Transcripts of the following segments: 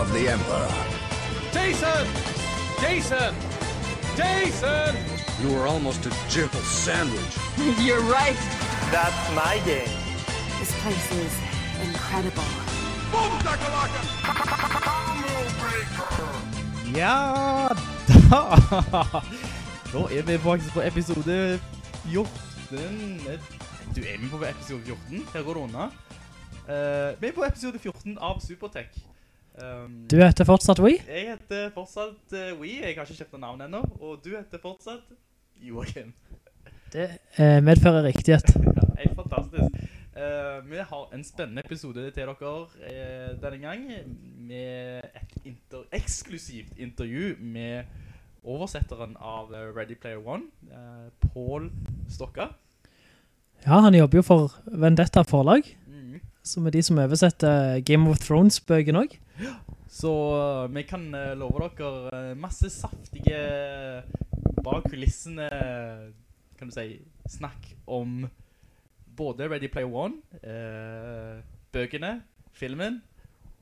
of the Emperor. Jason! Jason! Jason! You were almost a jibble sandwich. You're right. That's my game. This place is incredible. Ja da Da er vi faktisk på episode 14 Du, er vi på episode 14? Her går det unna Uh, Vi er på episode 14 av Supertech um, Du heter fortsatt Wii? Jeg heter fortsatt uh, Wii, Jeg har ikke kjøpt noen navn enda, Og du heter fortsatt Joachim Det uh, medfører riktighet. ja, Helt fantastisk Uh, Vi har en spennende episode til dere denne gang Med et inter eksklusivt intervju med oversetteren av Ready Player One, Paul Stokka. Ja, han jobber jo for Vendetta forlag, Mm. som er de som oversetter Game of Thrones-bøken også. Så eh, vi kan eh, love dere eh, masse saftige bak kulissene, kan du si, snakk om både Ready Player One, eh, bøkene, filmen,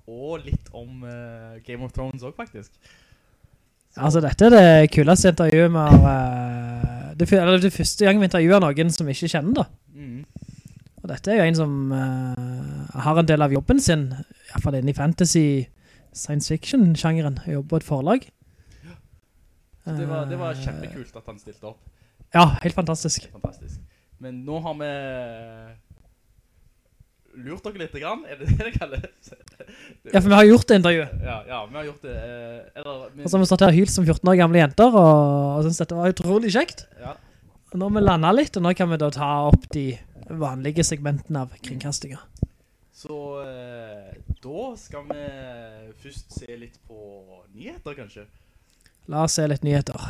og litt om eh, Game of Thrones også faktisk. Altså, dette er det kuleste intervjuet vi har... eh, det, eller det første gang vi intervjuer noen som vi ikke kjenner da. Mm. Og dette er jo en som har en del av jobben sin, i hvert fall inne i fantasy, science fiction-sjangeren, og jobber på et forlag. Så det var, det var Eh, kjempekult at han stilte opp. Ja, helt fantastisk. Fantastisk. Men nå har vi lurt dere litt grann, er det det det kalles? Ja, for vi har gjort det intervjuet. Ja, ja, vi har gjort det. eh, Eller, vi, Og så har vi stått her hylt som 14 år gamle jenter, og, og synes dette var utrolig kjekt. ja, nå har vi landet litt, og nå kan vi da ta opp de vanlige segmentene av kringkastinger. så eh, da skal vi først se litt på nyheter, kanskje. La oss se litt nyheter.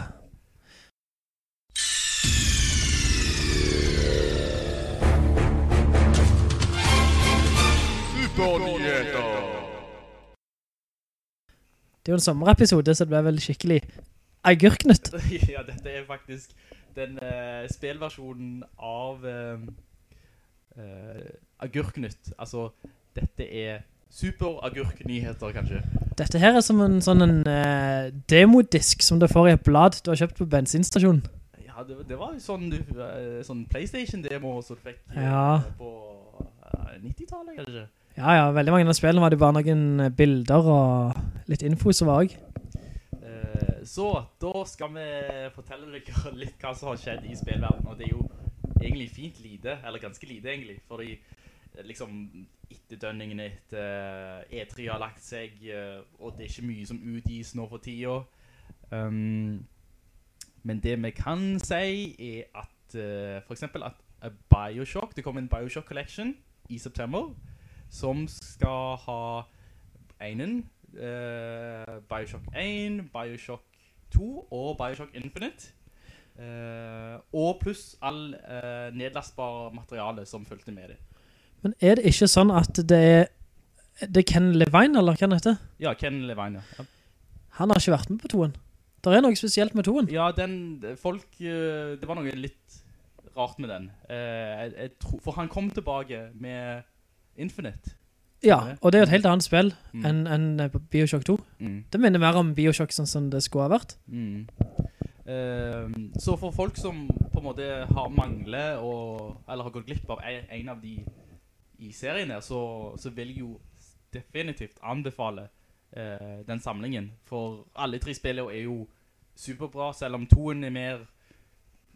Supernyheter. Det er jo en sommerepisode, så det ble vel skikkelig agurknytt. ja, dette er faktisk den uh, spillversjonen av uh, uh, Agurknytt. Altså, dette er super-agurk-nyheter, kanskje. Dette her er som en sånn en, eh, demodisk som du får i et blad du har kjøpt på bensinstasjonen. Ja, det, det var jo sånn, eh, sånn Playstation-demo som du fikk eh, Ja. på eh, 90-tallet, kanskje. Ja, ja, veldig mange av spillene var det bare noen eh, bilder og litt info som var også. Eh, så da skal vi fortelle dere litt hva som har skjedd i spillverdenen, og det er jo egentlig fint lite, eller ganske lite egentlig, fordi liksom etterdønningene etter eh, E3 har lagt seg, eh, og det er ikke mye som utgis nå for tida. Um, men det vi kan si er at uh, for eksempel at Bioshock, det kom en Bioshock Collection i september, som skal ha enen, uh, Bioshock 1, Bioshock 2 og Bioshock Infinite. Uh, og pluss all uh, nedlastbare materiale som fulgte med det. Men er det ikke sånn at det er, det er Ken Levine, eller hva han heter? Ja, Ken Levine, ja. Han har ikke vært med på toen. Det er noe spesielt med toen. Ja, den, folk, eh, det var noe litt rart med den. Eh, jeg, jeg tro, for han kom tilbake med Infinite. Ja, og det er jo et helt annet spill Mm. enn enn, eh, Bioshock 2. Mm. Det minner mer om Bioshock sånn som det skulle ha vært. Mm. Ehm, så for folk som på en måte har manglet og, eller har gått glipp av en, en av de i serien her, så, så vil jeg jo definitivt anbefale uh, den samlingen. For alle tre spillene er jo superbra, selv om toen er mer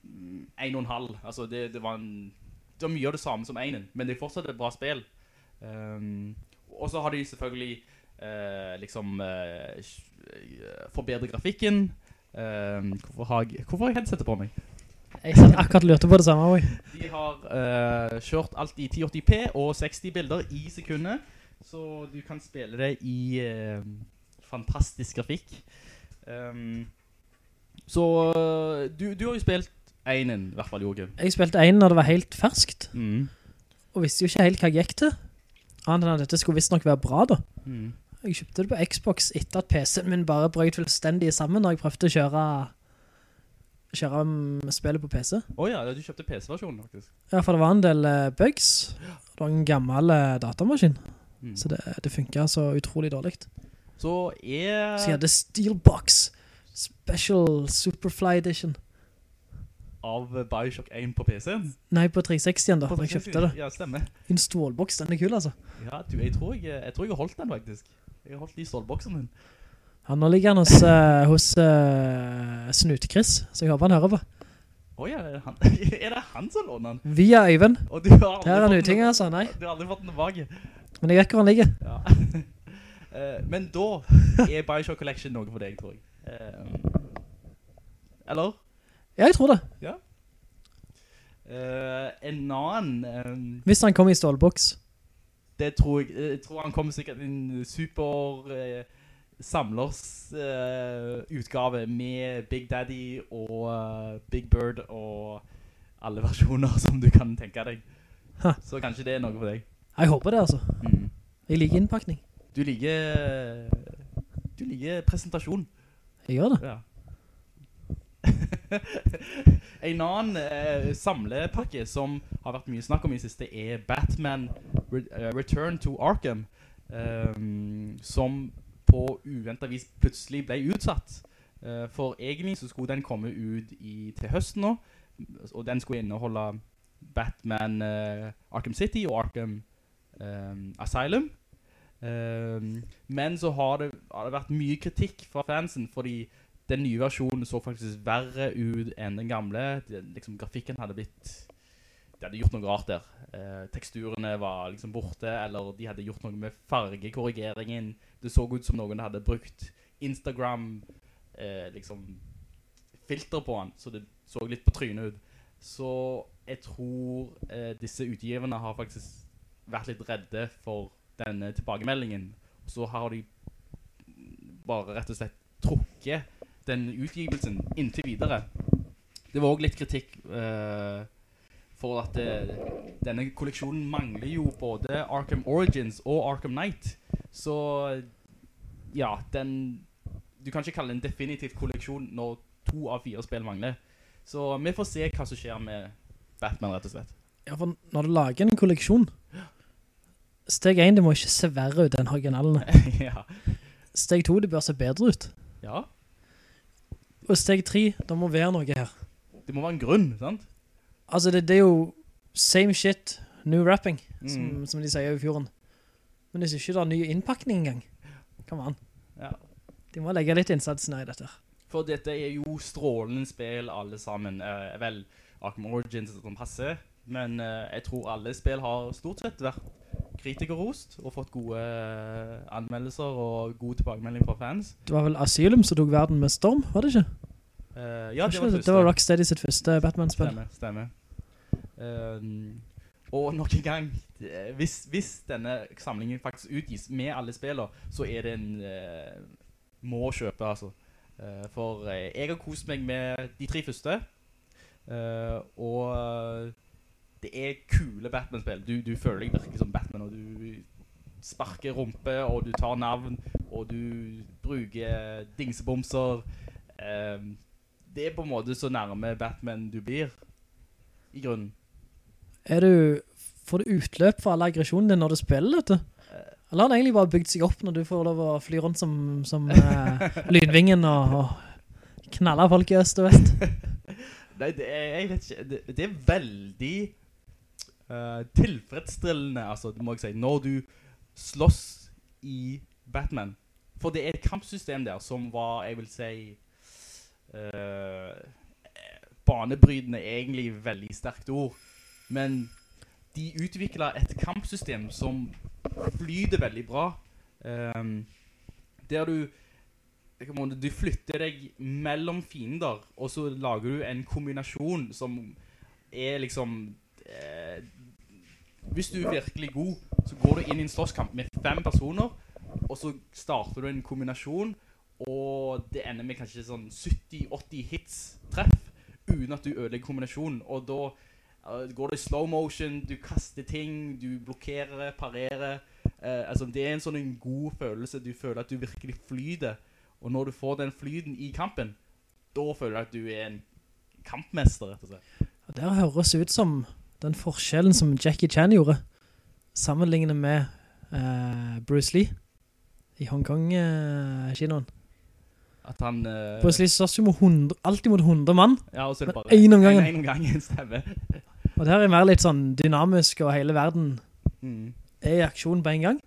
mm, en og en halv. Altså det, det, en, det var mye av det samme som enen, men det er fortsatt et bra spill. Um, og så har de selvfølgelig uh, liksom uh, forbedret grafikken. Um, hvorfor, har jeg, hvorfor har jeg headsetet på meg? Jeg satt akkurat lurte på det samme også. De har uh, kjørt alt i 1080p og 60 bilder i sekundet, så du kan spille det i uh, fantastisk grafikk. Um, så du, du har jo spilt einen, i hvert fall, Joachim. Jeg spilte Einen når det var helt ferskt, Mm. og visste jo ikke helt hva jeg gikk til. Annet enn at dette skulle visst nok være bra da. Mm. Jeg kjøpte det på Xbox etter at PC-en min bare brøyt fullstendig sammen når jeg prøvde å kjøre, kjøre spillet på PC. Åja, du kjøpte PC-versjonen, faktisk. Ja, for det var en del eh, bugs. Det var en gammel eh, datamaskin, Mm. så det, det funket så utrolig dårlig. Så er... Så jeg hadde Steelbox Special Superfly Edition. Av Bioshock 1 på PC-en. Nei, på 360 da, jeg kjøpte det. Ja, stemmer. En stålboks, den er kul altså. Ja, du, jeg tror jeg, jeg tror jeg har holdt den, faktisk. Jeg har holdt de stålboksen din. Ja, nå ligger han hos, uh, hos uh, Snut-Chris, så jeg håper han hører på. Åja, er, han- er det han som låner han? Via Øyvind. Det er den- uting altså, nei. Du har aldri fått den tilbake. Men jeg vet hvor han ligger. Ja. uh, men da er Bioshock Collection noe for deg, tror jeg. Uh, eller? Ja, jeg tror det. Ja. Uh, en annen... Um, Hvis han kommer i stålboks. det tror jeg, jeg tror han kommer sikkert i en super eh, samlers eh, utgave med Big Daddy og eh, Big Bird og alle versjoner som du kan tenke deg. Så kanskje det er noe for deg. Jeg håper det altså. Mm. Jeg liker innpakning. Du liker Du liker presentasjon. Jeg gjør det. Ja. en annen eh, samlepakke som har vært mye snakk om i siste er Batman Re eh, Return to Arkham um, som på uventet vis plutselig ble utsatt. Eh, for egentlig så skulle den komme ut i, til høsten nå, og den skulle inneholde Batman uh, Arkham City og Arkham um, Asylum. Um, men så har det, har det vært mye kritikk fra fansen, fordi den nye versjonen så faktisk verre ut enn den gamle. Liksom, grafikken hadde blitt... De hadde gjort noe rart der. Eh, teksturene var liksom borte, eller de hadde gjort noe med fargekorrigeringen. Det så ut som noen hadde brukt Instagram, eh, liksom, filter på den, så det så litt på trynet ut. Så jeg tror eh, disse utgiverne har faktisk vært litt redde for denne tilbakemeldingen. Så har de bare rett og slett trukket den utgivelsen inntil videre. Det var også litt kritikk eh, for at eh, denne kolleksjonen mangler jo både Arkham Origins og Arkham Knight. Så ja, den du kan ikke kalle det en definitiv kolleksjon når to av fire spill mangler. Så vi får se hva som skjer med Batman, rett og slett. Ja, for når du lager en kolleksjon, steg 1, det må ikke se verre ut enn originalene. ja. Steg 2, det bør se bedre ut. ja, Og steg 3, det må være noe her. det må være en grunn, sant? Altså, det, det er jo same shit, new rapping, som, Mm. som de sier i fjorden. Men det er ikke da ny innpakning engang. Kom an. Ja. De må legge litt innsats ned i dette. For dette er jo strålende spill alle sammen. Eh, vel, Arkham Origins er som passer, men eh, jeg tror alle spill har stort sett vært kritikerrost og fått gode eh, anmeldelser og god tilbakemelding fra fans. Det var vel Asylum som tok verden med storm, var det ikke? Eh, ja, det var det, det var Rocksteady sitt første Batman-spill. Stemmer, stemmer. Ehm, og nok en gang, eh, hvis, hvis denne samlingen faktisk utgis med alle spillene, så er det en uh, må kjøpe, altså. Uh, for jeg har kost meg med de tre første, og det er kule Batman-spill. Du, du føler deg virkelig som Batman, og du sparker rumpe, og du tar navn, og du bruker dingsebomser. Ehm, det er på en måte så nærme Batman du blir, i grunnen. Er du, får du utløp for all aggresjonen din når du spiller dette? Eller har det egentlig bare bygd seg opp når du får lov å fly rundt som, som eh, lynvingen og, og knalle folk i øst og vest? Nei, det er, jeg vet ikke, det, det er veldig uh, tilfredsstillende, altså, det må jeg si, når du slåss i Batman. For det er et kampsystem der som var, jeg vil si, banebrytende er egentlig veldig sterkt ord. Men de utviklet et kampsystem som flyter veldig bra. Ehm, der du du flytter deg mellom fiender, og så lager du en kombinasjon som er liksom eh, Hvis du er virkelig god, så går du inn i en slåsskamp med fem personer, og så starter du en kombinasjon, og det ender med kanskje sånn 70-80 hits treff, uten at du ødelegger kombinasjonen, og da uh, går det i slow motion, du kaster ting, du blokkerer, parerer, uh, altså det er en sånn en god følelse, du føler at du virkelig flyter, og når du får den flyten i kampen, da føler du at du er en kampmester, rett og slett. Og der høres ut som den forskjellen som Jackie Chan gjorde, sammenlignet med eh, Bruce Lee i Hongkong-kinoen. At han... Uh, på Lee slåss jo alltid mot 100 mann, ja, og så er det bare en om gangen. En, en om gangen, stemmer. og det her er mer litt sånn dynamisk, og hele verden Mm. er i aksjon på en gang.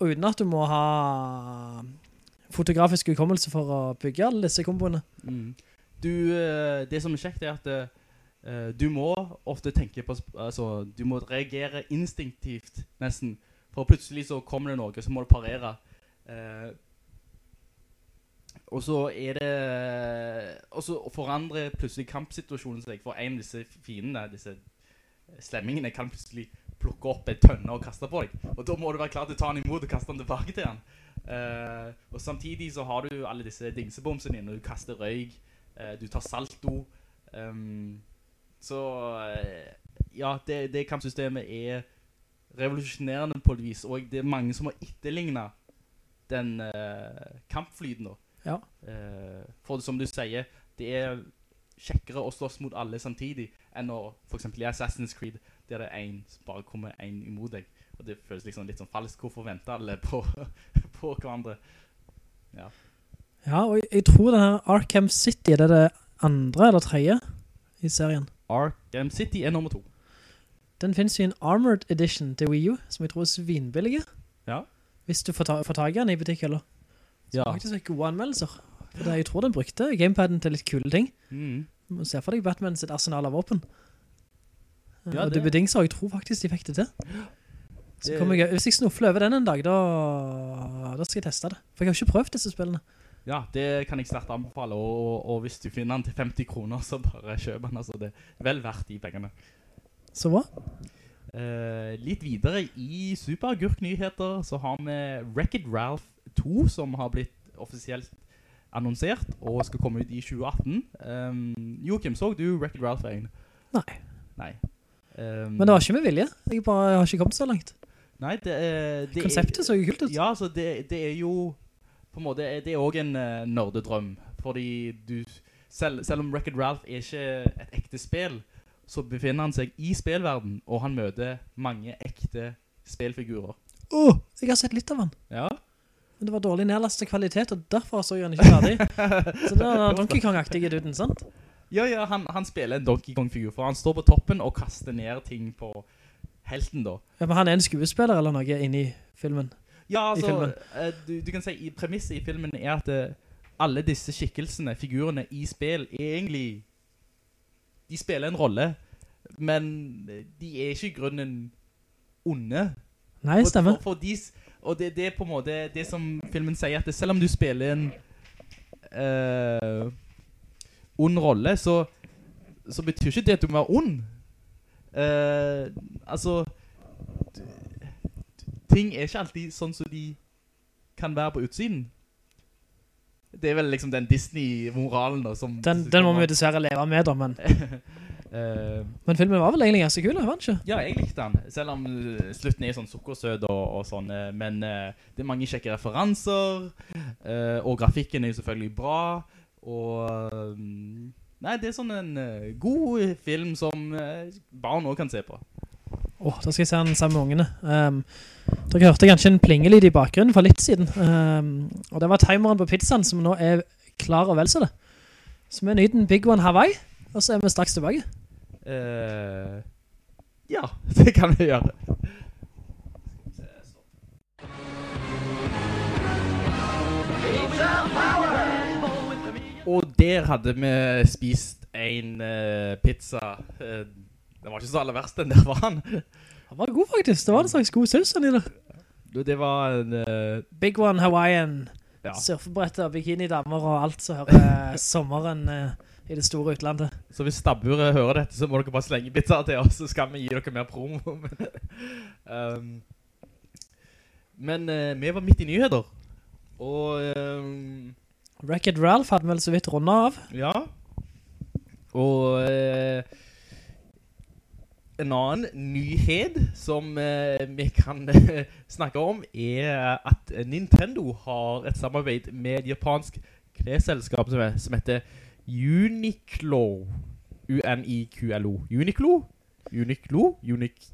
Og uten at du må ha fotografisk utkommelse for å bygge alle disse komboene. Mm. Du, eh, det som er kjekt er at uh, du må ofte tenke på, altså, du må reagere instinktivt nesten, for plutselig så kommer det noe, så må du parere. Eh, og så er det, og så forandrer plutselig kampsituasjonen seg, for en av disse fiendene, disse slemmingene kan plutselig plukke opp en tønne og kaste på deg. Og da må du være klar til å ta den imot og kaste den tilbake til han. uh, og samtidig så har du alle disse dingsebomsene dine, du kaster røyk, uh, du tar salto. um, så uh, ja, det, det kampsystemet er revolusjonerende på et vis, og det er mange som har etterlignet den eh, kampflyten da. Ja. Eh, for som du sier, det er kjekkere å slåss mot alle samtidig enn å, for eksempel i Assassin's Creed, der det en bare kommer en imot deg. Og det føles liksom litt sånn falsk. Hvorfor venter alle på, på hverandre? Ja. Ja, og jeg, tror tror denne Arkham City, det er det andre eller tredje i serien. Arkham City er nummer to. Den finnes jo i en Armored Edition til Wii U, som jeg tror er svinbillige. Ja. Hvis du får, ta, får tag i den i butikk, eller? Så Ja. faktisk ikke gode anmeldelser. For det, jeg tror den brukte gamepaden til litt kule ting. Mm. Se for deg Batman sitt arsenal av våpen. Ja, og det- bedingser, jeg tror faktisk de fikk det til. Så Det- kommer jeg, hvis jeg snuffler over den en dag, da, da skal jeg teste det. For jeg har ikke prøvd disse spillene. Ja, det kan jeg sterkt anbefale, og, og hvis du finner den til 50 kroner, så bare kjøp den, altså det er vel verdt de pengene. Så hva? Eh, litt videre i Superagurk-nyheter så har vi Wreck-It Ralph 2 som har blitt offisielt annonsert og skal komme ut i 2018. Um, Joachim, så du Wreck-It Ralph 1? Nei. Nei. Um, Men det var ikke med vilje. Jeg bare jeg har ikke kommet så langt. Nei, det, er- det Konseptet så jo kult ut. Ja, så det, det er jo på en måte, det er også en uh, nørdedrøm, fordi du, selv, selv om Wreck-It Ralph er ikke et ekte spill, så befinner han seg i spillverden, og han møter mange ekte spelfigurer. Åh, jeg har sett litt av han. Ja, Men det var dårlig nedlastet kvalitet, og derfor så jeg han ikke ferdig. så det er Donkey Kong-aktig duden, sant? ja, ja han, han spiller en Donkey Kong-figur, for han står på toppen og kaster ned ting på helten da. Ja, men han er en skuespiller eller noe inne i filmen. Ja, altså, filmen. eh, du, du kan si, i premisset i filmen er at eh, alle disse skikkelsene, figurene i spill, er egentlig, de spiller en rolle, men de er ikke i grunnen onde. Nei, stemmer. For, for de, og det, det er på en måte det som filmen sier, at selv om du spiller en uh, ond rolle, så, så betyr ikke det at du må være ond. Uh, altså, ting er ikke alltid sånn som de kan være på utsiden. Det er vel liksom den Disney-moralen da, som... Den, den må vi dessverre leve med da, men, uh, men filmen var vel egentlig ganske kul, var den ikke? ja, jeg likte den, selv om slutten er sånn sukkersød og, og sånn, eh, men uh, det er mange kjekke referanser, uh, og grafikken er jo selvfølgelig bra, og Um, nei, det er sånn en god film som barn også kan se på. Åh, da skal jeg se den sammen med ungene. Um, dere hørte kanskje en plingelyd i bakgrunnen for litt siden, um, og det var timeren på pizzaen som nå er klar og vel så det. Så vi nyter en Big One Hawaii, og så er vi straks tilbake. Uh, ja, det kan vi gjøre. Og der hadde vi spist en uh, pizza. Eh, den var ikke så aller verst, den der var han. Han var god faktisk, det var en slags god saus i det. Det var en... Uh... Big One Hawaiian, ja. surfebretter, bikinidamer og alt som hører sommeren uh, i det store utlandet. Så hvis stabburet hører dette, så må dere bare slenge bitter til oss, så skal vi gi dere mer promo. um, Men uh, vi var midt i nyheter. Og Um, Wreck-It Ralph hadde vel så vidt rundet av. Ja. Og eh, en annen nyhet som eh, vi kan eh, snakke om er at Nintendo har et samarbeid med et japansk kleselskap som, er- som heter Uniqlo. U-N-I-Q-L-O. Uniqlo? Uniqlo? Uniq...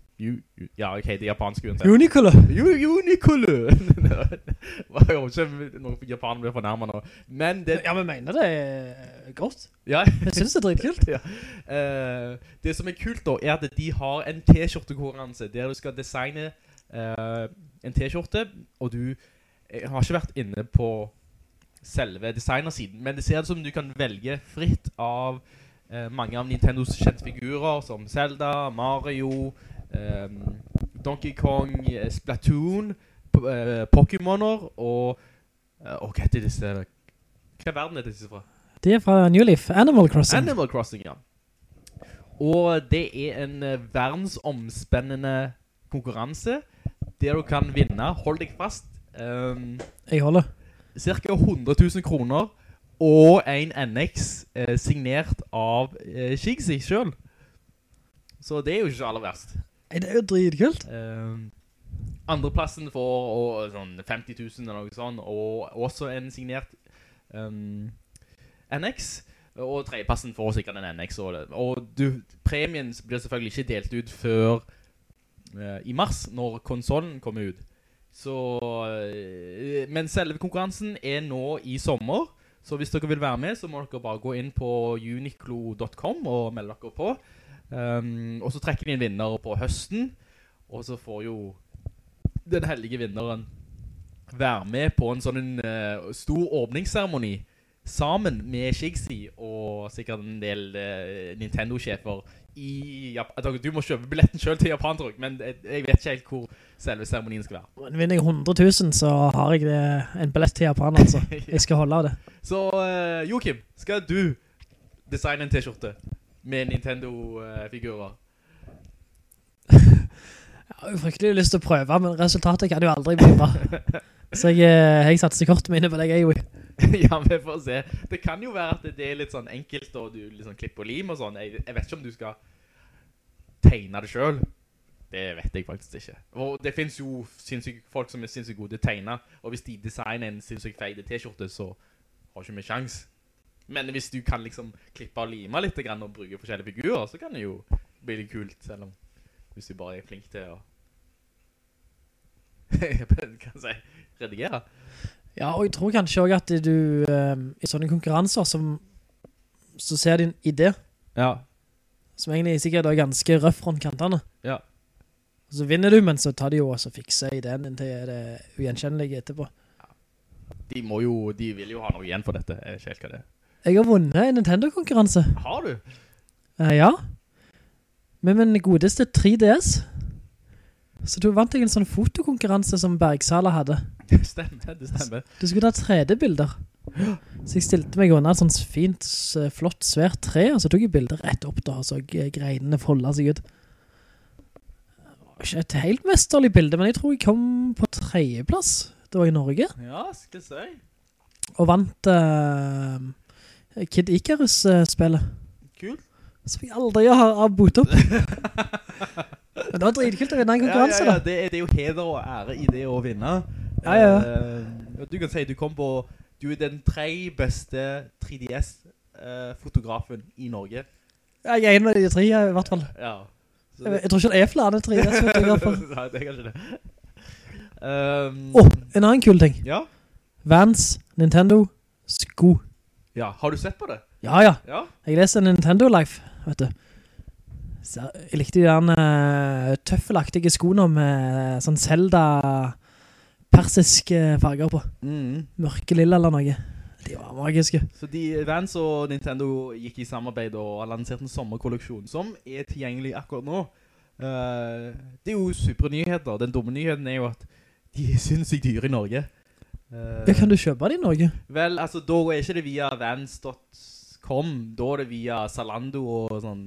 Ja, ok, det er japansk uansett. Unicolor. U- Uniqlo! Var jo ikke noen japaner blir nå. Men det... Ja, men mener det er godt. Ja, Jeg synes det er dritkult. ja. Uh, det som er kult da, er at de har en t-skjortekonkurranse der du skal designe uh, en t-skjorte, og du har ikke vært inne på selve designersiden, men det ser ut som du kan velge fritt av eh, mange av Nintendos kjente figurer, som Zelda, Mario, eh, Donkey Kong, eh, Splatoon, eh, Pokémoner, og, uh, og hva heter disse? Hva verden er disse fra? Det er fra New Leaf, Animal Crossing. Animal Crossing, ja. Og det er en eh, verdensomspennende konkurranse der du kan vinne, hold deg fast, um, Jeg holder. cirka 100 000 kroner og en NX eh, signert av eh, Shigsy selv. Så det er jo ikke aller verst. Nei, Det er jo dritkult. Um, andreplassen får og, sånn 50 000 eller noe sånt, og også en signert um, NX. Og tredjeplassen får sikkert en NX. Og, og du, premien blir selvfølgelig ikke delt ut før uh, i mars, når konsolen kommer ut. Så, uh, men selve konkurransen er nå i sommer. Så hvis dere vil være med, så må dere bare gå inn på uniclo.com og melde dere på. Um, og så trekker de en vinner på høsten, og så får jo den heldige vinneren være med på en sånn en, uh, stor åpningsseremoni sammen med Shigsy og sikkert en del uh, Nintendo-sjefer i Japan. Altså, Du må kjøpe billetten selv til Japan, tror jeg, men jeg, jeg vet ikke helt hvor selve seremonien skal være. Men vinner jeg 100 000, så har jeg det, en billett til Japan, altså. Jeg skal holde av det. Så uh, Joachim, skal du designe en t-skjorte med Nintendo-figurer? Jeg har jo fryktelig lyst til å prøve, men resultatet kan jo aldri bli bra. Så jeg, eh, jeg satser kortene mine på deg, jeg, ja, vi får se. Det kan jo være at det er litt sånn enkelt, og du liksom klipper lim og sånn. Jeg, jeg vet ikke om du skal tegne det selv. Det vet jeg faktisk ikke. Og det finnes jo folk som er sinnssykt gode til å tegne, og hvis de designer en sinnssykt feide t-skjorte, så har ikke vi sjans. Men hvis du kan liksom klippe og lime litt grann, og bruke forskjellige figurer, så kan det jo bli litt kult, selv om hvis du bare er flink til å kan si, redigere. Ja, og jeg tror kanskje også at du, eh, i sånne konkurranser, som, så ser din idé, Ja. som egentlig sikkert er ganske røff rundt kantene. Ja. Og så vinner du, men så tar de jo også fikse ideen din til det ugjenkjennelige etterpå. De må jo, de vil jo ha noe igjen for dette, jeg vet ikke helt hva det er. Jeg har vunnet en Nintendo-konkurranse. Har du? Eh, ja. Med min godeste 3DS. Så du vant jeg en sånn fotokonkurranse som Bergsala hadde. Det stemmer, det stemmer. Du skulle ta 3D-bilder. Så jeg stilte meg under et sånt fint, flott, svært tre, og så tok jeg bilder rett opp da, så greinene foldet seg ut. Ikke et helt mesterlig bilde, men jeg tror jeg kom på tredjeplass. Det var i Norge. Ja, skal jeg si. Og vant eh, Kid Icarus-spillet. Kult. Som jeg aldri har, har bot opp. Men det var dritkult å vinne en Ja, ja, ja, det, er- det er jo heder og ære i det å vinne. Ja, ja. Uh, du kan si, du kom på, du er den tre beste 3DS-fotografen i Norge. Ja, Jeg er en av de tre, i hvert fall. Ja. Det, Jeg, jeg tror ikke det er flere 3DS-fotografer. Nei, det er kanskje det. Um, oh, en annen kul ting. Ja? Vans, Nintendo, sko. Ja, har du sett på det? Ja, ja. Ja? Jeg leser Nintendo Life, vet du. Så jeg likte de der uh, tøffelaktige skoene med sånn Zelda persiske farger på. Mm. Mørke lilla eller noe. De var magiske. Så de, Vans og Nintendo gikk i samarbeid og har lansert en sommerkolleksjon som er tilgjengelig akkurat nå. Eh, det er jo supernyheter. Den dumme nyheten er jo at de er sinnssykt dyre i Norge. Eh, Ja, kan du kjøpe den i Norge? Vel, altså, da er ikke det via vans.com. Da er det via Zalando og sånn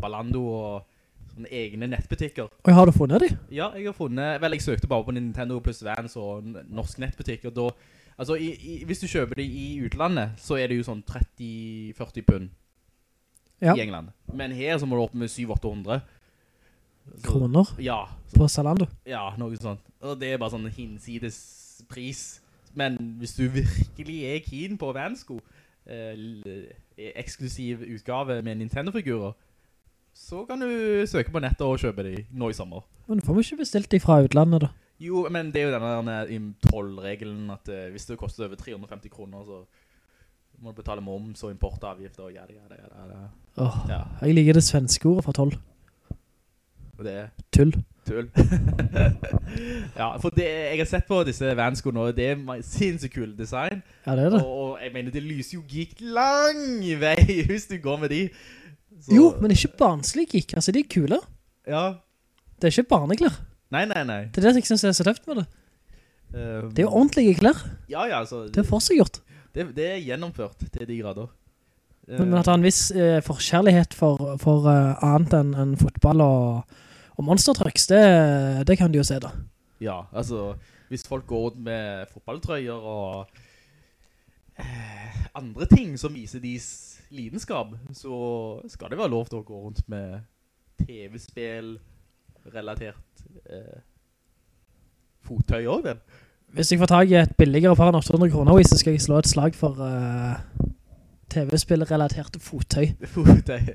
Balando og sånne egne nettbutikker. Og har du funnet de? Ja, jeg har funnet, vel jeg søkte bare på Nintendo pluss Vans og norsk nettbutikk, og da, altså i, i, hvis du kjøper de i utlandet, så er det jo sånn 30-40 pund Ja. i England. Men her så må du opp med 700-800. Så- Kroner Ja, på Zalando. ja, noe sånt. Og det er bare sånn hinsides pris. Men hvis du virkelig er keen på Vansko, eh, eh, eksklusiv utgave med Nintendo-figurer, så kan du søke på nettet og kjøpe de nå i sommer. Men får vi ikke bestilt de fra utlandet da. Jo, men det er jo denne denne tollregelen at eh, hvis det koster over 350 kroner, så må du betale moms og importavgifter og ja, ja, ja, ja, ja. Åh, ja. jeg liker det svenske ordet fra 12. Og det er Tull. Tull. ja, for det, jeg har sett på disse vanskoene, og det er sinnssykt kul design. Ja, det er det. Og, og jeg mener, det lyser jo geek lang vei hvis du går med de. Så- Jo, men det er ikke barnslig geek, Altså, de er kule. Ja. Det er ikke barneklær. Nei, nei, nei. Det er det jeg synes er så tøft med det. Um, Det er jo ordentlige klær. Ja, ja, altså. Det er forseggjort. Det, det er gjennomført til de grader. Men, at det har en viss eh, forskjellighet for, for uh, annet enn enn fotball og, og monstertrucks, det, det kan du jo se da. Ja, altså, hvis folk går rundt med fotballtrøyer og eh, andre ting som viser deres lidenskap, så skal det være lov til å gå rundt med TV-spill relatert eh, fottøy også, vel? Hvis jeg får tag i et billigere par enn 800 kroner, så skal jeg slå et slag for eh, TV-spill-relaterte fottøy. Fottøy.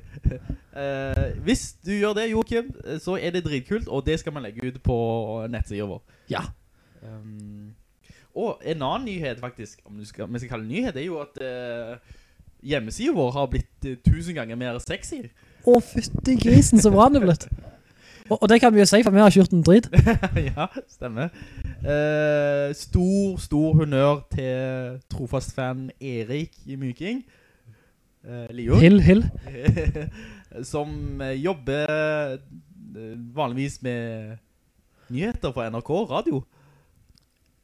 Eh, hvis du gjør det, Joachim, eh, så er det dritkult, og det skal man legge ut på nettsiden vår. Ja. Um, og en annen nyhet faktisk, om du skal, vi skal kalle det nyhet, er jo at uh, hjemmesiden vår har blitt uh, tusen ganger mer sexy. Å, fytti grisen, så bra det blitt. Og, og det kan vi jo si, for vi har ikke gjort en drit. ja, stemmer. Eh, stor, stor honør til trofast fan Erik i Myking. Uh, Leo. Hill, hill. som eh, jobber eh, vanligvis med nyheter på NRK Radio.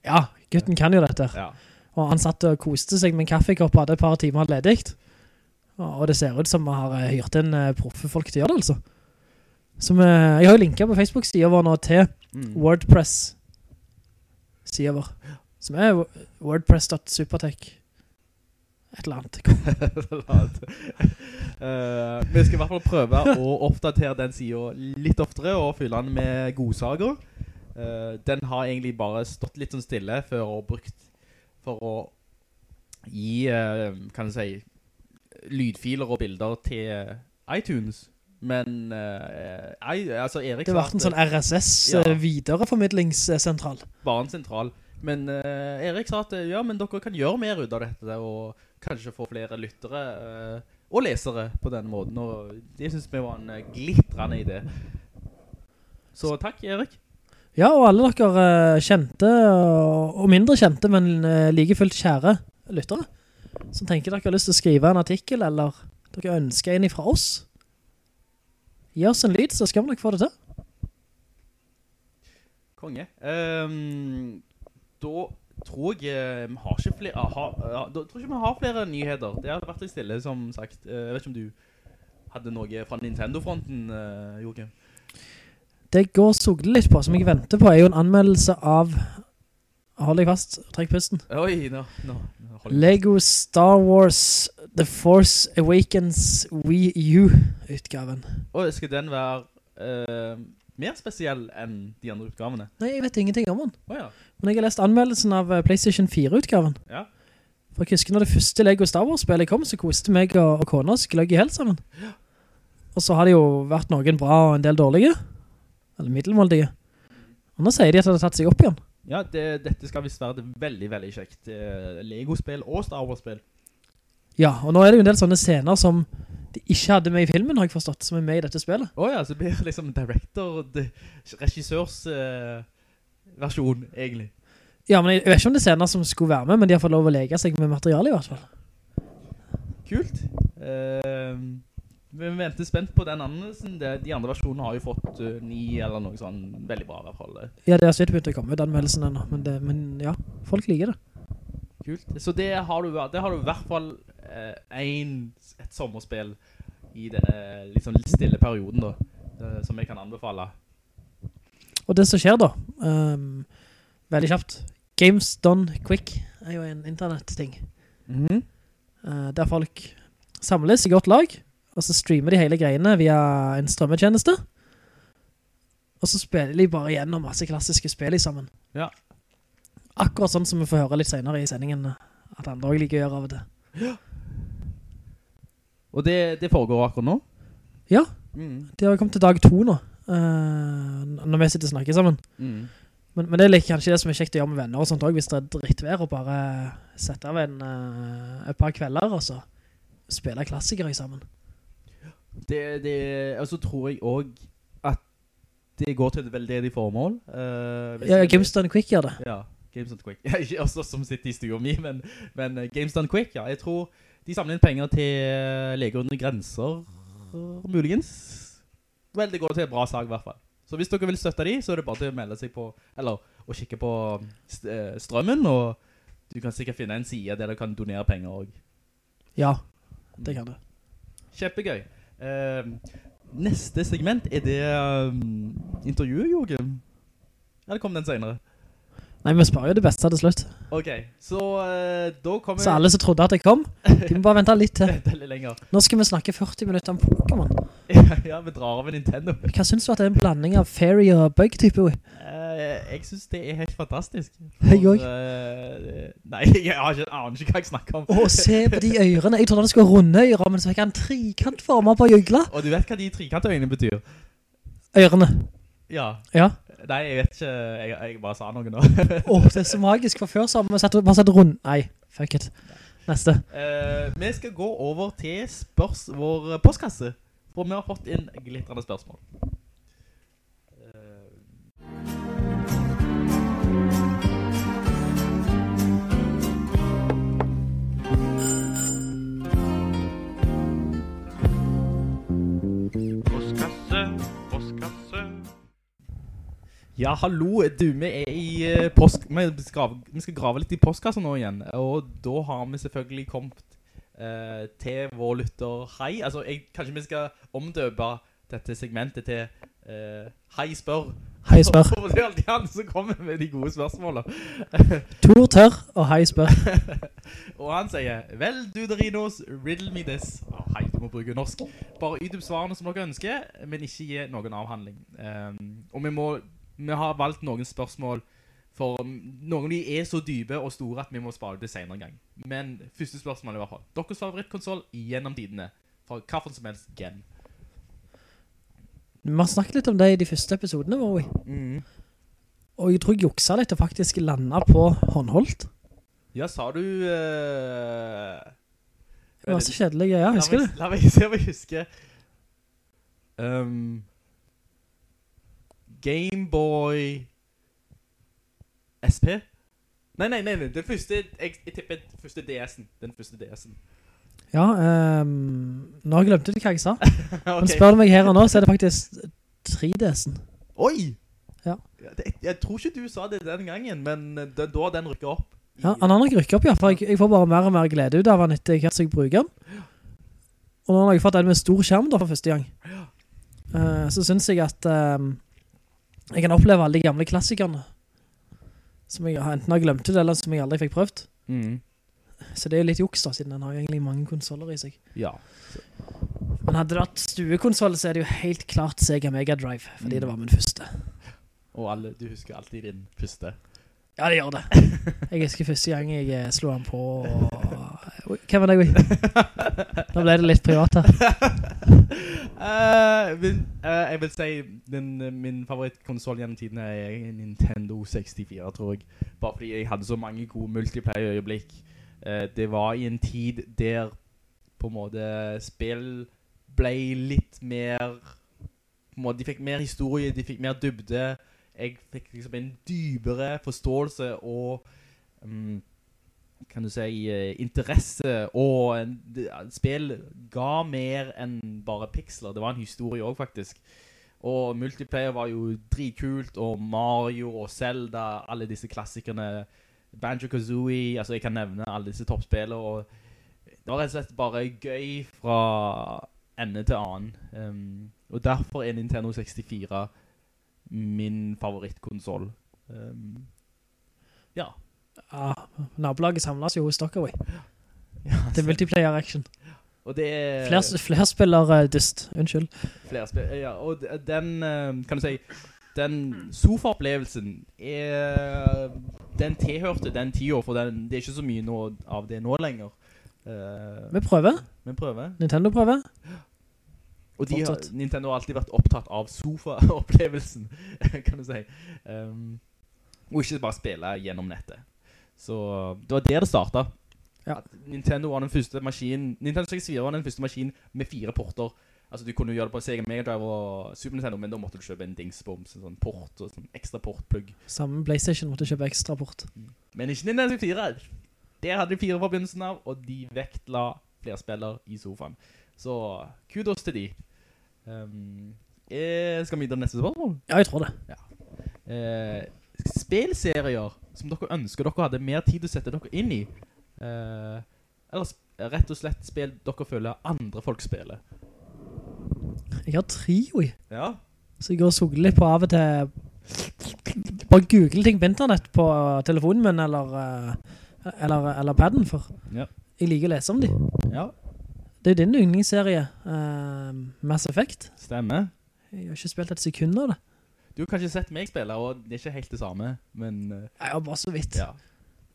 Ja, gutten kan jo dette. Ja. Og han satt og koste seg med en kaffekopp og hadde et par timer ledigt. Og det ser ut som vi har eh, hyrt en eh, proffe folk til å gjøre det, altså. Som, eh, jeg har jo linket på Facebook-siden vår nå til Mm. WordPress-siden vår. Som er wordpress.supertech. Et eller annet. uh, vi skal i hvert fall prøve å oppdatere den siden litt oftere og fylle den med godsager. Uh, den har egentlig bare stått litt sånn stille for å, brukt for å gi, uh, kan si, lydfiler og bilder til iTunes. Men eh, I, altså Erik Det har vært en sånn RSS Ja. eh, videreformidlingssentral. bare en sentral. Men uh, Erik sa at eh, ja, men dere kan gjøre mer ut av dette, og kanskje få flere lyttere eh, og lesere på denne måten, og det synes vi var en eh, glittrende idé. Så takk, Erik. Ja, og alle dere eh, kjente og mindre kjente, men like fullt kjære lyttere, som tenker dere har lyst til å skrive en artikkel, eller dere ønsker en ifra oss, gi oss en lyd, så skal vi nok få det til. Konge. Um, da tror jeg eh, vi har ikke flere, ha, ja, da tror ikke vi har flere nyheter. Det har vært litt stille, som sagt. Eh, Jeg vet ikke om du hadde noe fra Nintendo-fronten, uh, Joachim? Det går sugle litt på, som jeg venter på, er jo en anmeldelse av, hold deg fast, trekk pusten, Oi, no, hold- Lego Star Wars The Force Awakens Wii U-utgaven. Og skal den være uh, mer spesiell enn de andre utgavene? Nei, jeg vet ingenting om den. Åja, Men jeg har lest anmeldelsen av eh, PlayStation 4-utgaven. ja. For jeg husker når det første Lego Star Wars-spillet kom, så koste meg og, og kona oss gløgg i helt sammen. Og så har det jo vært noen bra og en del dårlige. Eller middelmåldige. Og nå sier de at det har tatt seg opp igjen. Ja, det, dette skal visst være veldig, veldig kjekt eh, Lego-spill og Star Wars-spill. Ja, og nå er det jo en del sånne scener som de ikke hadde med i filmen, har jeg forstått, som er med i dette spillet. Åja, så blir det liksom director, regissørs eh, versjon, egentlig. Ja, men jeg, jeg vet ikke om det er scener som skulle være med, men de har fått lov å lege seg med materiale i hvert fall. Kult. Uh, vi venter spent på den anmeldelsen. Det, de andre versjonene har jo fått uh, ni eller noe sånn veldig bra i hvert fall. Ja, det har så begynt å komme ut anmeldelsen ennå, men, det, men ja, folk liker det. Kult. Så det har du, det har du i hvert fall uh, en, et sommerspill i denne liksom litt stille perioden da. uh, som jeg kan anbefale. Og det som skjer da, um, veldig kjapt, Games Done Quick er jo en internetting. -hmm. uh, der folk samles i godt lag, og så streamer de hele greiene via en strømmetjeneste. Og så spiller de bare gjennom masse klassiske spill sammen. Ja. Akkurat sånn som vi får høre litt senere i sendingen, at andre også liker å gjøre av det. Ja. Og det, det foregår akkurat nå? Ja, Mm. det har kommet til dag to nå, eh, når vi sitter og snakker sammen. Mm. Men, men det er kanskje det som er kjekt å gjøre med venner og sånt også, hvis det er drittvær, og bare sette av en, uh, et par kvelder, og så spille klassikere sammen. Det, det, og så tror jeg også at det går til et veldedig formål. Uh, Ja, Games Done Quick gjør det. Ja, Games Done Quick. Ikke også som sitter i stua mi, men, men Games Done Quick, ja. Jeg tror de samler inn penger til Leger under grenser, muligens. Vel, det går til bra sag i hvert fall. Så hvis dere vil støtte de, så er det bare til å melde seg på, eller å kikke på eh, strømmen, og du kan sikkert finne en side der du kan donere penger også. Ja, det kan det. Kjempegøy. Eh, neste segment, er det um, intervjuet, Jorgen? Eller kom den senere? Nei, vi sparer jo det beste til slutt. Ok, så uh, da kommer... Så alle som trodde at jeg kom, de må bare vente litt til. Nå skal vi snakke 40 minutter om Pokémon. ja, vi drar av Nintendo. Hva synes du at det er en blanding av fairy og bug type? Uh, jeg synes det er helt fantastisk. Jeg For, også. Uh, nei, jeg aner ikke hva jeg snakker om. Å, se på de øyrene. Jeg trodde han skulle runde øyrene men så fikk han trikantformer på jøgla. Og du vet hva de trikantøyene betyr? Øyrene. Ja. Ja. Nei, jeg vet ikke. Jeg, jeg bare sa noe nå. Å, det er så magisk. For før så har vi sett, bare sett rundt. Nei, fuck it. Neste. Uh, vi skal gå over til spørs vår postkasse. For vi har fått inn glittrende spørsmål. Ja, hallo, du, vi er i eh, post... Vi skal, grave- vi skal grave litt i postkassen nå igjen, og da har vi selvfølgelig kommet eh, til vår lytter Hei. Altså, jeg, kanskje vi skal omdøpe dette segmentet til eh, Hei spør. Hei spør. For det er alltid han som kommer med de gode spørsmålene. Tor tør, og hei spør. Og han sier, vel du Dorinos, riddle me this. Oh, hei, du må bruke norsk. Bare yt opp svarene som dere ønsker, men ikke gi noen avhandling. Um, og vi må, vi har valgt noen spørsmål, for noen av de er så dype og store at vi må spare det senere en gang. Men første spørsmål i hvert fall. Deres favorittkonsol gjennom tidene, for hva for som helst gen. Vi har snakket litt om det i de første episodene våre. Mm. Og jeg tror jeg juksa litt og faktisk landet på håndholdt. Ja, sa du... Uh, Det var så kjedelig, ja, husker du? La meg se om jeg husker. Um, Gameboy SP? Nei, nei, nei, den første, jeg, jeg tipper den første DS-en. Den første DS-en. Ja, um, nå glemte jeg hva jeg sa. Men spør du meg her og nå, så er det faktisk 3DS-en. Oi! Ja. Jeg, jeg tror ikke du sa det den gangen, men da, da den rykket opp. Ja, han har nok rykket opp, ja, for jeg, jeg får bare mer og mer glede ut av han etter hvert som jeg bruker den. Og nå har jeg fått den med stor skjerm da for første gang. Uh, så synes jeg at ehm, jeg kan oppleve alle de gamle klassikerne. Som jeg enten har glemt ut, eller som jeg aldri fikk prøvd. Mm. Så det er jo litt juks da, siden den har egentlig mange konsoler i seg. Ja. Men hadde det vært stuekonsoler, så er det jo helt klart Sega Mega Drive, fordi det var min første. Og alle, du husker alltid din første. Ja, det gjør det. Jeg husker første gang jeg eh, slo han på, og... Oi, Hvem var det? Nå ble det litt privat her. Eh, min, eh, jeg vil si den, eh, min favorittkonsol gjennom tiden er Nintendo 64, tror jeg. Bare fordi jeg hadde så mange gode multiplayer-øyeblikk. Eh, det var i en tid der på en måte spill ble litt mer på en måte, De fikk mer historie, de fikk mer dybde. Jeg fikk liksom en dybere forståelse og mm, kan du si, eh, interesse, og spill ga mer enn bare pixler. Det var en historie også, faktisk. Og multiplayer var jo dritkult, og Mario og Zelda, alle disse klassikerne, Banjo-Kazooie, altså jeg kan nevne alle disse toppspillene, og det var rett og slett bare gøy fra ende til annen. Um, og derfor er Nintendo 64 min favorittkonsol. Um, ja. Ja, nabolaget samles jo hos Stockaway. ja Det er multiplayer action. Og det er... Flere, flerspiller uh, dyst, unnskyld. Flerspiller, ja, og den, eh, kan du si, den sofaopplevelsen er, den tilhørte den tida, for den, det er ikke så mye nå, av det nå lenger. Uh, Vi prøver. vi prøver. Nintendo prøver. Og de har, Nintendo har alltid vært opptatt av sofaopplevelsen, kan du si. Um, og ikke bare spille gjennom nettet. Så det var der det startet. Ja. Nintendo var den første maskinen, Nintendo 64 var den første maskinen med fire porter. Altså du kunne gjøre det på Sega Mega Drive og Super Nintendo, men da måtte du kjøpe en Dingsbombs, en sånn port og sånn ekstra portplugg. Samme Playstation måtte kjøpe ekstra port. Men ikke Nintendo 64. Der hadde de fire fra begynnelsen av, og de vektla flerspiller i sofaen. Så kudos til de. Um, eh, skal vi videre neste spørsmål? Ja, jeg tror det. Eh, spilserier som dere ønsker dere hadde mer tid å sette dere inn i. Eh, eller rett og slett spill dere føler andre folk spiller. Jeg har trio i. Ja. Så jeg går og sugler litt på av og til Bare google ting på internett på telefonen min eller, eh, eller, eller padden for Ja. jeg liker å lese om de. Ja, Det er jo din yndlingsserie, uh, Mass Effect. stemmer. Jeg har ikke spilt et sekund av det. Du har kanskje sett meg spille, og det er ikke helt det samme, men eh, ja, bare så vidt. ja.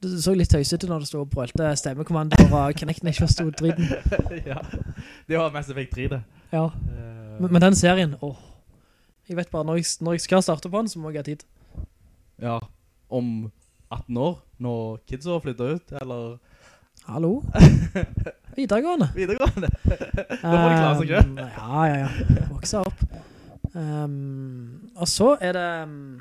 Du så litt tøysete når det stod og brølte stemmekommando og Kinecten ikke forstod driten. ja. Det var Mass Effect 3 det. Ja. Eh, Men, men den serien, åh. Jeg vet bare, når jeg, når jeg skal starte på den, så må jeg ha tid. Ja, om 18 år, når kidsa flytter ut, eller Hallo? Videregående. videregående. da må de klare seg. Um, Ja, ja, ja. Vokse opp. Um, og så er det... Um,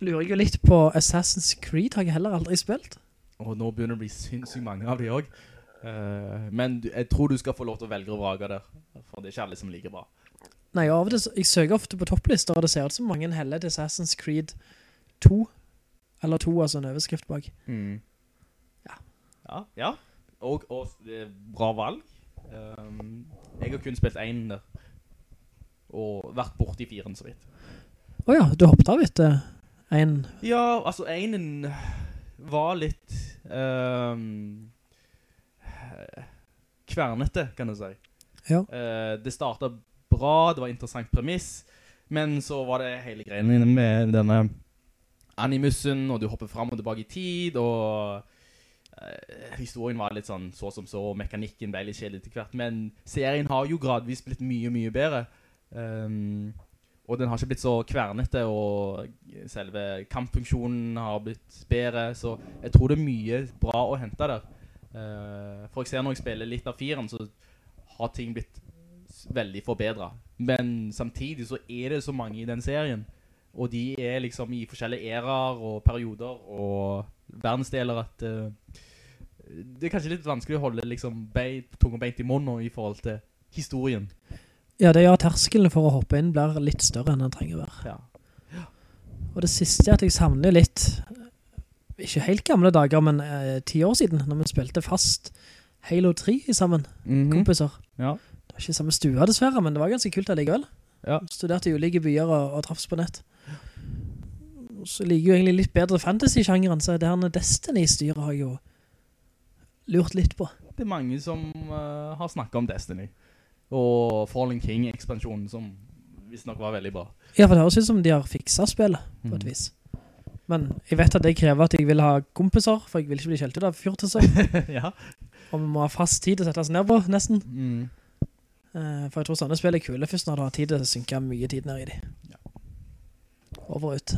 lurer jeg jo litt på Assassin's Creed, har jeg heller aldri spilt. Og nå begynner det å bli sinnssykt mange av de også. uh, men du, jeg tror du skal få lov til å velge og vrage der, for det er ikke alle som liker bra. Nei, av det, jeg søker ofte på topplister, og det ser ut som mange heller til Assassin's Creed 2. Eller 2, altså en overskrift bak. Ja. Ja, ja. Og, og er bra valg. Um, jeg har kun spilt en der. Og vært borte i firen så vidt. Åja, du hoppet av etter en... Ja, altså enen var litt um, kvernete, kan du si. Ja. Uh, det startet bra, det var interessant premiss, men så var det hele greiene med denne animussen, og du hopper frem og tilbake i tid, og uh, historien var litt sånn så som så, og mekanikken ble litt kjedelig til hvert, men serien har jo gradvis blitt mye, mye bedre. Um, og den har ikke blitt så kvernete, og selve kampfunksjonen har blitt bedre, så jeg tror det er mye bra å hente der. Uh, for eksempel når jeg spiller litt av firen, så har ting blitt veldig forbedret. Men samtidig så er det så mange i den serien, og de er liksom i forskjellige erer og perioder og verdensdeler at uh, det er kanskje litt vanskelig å holde liksom tunge beint i munnen i forhold til historien. Ja, det gjør at terskelen for å hoppe inn blir litt større enn den trenger å være. Ja. Og det siste er at jeg savner litt, ikke helt gamle dager, men eh, ti år siden, når vi spilte fast Halo 3 i sammen, kompiser. Ja. Det var ikke samme stua dessverre, men det var ganske kult allikevel. Ja. Studerte i ulike byer og, og treffes på nett. Så liker jo egentlig litt bedre fantasy-sjangeren, så det her Destiny-styret har jeg jo lurt litt på. Det er mange som uh, har snakket om Destiny. Og Fallen King-ekspansjonen, som visst nok var veldig bra. Ja, for det høres ut som de har fikset spillet, på et Mhm. vis. Men jeg vet at det krever at jeg vil ha kompiser, for jeg vil ikke bli kjeltet av fjortiser. ja. Og vi må ha fast tid å sette oss ned på, nesten. Mm. Eh, for jeg tror sånne spill er kule først når du har tid til å synke mye tid ned i de. Over og ut.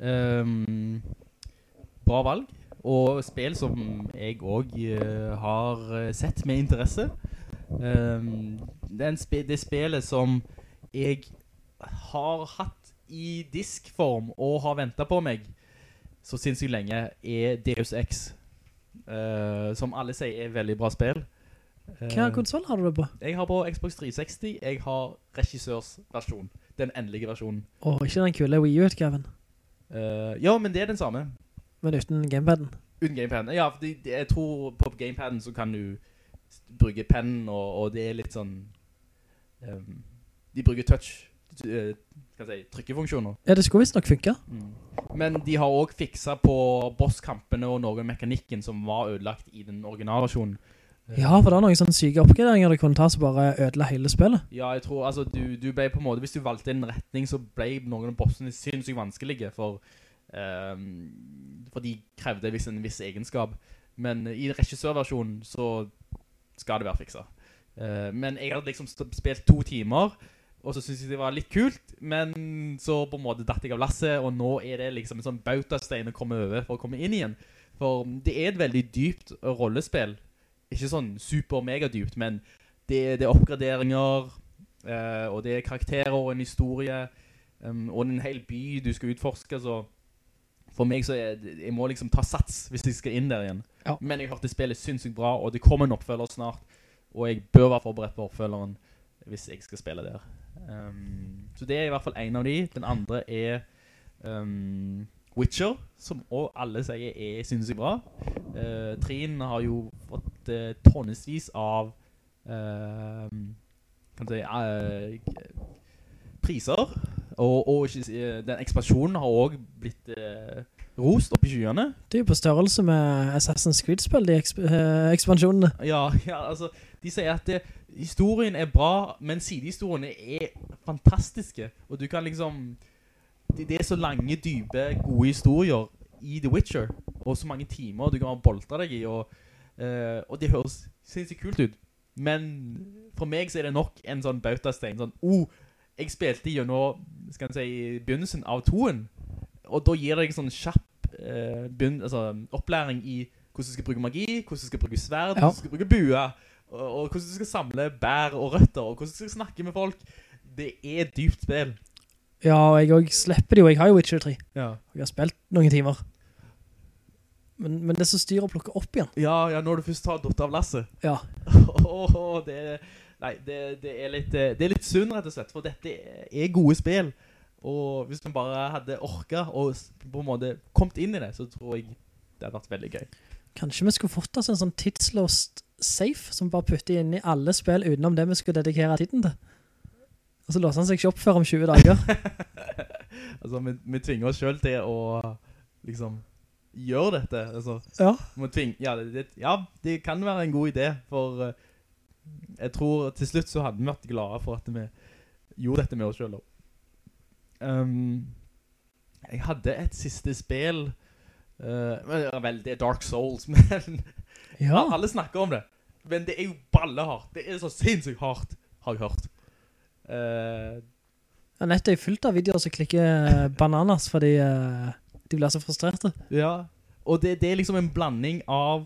Um, bra valg. Og spill som jeg også eh, har eh, sett med interesse. Ehm, det, spe det spillet som jeg har hatt i diskform og har ventet på meg så sinnssykt lenge, er Deus Ex. Uh, som alle sier er veldig bra spill. Hva Eh, konsol har du det på? jeg har på Xbox 360, jeg har regissørs versjon, den endelige versjonen. Åh, ikke den kule Wii U-utgaven, Uh, ja, men det er den samme. men uten gamepaden. Uten gamepaden. Ja, fordi jeg tror på gamepaden så kan du s- bruke pennen, og, og det er litt sånn um, de bruker touch, eh, jeg si, trykkefunksjoner. Ja, det skulle visst nok funke. Men de har også fikset på bosskampene og noen mekanikken som var ødelagt i den originalversjonen. Ja, for det er noen sånne syke oppgraderinger du kunne ta som bare ødela hele spillet. Ja, jeg tror, altså, du, du ble på en måte, hvis du valgte en retning, så ble noen av bossene sinnssykt vanskelige, for, um, for de krevde viss en viss egenskap. Men i regissørversjonen så skal det være fikset. Uh, men jeg hadde liksom spilt to timer, og så synes jeg det var litt kult, men så på en måte datt jeg av lasset, og nå er det liksom en sånn bautastein å komme over for å komme inn igjen. For det er et veldig dypt rollespill. Ikke sånn super-mega dypt, men det, det er oppgraderinger, uh, og det er karakterer og en historie, um, og en hel by du skal utforske, så for meg så er jeg må liksom ta sats hvis jeg skal inn der igjen. Ja. Men jeg hørte spillet synssykt bra, og det kommer en oppfølger snart, og jeg bør være forberedt på oppfølgeren hvis jeg skal spille der. Um, så det er i hvert fall en av de. Den andre er um, Witcher, som også alle sier er synssykt bra. Uh, Trin har jo fått uh, tonnesvis av uh, kan du si, uh, priser, og, og ikke, eh, den ekspansjonen har også blitt eh, rost opp i skyene. Det er jo på størrelse med Assassin's Creed-spill, de eksp eh, ekspansjonene. Ja, ja, altså, de sier at det, historien er bra, men sidehistoriene er fantastiske, og du kan liksom, det, det er så lange, dype, gode historier i The Witcher, og så mange timer du kan bolte deg i, og, eh, og det høres sinnssykt kult ut. Men for meg så er det nok en sånn bautastein, sånn, oh, jeg spilte gjennom, skal jeg si, begynnelsen av toen, og da gir det deg sånn kjapp eh, begynn, altså, opplæring i hvordan du skal bruke magi, hvordan du skal bruke sverd, hvordan du skal bruke bue, og, og hvordan du skal samle bær og røtter, og hvordan du skal snakke med folk. Det er et dypt spill. Ja, og jeg også slipper det jo, jeg har jo Witcher 3. Ja. Jeg har spilt noen timer. Men, men det som styrer å plukke opp igjen. Ja, ja, når du først har dotter av lasset. Ja, Åh, det, nei, det, det, er litt, eh, det er litt synd rett og slett, for dette er gode spill. Og hvis man bare hadde orket og på en måte kommet inn i det, så tror jeg det hadde vært veldig gøy. kanskje vi skulle fått oss en sånn tidslåst safe som bare putter inn i alle spill utenom det vi skulle dedikere tiden til. Og så låser han seg ikke opp før om 20 dager. Altså, vi, vi tvinger oss selv til å liksom gjøre dette. Altså, Ja. vi tvinge, ja, det, ja, det kan være en god idé, for eh, jeg tror til slutt så hadde vi vært glade for at vi gjorde dette med oss selv. Um, jeg hadde et siste spill, uh, vel, det er Dark Souls, men Ja, alle snakker om det. Men det er jo ballehardt. Det er så sinnssykt hardt, har jeg hørt. Uh, ja nettet er fullt av videoer som klikker bananas fordi uh, de blir så frustrerte. Ja, og det, det er liksom en blanding av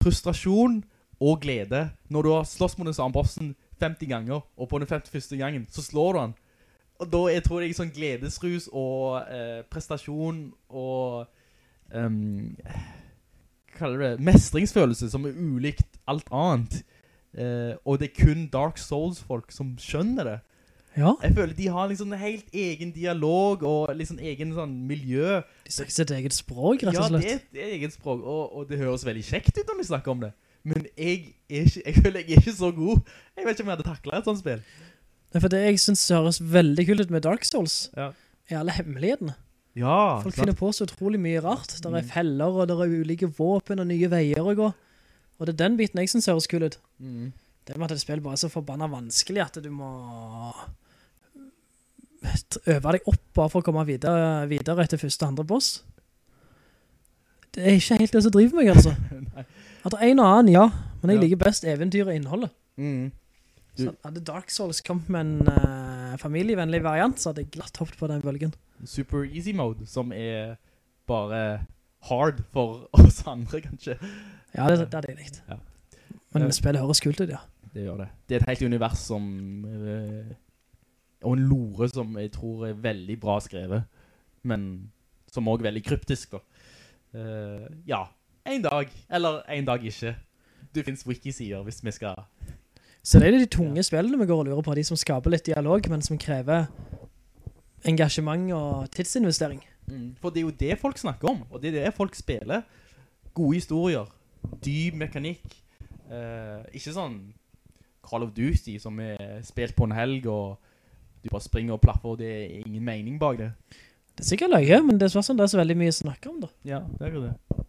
frustrasjon og glede. Når du har slåss mot den samme bossen 50 ganger, og på den 51. gangen, så slår du han. Og da jeg tror jeg sånn gledesrus og eh, prestasjon og um, hva kaller du det, mestringsfølelse som er ulikt alt annet. Eh, og det er kun Dark Souls-folk som skjønner det. Ja, Jeg føler de har liksom en helt egen dialog og liksom egen sånn miljø de snakker sitt eget språk, rett og slett. ja, det er et eget språk, og, og det høres veldig kjekt ut når vi snakker om det. Men jeg, ikke, jeg føler jeg er ikke så god. Jeg vet ikke om jeg hadde taklet et sånt spill. Nei, For det jeg synes høres veldig kult ut med Dark Souls, Ja. er alle hemmelighetene. Ja, Folk finner på så utrolig mye rart. Der er feller, og der er ulike våpen og nye veier å gå. Og det er den biten jeg synes høres kul ut. Mm. Det med at et spill bare er så forbannet vanskelig at du må øve deg opp bare for å komme videre, videre etter første og andre boss. Det er ikke helt det som driver meg, altså. At det er en og annen, ja. Men jeg Ja. liker best eventyr og innholdet. Mm. Så hadde Dark Souls kommet med en uh, familievennlig variant, så hadde jeg glatt hoppet på den bølgen. Super easy mode, som er bare hard for oss andre, kanskje. Ja, det, det er det likt. Ja. Men spillet høres kult ut, ja. Det gjør det. Det er et helt univers som... Uh, og en lore som jeg tror er veldig bra skrevet. Men som også er veldig kryptisk, da. Uh, ja, en dag. Eller en dag ikke. Det finnes wiki-sider hvis vi skal... Så det er de tunge spillene vi går og lurer på, de som skaper litt dialog, men som krever engasjement og tidsinvestering. For det er jo det folk snakker om, og det er det folk spiller. Gode historier, dyp mekanikk. Eh, ikke sånn Call of Duty som er spilt på en helg, og du bare springer og plaffer, og det er ingen mening bak det. Det er sikkert løye, men det er sånn det er så veldig mye å snakke om da. Ja, det er jo det.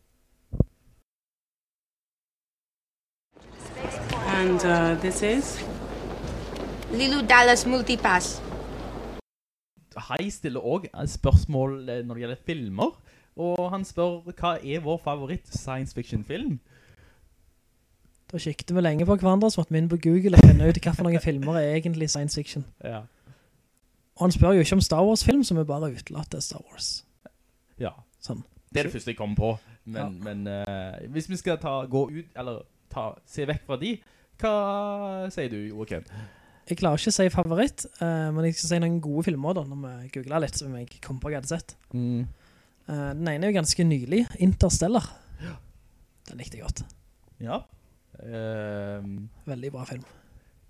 And uh, this is? Lilo Dallas Multipass. Hei stiller også spørsmål eh, når det gjelder filmer, og han spør hva er vår favoritt science fiction film? Da kikket vi lenge på hverandre, så måtte vi inn på Google og finne ut hva for noen filmer er egentlig science fiction. Ja. Og han spør jo ikke om Star Wars-film, som er bare utelatt Star Wars. Ja. Sånn. Det er det første jeg kommer på, men, Ja. men uh, hvis vi skal ta, gå ut, eller ta, se vekk fra de, hva sier du, Joakim? Jeg klarer ikke å si favoritt, uh, men jeg skal si noen gode filmer da, når vi googlet litt, som jeg kom på jeg hadde sett. Mm. Uh, den ene er jo ganske nylig, Interstellar. Den likte jeg godt. Ja. Ehm, Veldig bra film.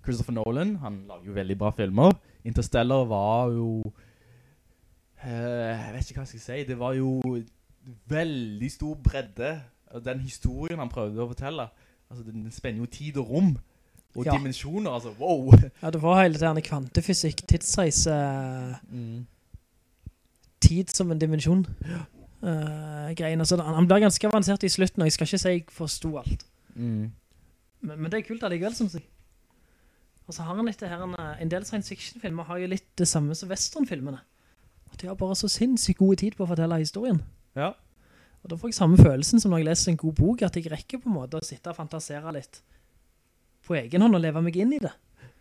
Christopher Nolan, han lager jo veldig bra filmer. Interstellar var jo... Uh, jeg vet ikke hva jeg skal si. Det var jo veldig stor bredde. Den historien han prøvde å fortelle, altså den spenner jo tid og rom. Og Ja. dimensjoner, altså, wow! Ja, det var hele det her kvantefysikk, tidsreise, Mm. tid som en dimensjon. Uh, greiene. Så han, han blir ganske avansert i slutten, og jeg skal ikke si jeg forstod alt. Mm. Men, men det er kult allikevel, som sier. Og så har han litt det her, en, en del science fiction-filmer har jo litt det samme som western-filmene. At de har bare så sinnssykt gode tid på å fortelle historien. Ja. Og da får jeg samme følelsen som når jeg leser en god bok, at jeg rekker på en måte å sitte og fantasere litt på egen hånd og leve meg inn i det.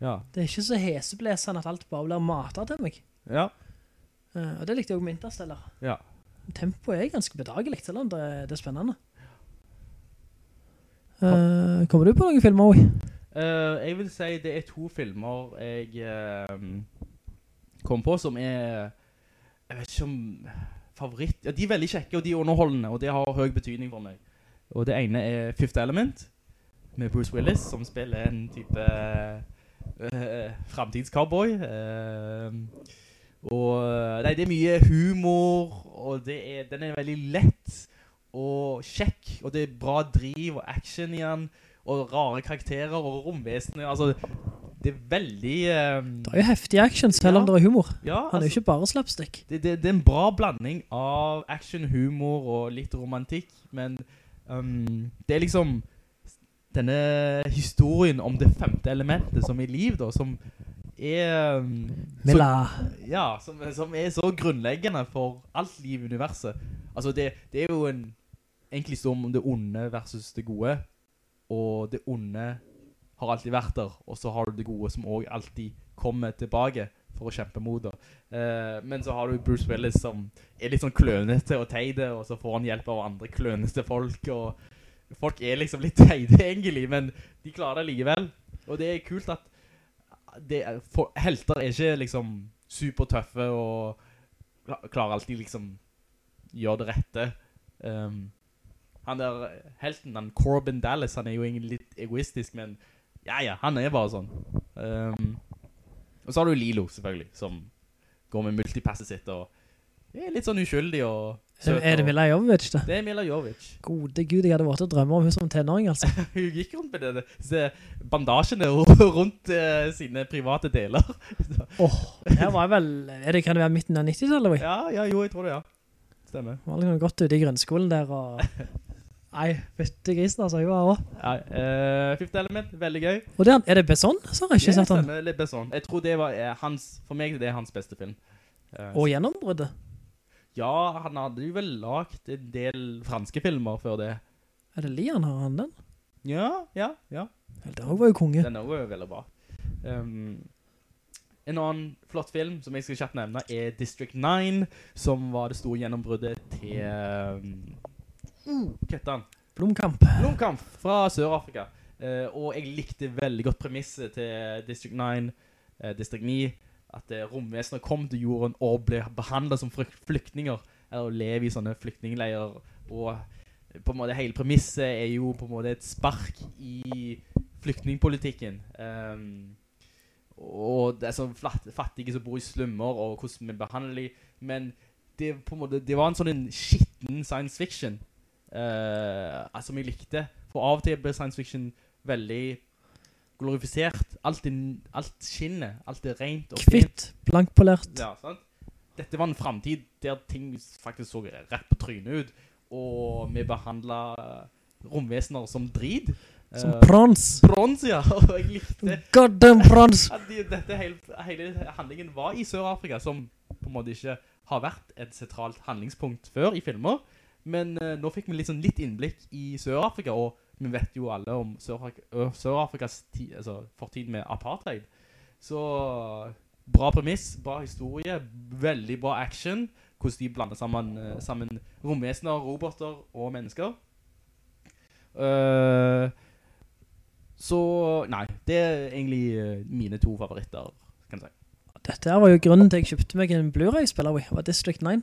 Ja. Det er ikke så heseblesende at alt bare blir matet til meg. Ja. Uh, og det likte jeg også med Interstellar. Ja. Tempoet er ganske bedagelig, selv om det, det er spennende. Uh, kommer du på noen filmer også? Uh, jeg vil si det er to filmer jeg kom på som er Jeg vet ikke om favoritt ja, De er veldig kjekke og de er underholdende Og det har høy betydning for meg. Og det ene er Fifth Element Med Bruce Willis som spiller en type uh, Fremtidscowboy Uh, Og nei, det er mye humor Og er, den er veldig lett Og kjekk Og det er bra driv og action igjen, og rare karakterer og romvesener, altså, det er veldig... Um, Det er jo heftig action, selv om Ja. det er humor. Ja, Han er jo altså- ikke bare slapstick. det, det, det er en bra blanding av action, humor og litt romantikk, men um, det er liksom denne historien om det femte elementet som er liv da, som er... um, Milla. Så, ja, som, som er så grunnleggende for alt liv i universet. Altså det, det er jo en egentlig historie om det onde versus det gode, og det onde har alltid vært der, og så har du det gode som også alltid kommer tilbake for å kjempe mot det. Eh, men så har du Bruce Willis som er litt sånn klønete og teide, og så får han hjelp av andre kløneste folk, og folk er liksom litt teide egentlig, men de klarer det likevel. Og det er kult at det for, helter er ikke liksom supertøffe og klarer alltid liksom gjøre det rette. Um, han der helten, han Corbin Dallas, han er jo egentlig litt egoistisk, men ja, ja, han er bare sånn. Um, og så har du Lilo, selvfølgelig, som går med multipasset sitt, og er litt sånn uskyldig og søt. Er det Mila Jovic Jovovich det? Det er Mila Jovic. Gode gud, jeg hadde vært å drømme om hun som tenåring, altså. Hun gikk rundt med det, disse bandasjene rundt eh, sine private deler. Åh, her var jeg vel, er det, kan det være midten av 90-tallet? oi? ja, ja, jo, jeg tror det, ja. Stemmer. Jeg var godt ute i grunnskolen der, og... Nei, fytte grisen altså, jeg var også. Ja, uh, Fifth Element, veldig gøy. Og det, er det Besson? Så har jeg ikke Ja, sett han. stemmer, litt Besson. Jeg tror det var eh, hans, for meg det er hans beste film. Uh, Og gjennombruddet. Ja, han hadde jo vel lagt en del franske filmer før det. Er det Lian har han den? Ja, ja, ja. Den var jo konge. Den var jo veldig bra. Um, en annen flott film som jeg skal kjapt nevne er District 9, som var det store gjennombruddet til... Um, heter? Blomkamp. Blomkamp fra Sør-Afrika. Eh, og jeg likte veldig godt premisset til District 9, eh, District 9, at eh, romvesener kom til jorden og ble behandlet som flyktninger, eller leve i sånne flyktningleier, og på en måte hele premisset er jo på en måte et spark i flyktningpolitikken. Um, og det er sånn fattige som bor i slummer, og hvordan vi behandler de, men det, måte, det var en sånn en skitten science fiction, eh, som jeg likte. For av og til ble science fiction veldig glorifisert. Alt, er, alt skinner, alt er rent og Kvitt, blankpolert. Ja, sant? Dette var en fremtid der ting faktisk så rett på trynet ut, og vi behandlet romvesener som drid. Som brons. prons. brons, ja. Og jeg likte Goddamn prons. dette hele, hele handlingen var i Sør-Afrika, som på en måte ikke har vært et sentralt handlingspunkt før i filmer. Men eh, nå fikk vi sånn litt innblikk i Sør-Afrika, og vi vet jo alle om Sør-Afrikas Sør altså, fortid med apartheid. Så bra premiss, bra historie, veldig bra action, hvordan de blander sammen, eh, sammen romvesener, roboter og mennesker. Uh, så, nei, det er egentlig eh, mine to favoritter, kan jeg si. Dette var jo grunnen til jeg kjøpte meg en Blu-ray-spiller, det var District 9.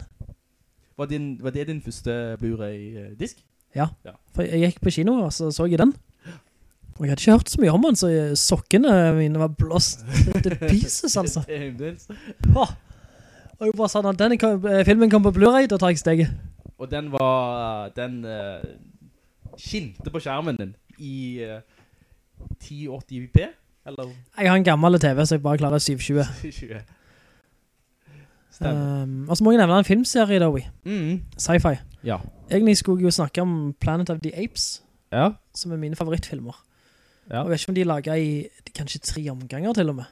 Var, din, var det din første Blu-ray-disk? Ja. Ja. For jeg gikk på kino, og så så jeg den. Og jeg hadde ikke hørt så mye om den, så sokkene mine var blåst til pieces, altså. Det er himmels. Åh. Og jeg bare sa, når denne kom- eh, filmen kom på Blu-ray, da tar jeg steget. Og den var, den uh, skinte på skjermen din i uh, 1080p, eller Jeg har en gammel TV, så jeg bare klarer 720. 20. Um, og så må jeg nevne en filmserie vi. Mm. Sci-fi. Ja. Egentlig skulle jeg jo snakke om Planet of the Apes, Ja. som er mine favorittfilmer. Ja. Og jeg vet ikke om de lager i kanskje tre omganger til og med.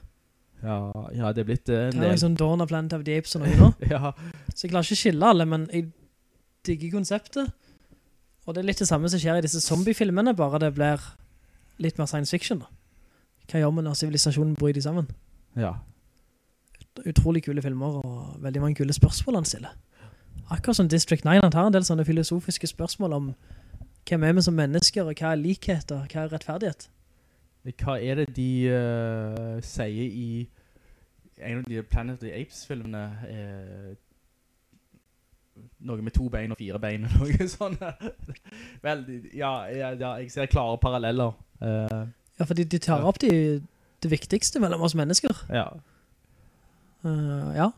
Ja, ja, det er blitt Uh, en Det er liksom Dawn of Planet of the Apes og noe nå. ja. Så jeg klarer ikke å skille alle, men jeg digger konseptet. Og det er litt det samme som skjer i disse zombiefilmene, bare det blir litt mer science fiction da. Hva gjør man når sivilisasjonen bryr de sammen? Ja. Utrolig kule filmer og veldig mange kule spørsmål han stiller. Akkurat som District 9, han tar en del sånne filosofiske spørsmål om hvem er vi som mennesker, og hva er likhet, og hva er rettferdighet. Hva er det de uh, sier i en av de Planet of the Apes-filmene? Uh, noe med to bein og fire bein, noe sånt. Vel, ja, ja, ja, jeg ser klare paralleller. Uh, Ja, fordi de tar opp de, det viktigste mellom oss mennesker. ja. Eh, ja.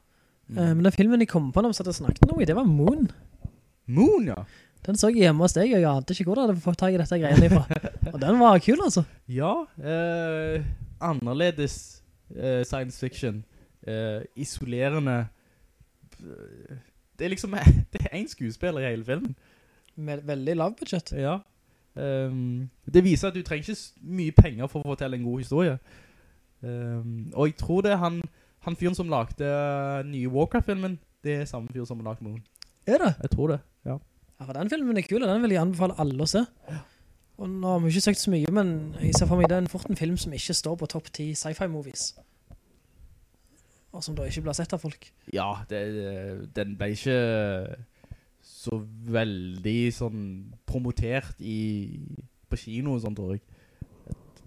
Mm. Uh, men den filmen jeg kom på når vi satt og snakket nå i, det var Moon. Moon, ja. Den så jeg hjemme hos deg, og jeg hadde ikke hvor det hadde fått tag i dette greiene ifra. og den var kul, altså. Ja, uh, annerledes science fiction. Isolerende. Det er liksom, det er en skuespiller i hele filmen. Med veldig lav budsjett. Ja. Um, det viser at du trenger ikke mye penger for å fortelle en god historie. Um, og jeg tror det er han, han fyren som lagde uh, nye Warcraft-filmen, det er samme fyr som har lagd Moon. Er det? Jeg tror det, ja. Ja, for den filmen er kul, og den vil jeg anbefale alle å se. Og nå har vi ikke sagt så mye, men jeg ser for meg det er en fort en film som ikke står på topp 10 sci-fi movies. Og som da ikke blir sett av folk. Ja, det, den ble ikke så veldig sånn promotert i, på kino og sånn, tror jeg.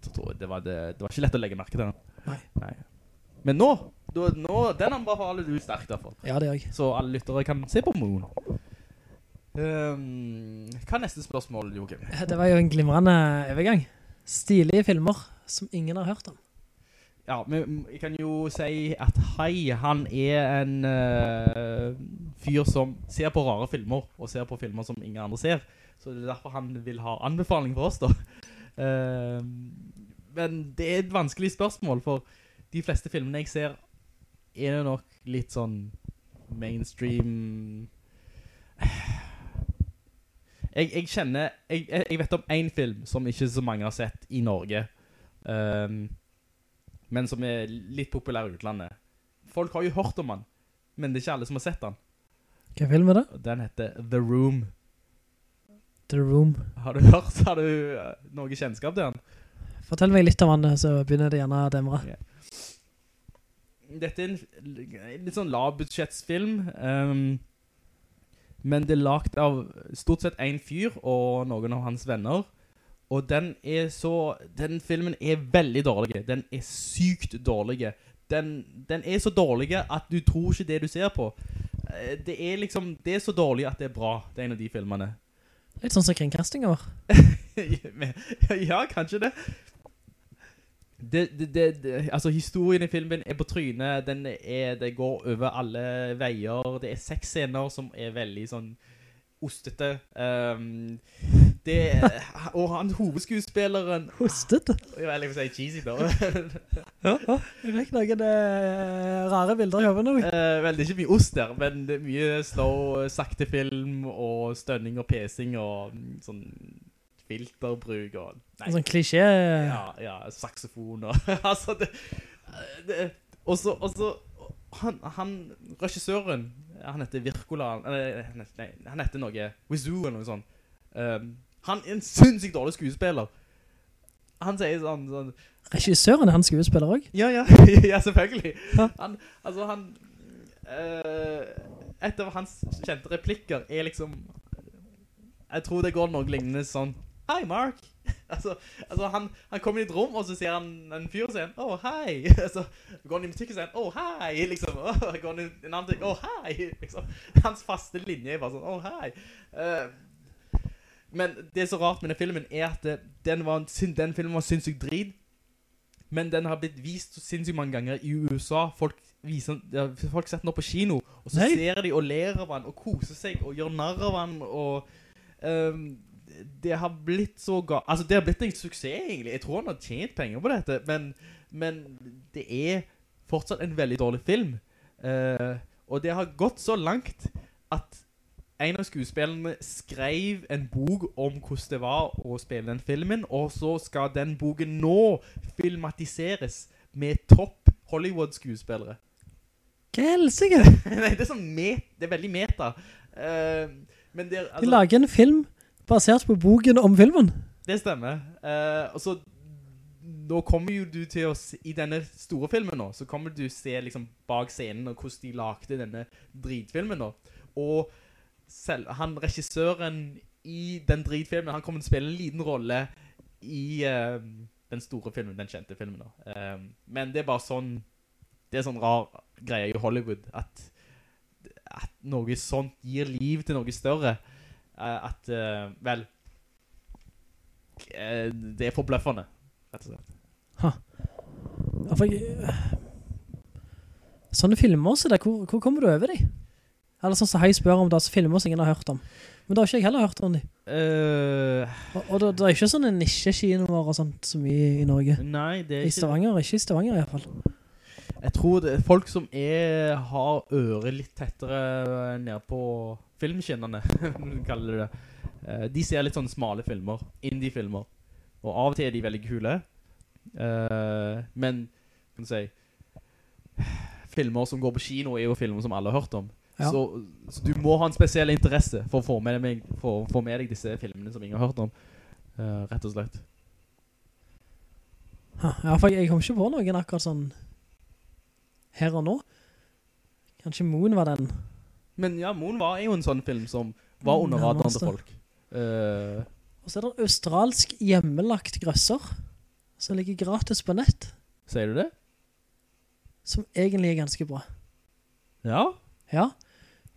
Jeg tror det, var det, det var ikke lett å legge merke til den. Nei. Men nå, da, nå den anbefaler du sterkt derfor. Ja, det gjør jeg. Så alle lyttere kan se på Moon. Ehm, hva er neste spørsmål, Joachim? Det var jo en glimrende overgang. Stilige filmer som ingen har hørt om. Ja, men jeg kan jo si at Hai, han er en uh, fyr som ser på rare filmer, og ser på filmer som ingen andre ser. Så det er derfor han vil ha anbefaling for oss da. Uh, men det er et vanskelig spørsmål, for de fleste filmene jeg ser, er nok litt sånn mainstream... Jeg, jeg kjenner, jeg, jeg vet om en film som ikke så mange har sett i Norge, um, men som er litt populær i utlandet. Folk har jo hørt om den, men det er ikke alle som har sett den. Hva film er det? Den heter The Room. The Room. Har du hørt, har du eh, noe kjennskap til den? Fortell meg litt om han, så begynner det gjerne å demre. Dette er en litt sånn lavbudsjettsfilm, Um, men det er lagt av stort sett en fyr og noen av hans venner. Og den er så, den filmen er veldig dårlig. Den er sykt dårlig. Den, den er så dårlig at du tror ikke det du ser på. Eh, Det er liksom, det er så dårlig at det er bra. Det er en av de filmene. Litt sånn som kringkastinger var. Ja, kanskje det. Det, det, det. Altså, historien i filmen er på trynet. Den er, det går over alle veier. Det er seks scener som er veldig sånn ostete. Um, det, og han hovedskuespilleren Hostet. Jeg vil si cheesy da. Ja, ja. Jeg fikk noen eh, rare bilder i hodet Uh, Eh, vel, det er ikke mye ost der, men det er mye slow, sakte film og stønning og pesing og mm, sånn filterbruk og... Nei, En sånn klisjé. ja, ja, saksofon og... altså, det... det og så, og så han, han, regissøren, han heter Virkola, nei, han heter noe, Wizoo eller noe sånt. Um, han er en sinnssykt dårlig skuespiller. Han sier sånn, sånn Regissøren er han skuespiller også. ja, ja, ja, selvfølgelig. Han, altså han, Uh, et av hans kjente replikker er liksom, jeg tror det går noe lignende sånn, Hei, Mark. altså, altså han, han kommer i et rom, og så ser han en fyr og sier, Åh, hei. altså, går han i musikk og sier, Åh, hei, liksom. oh, går han i en annen ting, Åh, hei. Liksom. Hans faste linje er bare sånn, Åh, hei. Uh, men det er så rart med den filmen er at den, var, den filmen var sinnssykt drit, men den har blitt vist så sinnssykt mange ganger i USA. Folk viser, folk setter den opp på kino, og så Nei. ser de og ler av den, og koser seg, og gjør narr av den, og ehm, det har blitt så ga... Altså, det har blitt en suksess, egentlig. Jeg tror han har tjent penger på dette, men, men det er fortsatt en veldig dårlig film. Uh, og det har gått så langt at en av skuespillene skrev en bok om hvordan det var å spille den filmen, og så skal den boken nå filmatiseres med topp Hollywood-skuespillere. Helsike? Nei, det er sånn met, det er veldig meta. Uh, men det er, De lager en film basert på boken om filmen. Det stemmer. Eh, og så nå kommer jo du til se, i denne store filmen nå, så kommer du se liksom bak scenen og hvordan de lagde denne dritfilmen nå. Og selv, han regissøren i den dritfilmen, han kommer til å spille en liten rolle i eh, den store filmen, den kjente filmen nå. Eh, men det er bare sånn, det er sånn rar greie i Hollywood, at, at noe sånt gir liv til noe større. Eh, at, eh, vel, eh, det er forbløffende, rett og slett. Ja, for jeg, sånne filmer også, der, hvor, hvor kommer du over de? Eller sånn som Hei spør om det, så filmer som ingen har hørt om. Men det har ikke jeg heller hørt om de. Uh, Og, og det, det er ikke sånne nisjekinoer og sånt som i, i Norge. nei, det er I ikke Stavanger, ikke i Stavanger i hvert fall. Jeg tror det er folk som er, har øret litt tettere ned på filmskinnene, kaller du det. Uh, De ser litt sånn smale filmer, indie-filmer. Og av og til er de veldig kule. Uh, men, kan du si, filmer som går på kino er jo filmer som alle har hørt om. Ja. Så, så du må ha en spesiell interesse for å få med, deg, for, for med deg disse filmene som ingen har hørt om. uh, rett og slett. Ja, for jeg, jeg kom ikke på noen akkurat sånn her og nå. Kanskje Moon var den. Men ja, Moon var jo en sånn film som var under radaren til folk. Uh, Og så er det australsk hjemmelagt grøsser, som ligger gratis på nett, sier du det? som egentlig er ganske bra. Ja. Ja.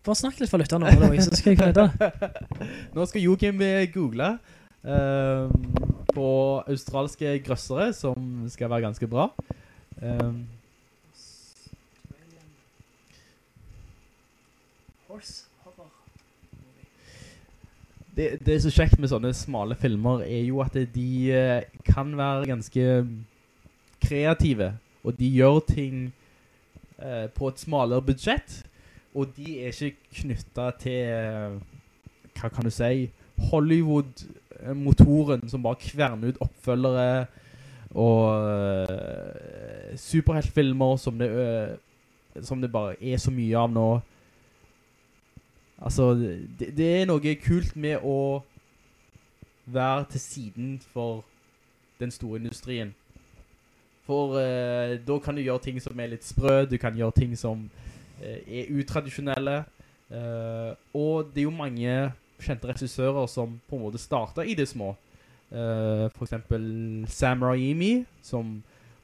Bare snakk litt for lytterne nå, da. så skal jeg finne det. Nå skal Joachim google uh, på australske grøssere, som skal være ganske bra. Eh, det, det er så kjekt med sånne smale filmer er jo at de eh, kan være ganske kreative, og de gjør ting eh, på et smalere budsjett, og de er ikke knyttet til, eh, hva kan du si, Hollywood-motoren som bare kverner ut oppfølgere og eh, superheltfilmer som det, eh, som det bare er så mye av nå. Altså, det, det er noe kult med å være til siden for den store industrien. For eh, da kan du gjøre ting som er litt sprø, du kan gjøre ting som eh, er utradisjonelle. Eh, og det er jo mange kjente regissører som på en måte startet i det små. Eh, for eksempel Sam Raimi, som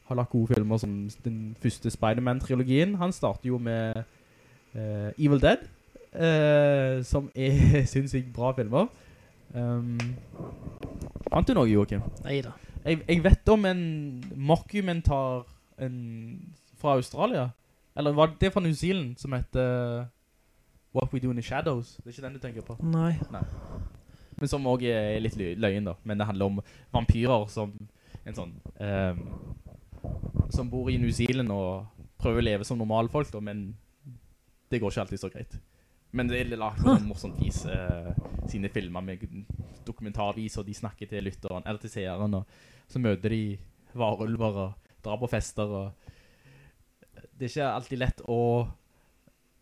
har lagt gode filmer som den første Spider-Man-trilogien. Han startet jo med eh, Evil Dead, eh, som er sinnssykt bra filmer. Um, fant du noe, Joachim? Neida. Jeg, jeg vet om en mockumentar en, fra Australia. Eller var det fra New Zealand som heter What We Do in the Shadows? Det er ikke den du tenker på? Nei. Nei. men som også er litt lø- løgn da. Men det handler om vampyrer som en sånn, Um, som bor i New Zealand og prøver å leve som normale folk da, men det går ikke alltid så greit. Men det er lagt på sånn morsomt vis, eh, sine filmer med dokumentarvis, og de snakker til lytteren, eller til seeren, og så møter de varulver og drar på fester, og det er ikke alltid lett å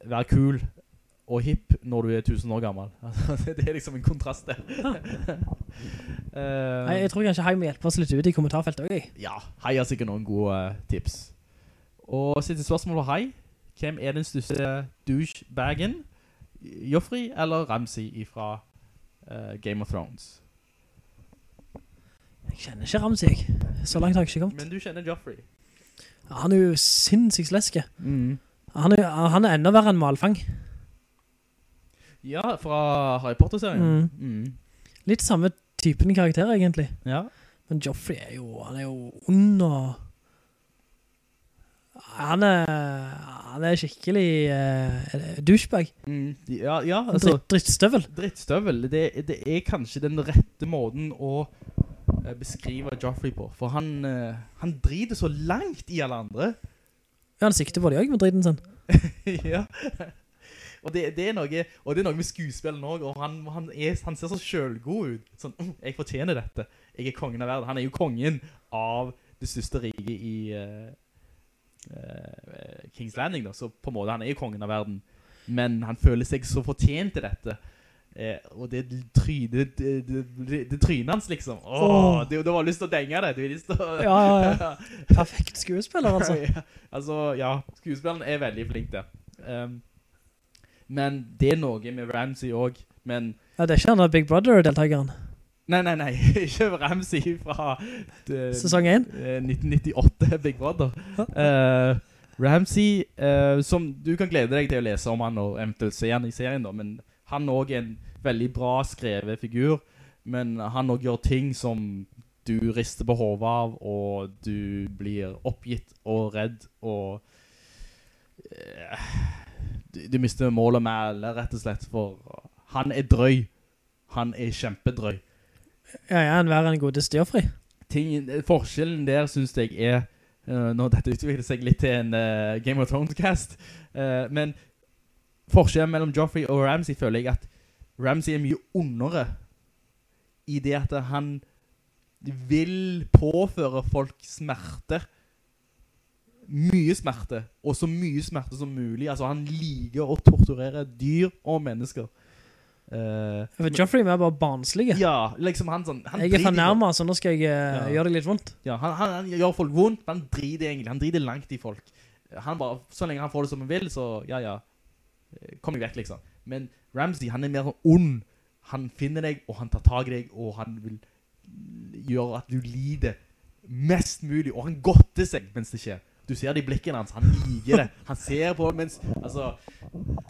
være kul og hipp når du er tusen år gammel. Altså, det er liksom en kontrast der. uh, jeg tror kanskje Hei må hjelpe oss litt ut i kommentarfeltet også, ja, Hei har sikkert noen gode eh, tips. Og siste spørsmål var Hei. Hvem er den største douchebagen? Joffrey eller Ramsay fra uh, Game of Thrones? Jeg kjenner ikke Ramsey. Så langt har jeg ikke kommet. Men du kjenner Joffrey. Ja, han er jo sinnssykt leske. Mm. Han er, han er enda verre enn Malfang. Ja, fra Harry Potter-serien. Mm. Mm. Litt samme typen karakter, egentlig. Ja. Men Joffrey er jo, han er jo ond og... Han er, han er skikkelig uh, douchebag. Mm. Ja, ja, altså... dritt, drittstøvel. Drittstøvel, det, det er kanskje den rette måten å eh, beskrive Joffrey på. For han, uh, han driter så langt i alle andre. Ja, han sikter på det også med driten sin. ja. Og det, det, er noe, og det er noe med skuespillen også, og han, han, er, han ser så selvgod ut. Sånn, «Mm, jeg fortjener dette. Jeg er kongen av verden. Han er jo kongen av det største riket i eh, King's Landing, da. Så på en måte, han er jo kongen av verden. Men han føler seg så fortjent til dette. Eh, og det, try, det, det, det, trynet hans liksom Åh, oh. det, du har lyst til å denge det Du har lyst til å Ja, ja, ja. Perfekt skuespiller, altså. ja, altså, ja, skuespilleren er veldig flink det Um, men det er noe med Ramsey også, men... Ja, det er ikke han Big Brother-deltakeren. Nei, nei, nei, ikke Ramsey fra... de, Sesong 1? eh, 1998 Big Brother. uh, Ramsey, uh, som du kan glede deg til å lese om han og eventuelt se han i serien da, men han også er en veldig bra skrevet figur, men han også gjør ting som du rister på hovedet av, og du blir oppgitt og redd, og uh, du, du mister målet med alle, rett og slett, for han er drøy. Han er kjempedrøy. Ja, ja, han verre enn god styrfri. Ting, forskjellen der synes jeg er uh, Nå dette utvikler seg litt til en uh, Game of Thrones-cast uh, Men forskjellen mellom Joffrey og Ramsay føler jeg at Ramsay er mye ondere I det at han vil påføre folk smerte. Mye smerte Og så mye smerte som mulig. Altså han liker å torturere dyr og mennesker Eh, For Joffrey er bare barnslige. Ja, liksom han sånn han Jeg er fornærmet, så nå skal jeg uh, Ja. gjøre det litt vondt. Ja, han, han, han gjør folk vondt, men han driter egentlig. Han driter langt i folk. Han bare, så lenge han får det som han vil, så ja, ja. eh, Kom deg vekk, liksom. Men Ramsey, han er mer sånn ond. Han finner deg, og han tar tag i deg, og han vil gjøre at du lider mest mulig, og han godter seg mens det skjer. Du ser det i blikken hans, han liker det. Han ser på det mens, altså,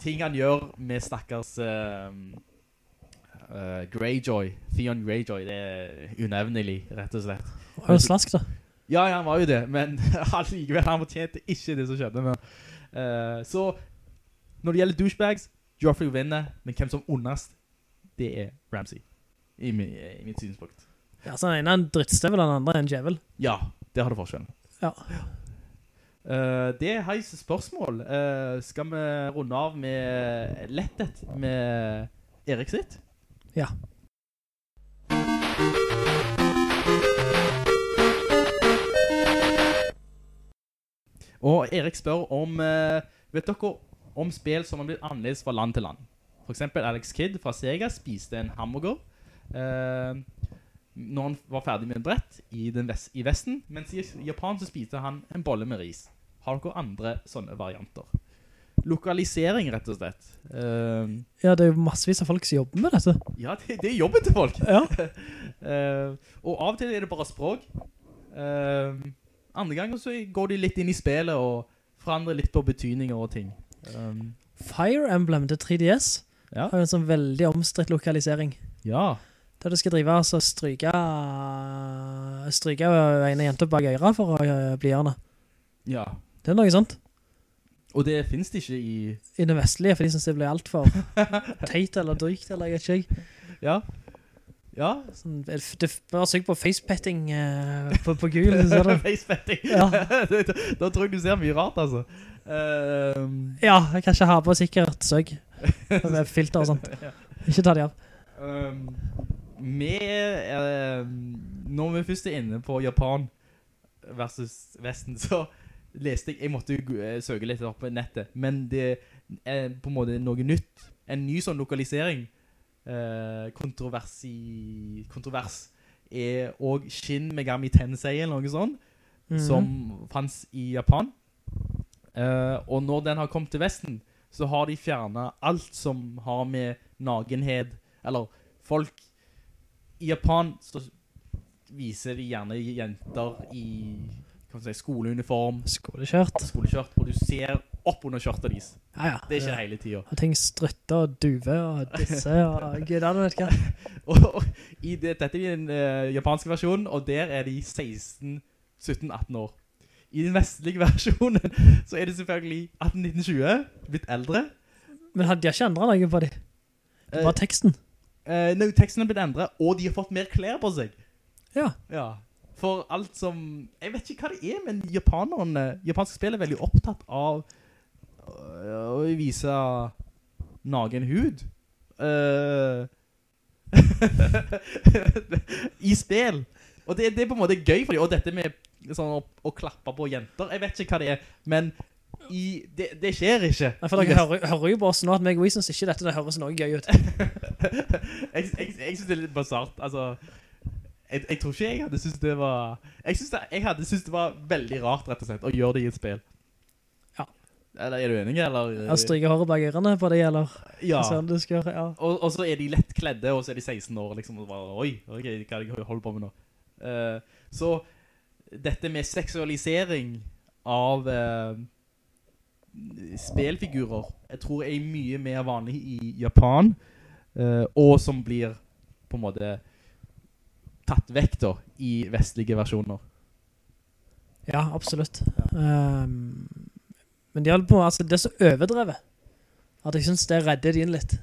ting han gjør med stakkars uh, uh, Greyjoy, Theon Greyjoy, det er unevnelig, rett og slett. Han var jo slask da. Ja, ja, han var jo det, men allikevel, han fortjente ikke det som skjedde Men, Uh, så, når det gjelder douchebags, Joffrey vinner, men hvem som ondest, det er Ramsey, i, mi, i mitt synspunkt. Ja, så den ene er en drittstøvel, den andre er en djevel. Ja, det har du forskjellen. Ja. Uh, det er heis spørsmål. Uh, skal vi runde av med lettet med Erik sitt? Ja. Og Erik spør om, uh, vet dere om spill som har blitt annerledes fra land til land? For eksempel Alex Kidd fra Sega spiste en hamburger når han var ferdig med en brett i, den vest, i Vesten, mens i Japan så spiste han en bolle med ris. Har dere andre sånne varianter? Lokalisering, rett og slett. Uh, Ja, det er jo massevis av folk som jobber med dette. ja, det, det er jobben til folk. Ja. uh, og av og til er det bare språk. Uh, andre ganger så går de litt inn i spillet og forandrer litt på betydninger og ting. Um, Fire Emblem til 3DS Ja. har en sånn veldig omstridt lokalisering. ja. Der du skal drive altså stryke stryke en jente bak øra for å eh, bli gjerne. Ja. Det er noe sånt. Og det finnes det ikke i... I det vestlige, for de synes det blir alt for teit eller drygt, eller jeg vet ikke. Ja. Ja. Sånn, det det bare søk på facepetting uh, på, på Google, så det. Facepetting. Ja. da tror jeg du ser mye rart, altså. Uh, Ja, jeg kan ikke ha på sikkert søk. Med filter og sånt. Ikke ta de av. Um, med, uh, når vi først er inne på Japan versus Vesten, så leste jeg, jeg måtte jo eh, søke litt opp på nettet, men det er på en måte noe nytt. En ny sånn lokalisering, eh, kontroversi, kontrovers, er også Shin Megami Tensei eller noe sånt, Mhm. som fanns i Japan. Eh, og når den har kommet til Vesten, så har de fjernet alt som har med nagenhed, eller folk i Japan så viser de gjerne jenter i kan man si, skoleuniform, Skolekjørt. skolekjørt, og du ser opp under kjørtet deres. Ja, ja. Det skjer hele tiden. Og ting strutter og duver og disse og gudene vet hva. Og, og i det, dette er den uh, japanske versjonen, og der er de 16, 17, 18 år. I den vestlige versjonen så er det selvfølgelig 18-19-20, blitt eldre. Men hadde de ikke endret noe på de? Det var teksten. Eh, nei, teksten har blitt endret, og de har fått mer klær på seg. Ja. Ja. For alt som... Jeg vet ikke hva det er, men japanerne, japanske spill er veldig opptatt av øh, å vise nagen hud. Uh, I spill. Og det, det er på en måte gøy for dem. Og dette med sånn, å, å klappe på jenter, jeg vet ikke hva det er, men i, det, det skjer ikke. Nei, for dere hører, hører jo på oss nå at meg og jeg synes ikke dette det høres noe gøy ut. jeg, jeg, jeg synes det er litt basart. Altså, jeg, jeg tror ikke jeg hadde syntes det var... Jeg, synes det, jeg hadde syntes det var veldig rart, rett og slett, å gjøre det i et spill. Ja. Eller er du enig, eller? Jeg stryker håret bak ørene på det eller? Ja. Sånn skal ja. Og, og så er de lett kledde, og så er de 16 år, liksom, og bare, oi, ok, hva er det jeg holder på med nå? Uh, så dette med seksualisering av uh, spelfigurer, jeg tror er mye mer vanlig i Japan, uh, og som blir på en måte tatt vekk da, i vestlige versjoner. Ja, absolutt. Um, men de holder på, altså det er så overdrevet, at jeg synes det redder de inn litt.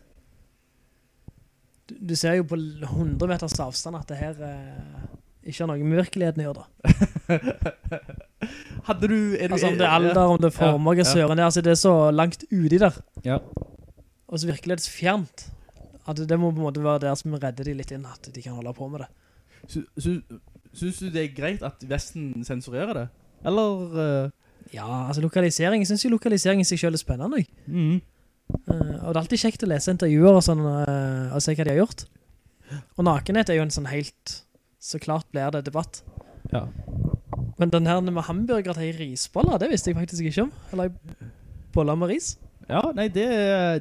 Du, du ser jo på 100 meters avstand at det her eh, ikke har noe med virkeligheten å gjøre da. Hadde du... Er du Altså om det er alder, om det er former, ja, søren det altså det er så langt ute der. Ja. Og så virkelighetsfjernt. At det må på en måte være det som redder de litt inn, at de kan holde på med det. Sy- sy- Synes du det er greit at Vesten sensurerer det? Eller... Uh... Ja, altså lokalisering, jeg synes jo lokalisering i seg selv er spennende. Mm. Eh, og det er alltid kjekt å lese intervjuer og sånn, uh, og se hva de har gjort. Og nakenhet er jo en sånn helt, så klart blir det debatt. Ja. Men den her med hamburger til risboller, det visste jeg faktisk ikke om. Eller boller med ris. Ja, nei, det,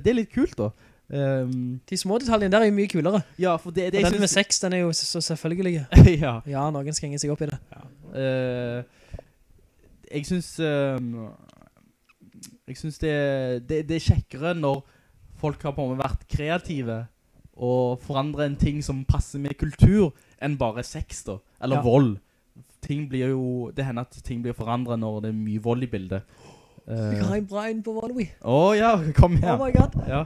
det er litt kult da. Ehm, De små detaljene der er jo mye kulere. ja, for det, det og den med sex, den er jo så, selvfølgelig. ja. Ja, noen skal henge seg opp i det. Eh, jeg synes ehm, Jeg synes det, det, det er kjekkere når folk har på meg vært kreative og forandret en ting som passer med kultur enn bare sex da, eller Ja. vold. Ting blir jo, det hender at ting blir forandret når det er mye vold i bildet. Vi kan ha en bra inn på Volvi. Åh ja, kom her. Oh my god. Ja.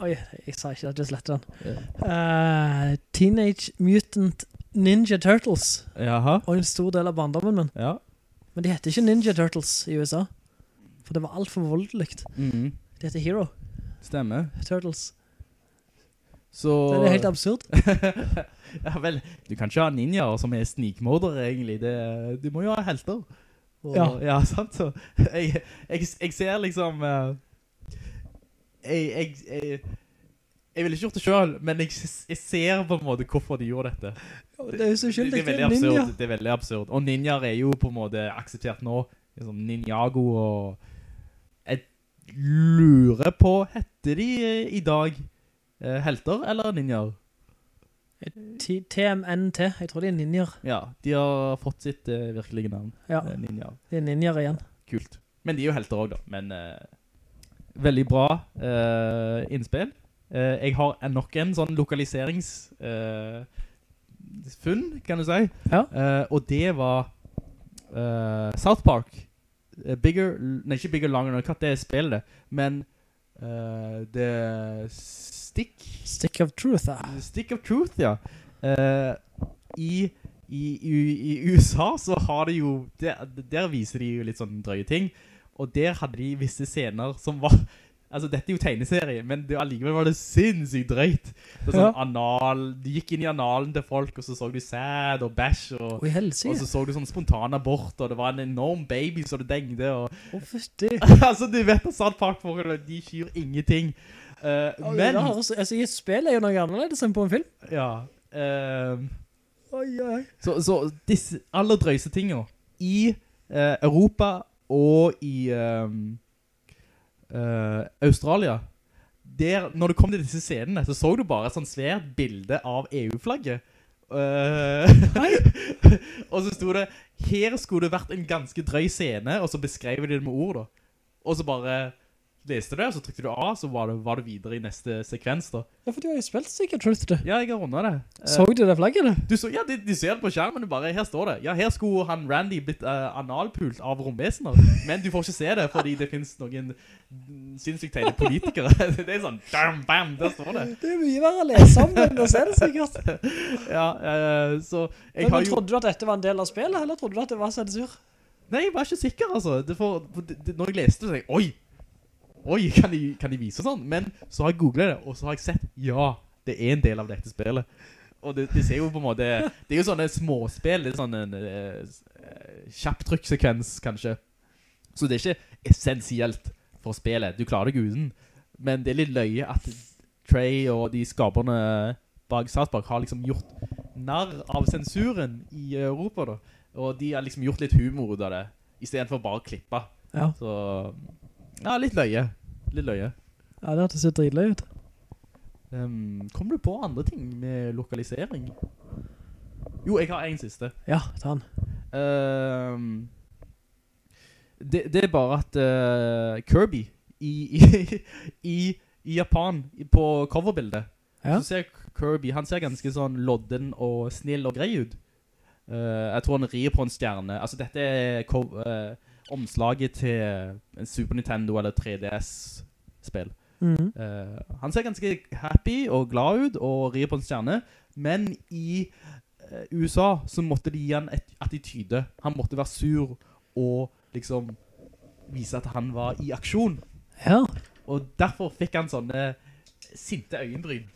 Oi, jeg sa ikke at jeg sletter den. Uh, Teenage Mutant Ninja Turtles. Jaha. Og en stor del av barndommen min. Ja. Men de heter ikke Ninja Turtles i USA. For det var alt for voldelikt. Mhm. De heter Hero Stemmer. Turtles. Så... Det er helt absurd. ja vel, du kan ikke ha ninjaer som er snikmordere egentlig, det, du må jo ha helter. Og, Ja. ja. sant så. Jeg, jeg, jeg ser liksom... eh, jeg, jeg, jeg, jeg ville ikke gjort det selv, men jeg, jeg ser på en måte hvorfor de gjorde dette. Det er jo så skyldig. det, er veldig absurd, det er veldig absurd. Og ninjaer er jo på en måte akseptert nå, liksom Ninjago og... Jeg lurer på, heter de eh, i dag eh, helter eller ninjaer? TMNT, jeg tror de er Ninjar Ja, de har fått sitt eh, virkelige navn. Ja. De er Ninjar igjen. Kult. Men de er jo helter også da. Men eh, veldig bra uh, innspill. Uh, jeg har nok en sånn lokaliserings eh, kan du si. Ja. Og det var South Park. Bigger, nei ikke Bigger Longer, hva det er spillet det, men The Stick Stick of Truth, ja. Stick of Truth, ja. I, i, i, I USA så har de jo, der, der viser de jo litt sånn drøye ting, og der hadde de visse scener som var, altså dette er jo tegneserie, men det, allikevel var det sinnssykt drøyt. Det sånn Ja. anal, de gikk inn i analen til folk, og så så du sæd og bæsj, og, Oi, og så så du sånn spontan abort, og det var en enorm baby som det dengde, og fytti. altså, du vet at South Park-forholdet, de skyr ingenting. Uh, oh, men, høres- altså, i et spill er jo noe annerledes enn på en film. ja, Uh, Oi, oi. så, så disse aller drøyeste tingene i uh, Europa og i um, uh, Australia, der, når du kom til disse scenene, så så du bare et sånn svært bilde av EU-flagget. Uh, og så sto det, her skulle det vært en ganske drøy scene, og så beskrev de det med ord da. Og så bare leste det, så trykte du A, så var det, var det videre i neste sekvens da. Ja, for du har jo spilt sikkert Truth, du. Ja, jeg har rundet det. Såg Så du det flagget, du? du så, ja, de, de ser det på skjermen, du bare, her står det. Ja, her skulle han Randy blitt uh, analpult av romvesener, men du får ikke se det, fordi det finnes noen sinnssykt tegne politikere. det er sånn, bam, bam, der står det. Det er mye verre å lese om enn å se det sikkert. Ja, uh, så jeg Men, har men jo... trodde du at dette var en del av spillet, eller trodde du at det var sensur? Nei, jeg var ikke sikker, altså. Det for det, det, når jeg leste det, så tenkte jeg, oi, oi, kan de, kan de vise sånn? Men så har jeg googlet det, og så har jeg sett, ja, det er en del av dette spillet. Og det, det ser jo på en måte, det er jo sånne småspill, det er sånn en eh, kjapptrykksekvens, kanskje. Så det er ikke essensielt for spillet. Du klarer deg uten. Men det er litt løye at Trey og de skaperne bak Salzburg har liksom gjort narr av sensuren i Europa da. Og de har liksom gjort litt humor ut av det, i stedet for bare å klippe. Ja. Så, ja, litt løye. Litt løye. Ja, det hørtes jo dritløy ut. Um, kommer du på andre ting med lokalisering? Jo, jeg har en siste. Ja, ta den. Um, det, det er bare at uh, Kirby i, i, i, i Japan, på coverbildet, Ja. så ser Kirby, han ser ganske sånn lodden og snill og grei ut. Uh, jeg tror han rir på en stjerne. Altså, dette er uh, omslaget til en Super Nintendo eller 3DS-spill. Mm. Uh, han ser ganske happy og glad ut og rir på en stjerne, men i uh, USA så måtte de gi han et attityde. Han måtte være sur og liksom vise at han var i aksjon. Ja. Og derfor fikk han sånne sinte øyenbryn,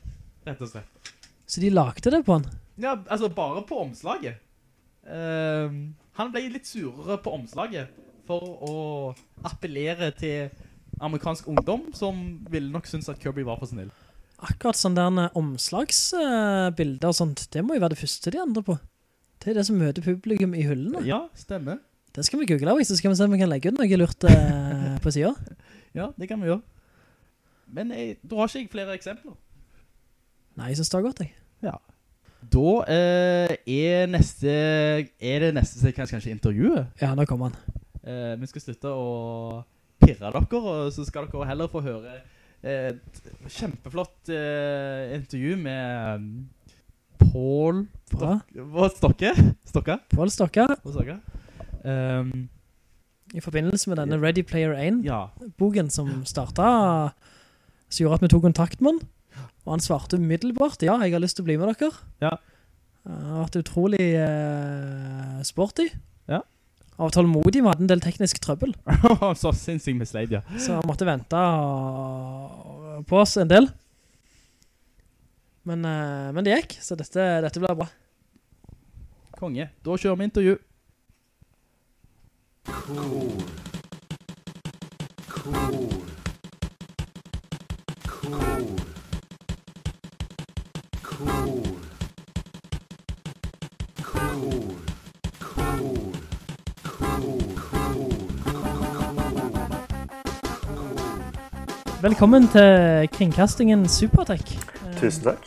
rett og slett. Så de lagde det på han. Ja, altså bare på omslaget. Uh, han ble litt surere på omslaget for å appellere til amerikansk ungdom som ville nok synes at Kirby var for snill. Akkurat sånn der omslagsbilder og sånt, det må jo være det første de andre på. Det er det som møter publikum i hullene. Ja, stemmer. Det skal vi google av så skal vi se om vi kan legge ut noe lurt eh, på siden. Ja, det kan vi gjøre. Men jeg, du har ikke flere eksempler. Nei, jeg synes det har godt, jeg. Ja. Da eh, er neste Er det neste sekvens kanskje intervjuet? Ja, nå kommer han. Eh, vi skal slutte å pirre dere, og så skal dere heller få høre et kjempeflott eh, intervju med um, Paul hva, Stokke? Stokka? Pål Stokka, Paul Stokke. Um, i forbindelse med denne Ready Player 1-bogen ja, som startet, så gjorde at vi tok kontakt med han. Og han svarte umiddelbart, ja, jeg har lyst til å bli med dere. Ja. Han har vært utrolig eh, sporty. Ja. var tålmodig, vi hadde en del teknisk trøbbel. så sinnssykt misleid, ja. Så han måtte vente på oss en del. Men, eh, men det gikk, så dette, dette ble bra. Konge. Da kjører vi intervju. Velkommen til Kringkastingen Supertech. Eh, Tusen takk.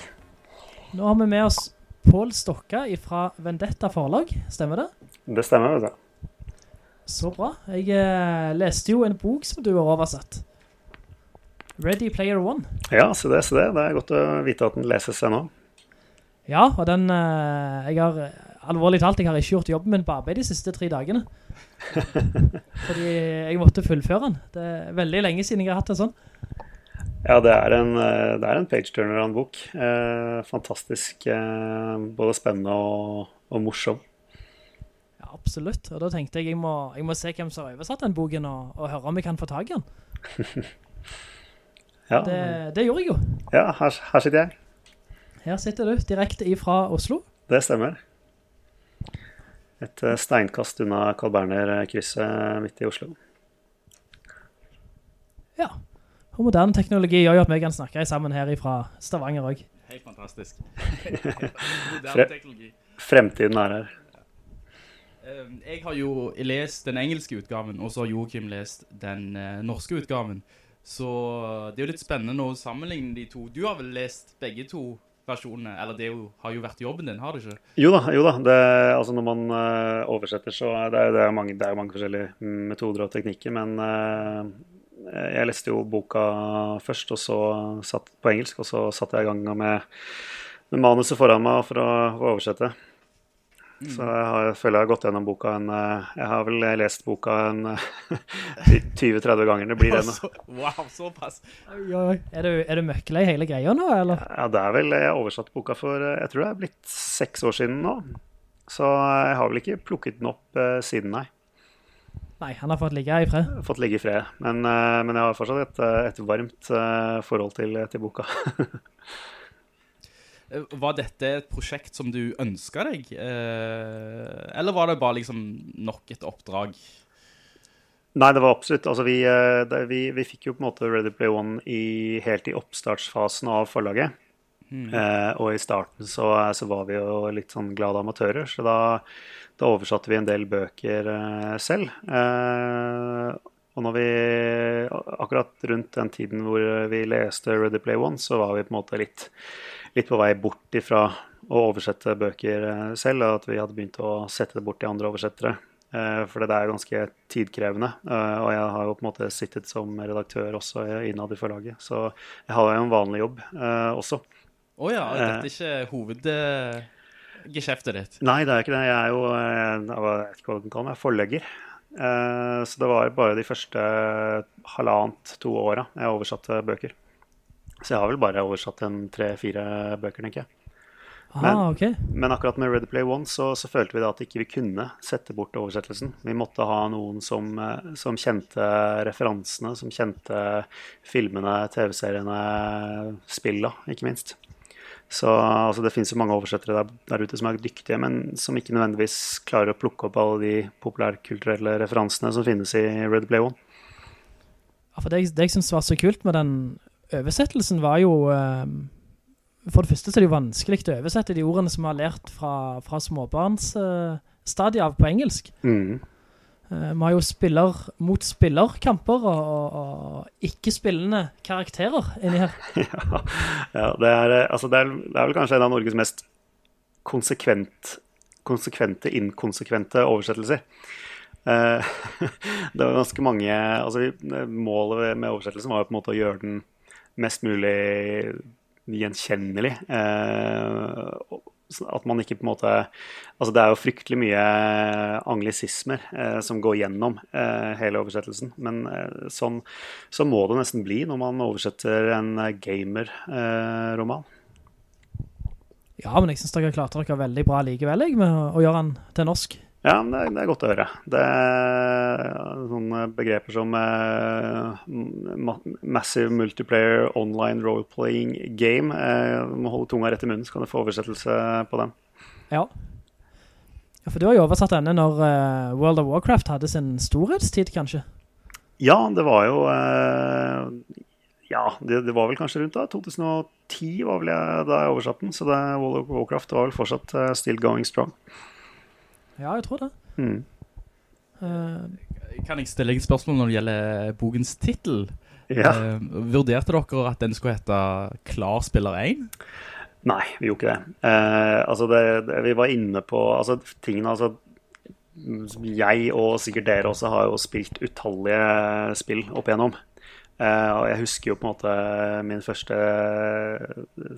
Nå har vi med oss Pål Stokka fra Vendetta forlag, stemmer det? Det stemmer, vet du. Så bra. Jeg eh, leste jo en bok som du har oversatt. Ready Player One. Ja, se det, se det. Det er godt å vite at den leses ennå. Ja, og den, eh, jeg har, alvorlig talt, jeg har ikke gjort jobben min på arbeid de siste tre dagene. Fordi jeg måtte fullføre den. Det er veldig lenge siden jeg har hatt det sånn. Ja, det er en, eh, det er en page-turner av en bok. Eh, fantastisk. Eh, både spennende og, og morsom. Ja, absolutt. Og da tenkte jeg jeg må, jeg må se hvem som har oversatt den boken, og, og høre om jeg kan få tag i den. Ja, Det, det gjorde jeg jo. ja her, her sitter jeg. Her sitter du, direkte ifra Oslo. Det stemmer. Et eh, steinkast unna Carl Berner-krysset midt i Oslo. Ja. Og moderne teknologi gjør jo at vi kan snakke sammen her fra Stavanger også. Helt fantastisk. Fre- Moderne teknologi. Fremtiden er her. Eh, Jeg har jo lest den engelske utgaven, og så har Joachim lest den eh, norske utgaven. Så det er jo litt spennende å sammenligne de to. Du har vel lest begge to versjonene, eller det jo, har jo vært jobben din, har det ikke? Jo da, jo da. Det, altså når man uh, oversetter, så er det, det, er mange, det er mange forskjellige metoder og teknikker. Men uh, jeg leste jo boka først, og så satt på engelsk, og så satte jeg i gang med, med manuset foran meg for å, for å oversette. Så jeg, har, jeg føler jeg har gått gjennom boka en eh, Jeg har vel lest boka en eh, 20-30 ganger. Det blir det nå. Wow, såpass. Er du, er du møkkelei hele greia nå, eller? Ja, det er vel Jeg har oversatt boka for eh, Jeg tror det er blitt seks år siden nå. Så jeg har vel ikke plukket den opp eh, siden, nei. Nei, han har fått ligge i fred. Fått ligge i fred. Men, eh, men jeg har fortsatt et, eh, et varmt eh, forhold til, til boka. Eh, Var dette et prosjekt som du ønsket deg? Eh, eller var det bare liksom nok et oppdrag? Nei, det var absolutt Altså, vi, eh, det, vi, vi fikk jo på en måte Ready Play One i, helt i oppstartsfasen av forlaget. Eh, og i starten så, så var vi jo litt sånn glade amatører, så da, da oversatte vi en del bøker eh, selv. Eh, og når vi Akkurat rundt den tiden hvor vi leste Ready Play One, så var vi på en måte litt, litt på vei bort ifra å oversette bøker eh, selv, og at vi hadde begynt å sette det bort til andre oversettere. Eh, For det er ganske tidkrevende. eh, Og jeg har jo på en måte sittet som redaktør også innad i forlaget. Så jeg har jo en vanlig jobb også. også. Åja, ja, dette er ikke hovedgeskjeftet ditt. Nei, det er ikke det. Jeg er jo jeg vet ikke hva du kan kalle meg, forlegger. Så det var bare de første halvannet, to åra jeg oversatte bøker. Så jeg har vel bare oversatt en tre-fire bøker, tenker jeg. Ah, okay. Men akkurat med Ready Play One så, så følte vi da at ikke vi kunne sette bort oversettelsen. Vi måtte ha noen som, eh, som kjente referansene, som kjente filmene, TV-seriene, spilla, ikke minst. Så altså, det finnes jo mange oversettere der, der ute som er dyktige, men som ikke nødvendigvis klarer å plukke opp alle de populærkulturelle referansene som finnes i Ready Play One. Ja, for det, det jeg synes var så kult med den oversettelsen var jo eh, For det første så er det jo vanskelig å oversette de ordene som vi har lært fra, fra småbarnsstadiet av på engelsk. Mm. Eh, vi har jo spiller mot spillerkamper og, og, og ikke-spillende karakterer inni her. ja, ja det, er, eh, altså det, er, det er vel kanskje en av Norges mest konsekvent, konsekvente, inkonsekvente oversettelser. Uh, det var ganske mange altså Målet med oversettelsen var jo på en måte å gjøre den mest mulig gjenkjennelig. Eh, at man ikke på en måte Altså det er jo fryktelig mye anglisismer eh, som går gjennom eh, hele oversettelsen. Men sånn så må det nesten bli når man oversetter en gamer-roman. Ja, men jeg synes dere klarte dere veldig bra likevel, jeg, med å gjøre den til norsk. Ja, men det, det er godt å høre. Det er sånne begreper som eh, massive multiplayer online role-playing game. Eh, du må holde tunga rett i munnen, så kan du få oversettelse på den. Ja. ja for du har jo oversatt denne når eh, World of Warcraft hadde sin storhetstid, kanskje? Ja, det var jo eh, Ja, det, det var vel kanskje rundt da. 2010 var vel jeg, da jeg oversatte den. Så det, World of Warcraft var vel fortsatt eh, still going strong. Ja, jeg tror det. Mm. Uh, Kan jeg stille et spørsmål når det gjelder bogens titel? Ja. Uh, vurderte dere at den skulle hete Klar spiller 1? Nei, vi gjorde ikke det. Uh, altså det, det. Vi var inne på altså tingene altså Jeg og sikkert dere også har jo spilt utallige spill opp igjennom. Uh, og jeg husker jo på en måte min første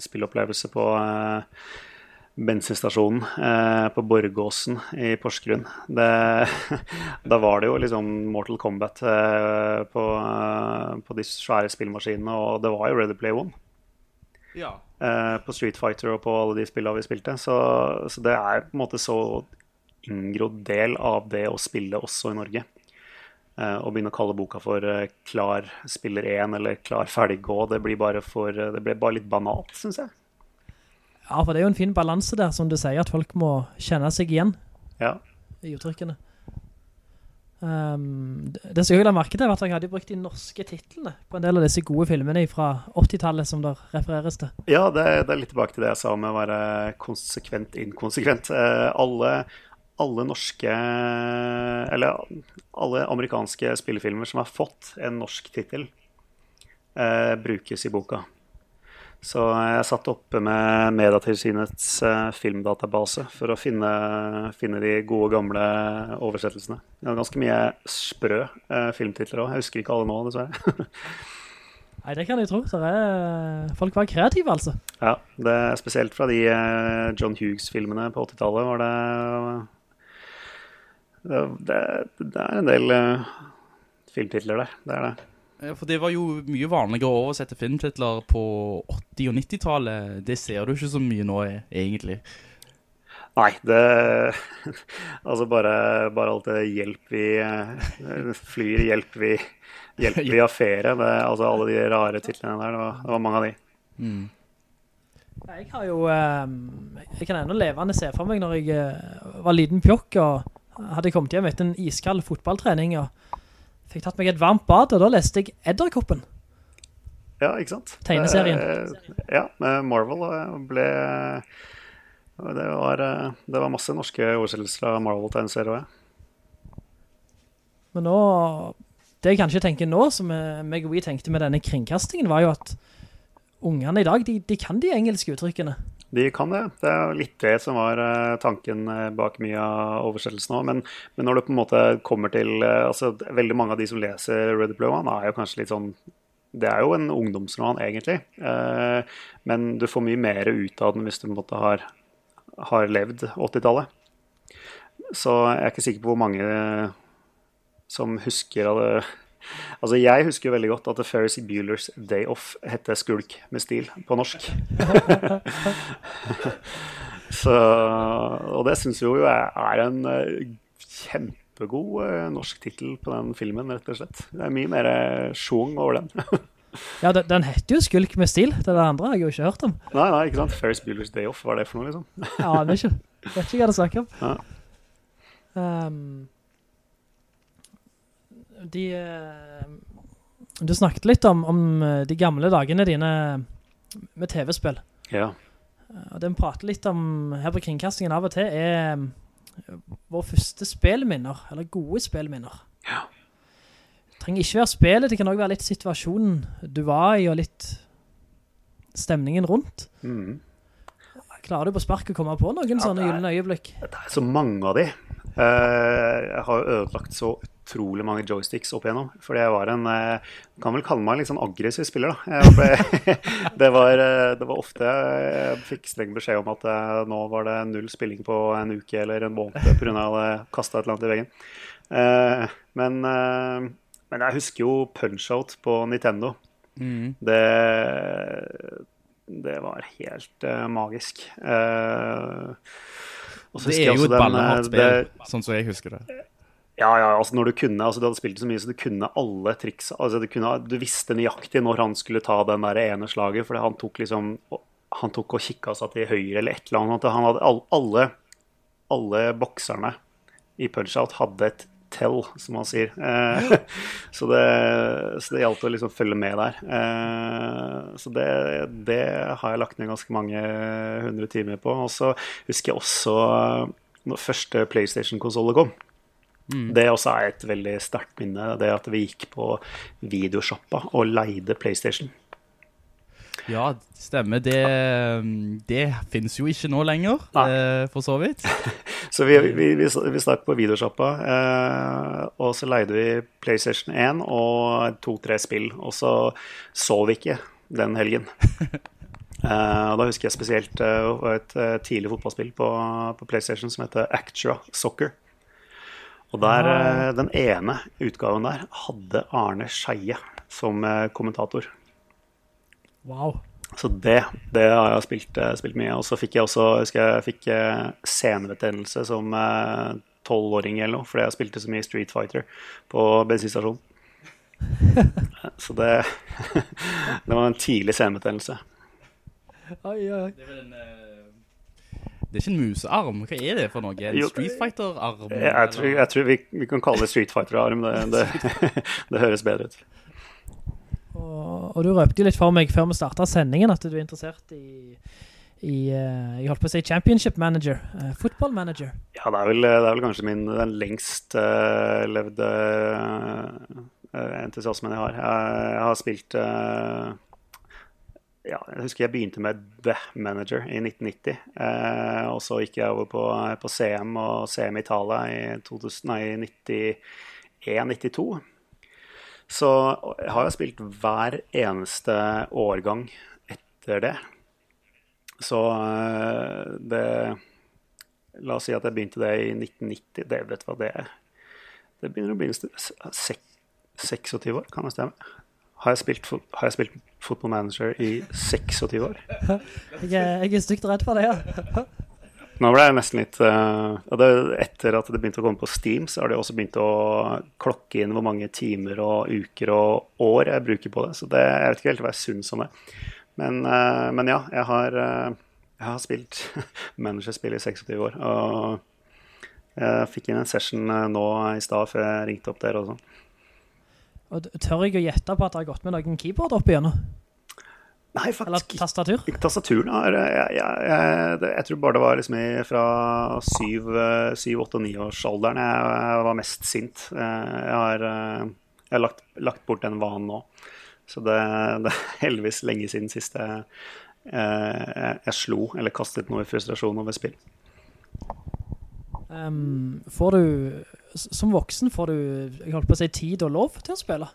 spillopplevelse på, eh, bensinstasjonen eh, på Borgåsen i Porsgrunn. Det, da var det jo liksom Mortal Kombat eh, på, eh, på de svære spillmaskinene, og det var jo Ready Play One. Ja. Eh, på Street Fighter og på alle de spillene vi spilte. Så, så det er på en måte så inngrodd del av det å spille også i Norge. Eh, å begynne å kalle boka for eh, Klar spiller 1 eller Klar ferdig gå, det blir bare, for, det blir bare litt banalt, syns jeg. Ja, for det er jo en fin balanse der, som du sier, at folk må kjenne seg igjen Ja. i uttrykkene. Um, det som jeg la merke til var at jeg hadde brukt de norske titlene på en del av disse gode filmene fra 80-tallet som der refereres til. Ja, det, det er litt tilbake til det jeg sa med å være konsekvent inkonsekvent. Uh, alle, alle norske Eller alle amerikanske spillefilmer som har fått en norsk tittel, eh, brukes i boka. Så jeg satt oppe med Medietilsynets eh, filmdatabase for å finne, finne de gode, gamle oversettelsene. Det var ganske mye sprø eh, filmtitler òg. Jeg husker ikke alle nå, dessverre. Nei, det kan jeg tro. Er folk var kreative, altså. Ja, det er spesielt fra de eh, John Hughes-filmene på 80-tallet var det det, det det er en del eh, filmtitler der. Det er det. Ja, For det var jo mye vanligere å oversette filmtitler på 80- og 90-tallet. Det ser du ikke så mye nå, e- egentlig. Nei, det Altså bare, bare alt det hjelp vi eh, Flyr, hjelp vi Hjelp vi har ferie. Det, altså alle de rare titlene der. Det var, det var mange av de. Mm. Jeg har jo eh, Jeg kan ennå levende se for meg når jeg eh, var liten pjokk og hadde kommet hjem etter en iskald fotballtrening og fikk tatt meg et varmt bad, og da leste jeg Edderkoppen. Ja, ikke sant? Tegneserien. Det, ja, med Marvel eh, ble det var, eh, det var masse norske oversettelser av Marvel-tegneserier òg. Men nå Det jeg kanskje tenker nå, som eh, meg og vi tenkte med denne kringkastingen, var jo at ungene i dag, de, de kan de engelske uttrykkene. De kan det. Det er litt det som var eh, tanken eh, bak mye av oversettelsen òg. Men, men når det på en måte kommer til eh, altså, Veldig mange av de som leser Red Blue One, er jo kanskje litt sånn Det er jo en ungdomsroman, egentlig. Men du får mye mer ut av den hvis du på en måte har, har levd 80-tallet. Så jeg er ikke sikker på hvor mange som husker av det Altså, jeg husker jo veldig godt at The Ferris Bueller's Day Off hette Skulk med stil på norsk. Så, og det syns vi jo er, en eh, kjempegod eh, norsk tittel på den filmen, rett og slett. Det er mye mer sjung schwung over den. Ja, den, den heter jo Skulk med stil. Det er det andre har jeg jo ikke hørt om. nei, nei, ikke sant? Ferris Bueller's Day Off, hva er det for noe, liksom? Ja, det er ikke, vet ikke hva det snakker om. Ja. Um, de, eh, du snakket litt om, om eh, de gamle dagene dine med TV-spill. Ja. Og det vi prater litt om her på kringkastingen av og til er eh, vår første spillminner, eller gode spillminner. Ja. Det trenger ikke være spillet, det kan også være litt situasjonen du var i, og litt stemningen rundt. Mm. Klarer du på spark å komme på noen sånne er- gyllene øyeblikk? Det er så mange av de. Eh, jeg har ødelagt så utrolig mange joysticks opp igjennom. Fordi jeg var en eh, Kan vel kalle meg en litt sånn aggressiv spiller, da. Ble, det, var, eh, det var ofte jeg fikk streng beskjed om at eh, nå var det null spilling på en uke eller en måned pga. at jeg hadde kasta et eller annet i veggen. Eh, men, men jeg husker jo Punch-Out på Nintendo. Mm. Det, det var helt uh, magisk. Uh, Det er jo et spill, sånn som jeg husker det. Ja, ja, altså når du kunne, altså du hadde spilt så mye så du kunne alle triks, altså du, kunne, du visste nøyaktig når han skulle ta den der ene slaget, for han tok liksom, han tok og kikket seg til høyre eller et eller annet, han hadde all, alle, alle bokserne i Punch-Out hadde et tell, som man sier. Eh, så, det, det gjaldt å liksom følge med der. Eh, så det, det har jeg lagt ned ganske mange hundre timer på. Og så husker jeg også når første PlayStation-konsollet kom. Det også er et veldig sterkt minne, det at vi gikk på videosjappa og leide PlayStation. Ja, stemmer. Det, det finnes jo ikke nå lenger, eh, for så vidt. Så vi, vi, vi, vi stakk på videosjappa, eh, og så leide vi PlayStation 1 og to-tre spill. Og så så vi ikke den helgen. Eh, da husker jeg spesielt eh, et eh, tidlig fotballspill på, på PlayStation som heter Actua Soccer. Og der, eh, den ene utgaven der hadde Arne Skeie som eh, kommentator. Wow. Så det, det har jeg spilt, eh, spilt mye. Og så fikk jeg også husker jeg, fikk senebetennelse som tolvåring eller noe, fordi jeg spilte så mye Street Fighter på bensinstasjonen. så det, det var en tidlig senebetennelse. Oi, oi. Det var den, en... Det er ikke en musearm. Hva er det for noe? En Street Fighter-arm? Jeg, jeg, tror, jeg tror vi, vi kan kalle det Street Fighter-arm. Det, det, det høres bedre ut. Og, og du røpte jo litt for meg før vi startet sendingen at du er interessert i, i eh, jeg holdt på å si Championship Manager, uh, Football Manager. Ja, det er vel, det er vel kanskje min, den lengst uh, levde uh, entusiasmen jeg har. Jeg, jeg har spilt eh, ja, Jeg husker jeg begynte med The Manager i 1990. eh, og så gikk jeg over på, på CM og CM Italia i 2000, nei, 91-92. Så jeg har jo spilt hver eneste årgang etter det. Så eh, det La oss si at jeg begynte det i 1990. Det vet du hva det er? Det begynner å bli en stund. 26 år, kan det stemme? Har jeg spilt, har jeg spilt Football Manager i 26 år? Jeg, jeg er stygt redd for det, ja. Nå ble jeg nesten litt uh, Etter at det begynte å komme på Steam, så har de også begynt å klokke inn hvor mange timer og uker og år jeg bruker på det. Så det, jeg vet ikke helt hva jeg syns om det. Men, uh, men ja, jeg har, uh, jeg har spilt managerspill i 26 år. Og jeg fikk inn en session nå i stad før jeg ringte opp dere og sånn. Og tør jeg å gjette på at det har gått med noen keyboard opp igjennom? Nei, faktisk Eller tastatur? Tastaturen har jeg, jeg, jeg, jeg tror bare det var liksom i, fra 7-8-9-årsalderen jeg, jeg var mest sint. Eh, Jeg har, eh, har lagt, lagt bort den vanen nå. Så det, det er heldigvis lenge siden sist eh, jeg slo eller kastet noe i frustrasjon over spill. Ehm, får du, som voksen, får du, jeg holdt på å si, tid og lov til å spille?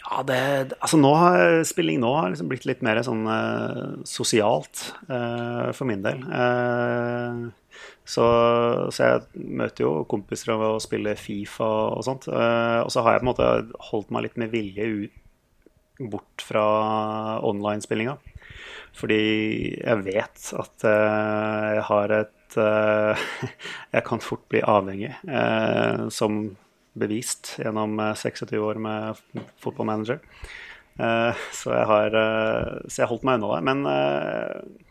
Ja, det, altså nå har spilling nå har liksom blitt litt mer sånn uh, sosialt uh, for min del. Uh, så, så jeg møter jo kompiser av å spille Fifa og sånt. Og så har jeg på en måte holdt meg litt med vilje ut, bort fra online-spillinga. Fordi jeg vet at jeg har et eh, Jeg kan fort bli avhengig, eh, som bevist gjennom eh, 26 år med fotballmanager. Eh, så jeg har eh, Så jeg holdt meg unna det. Men eh,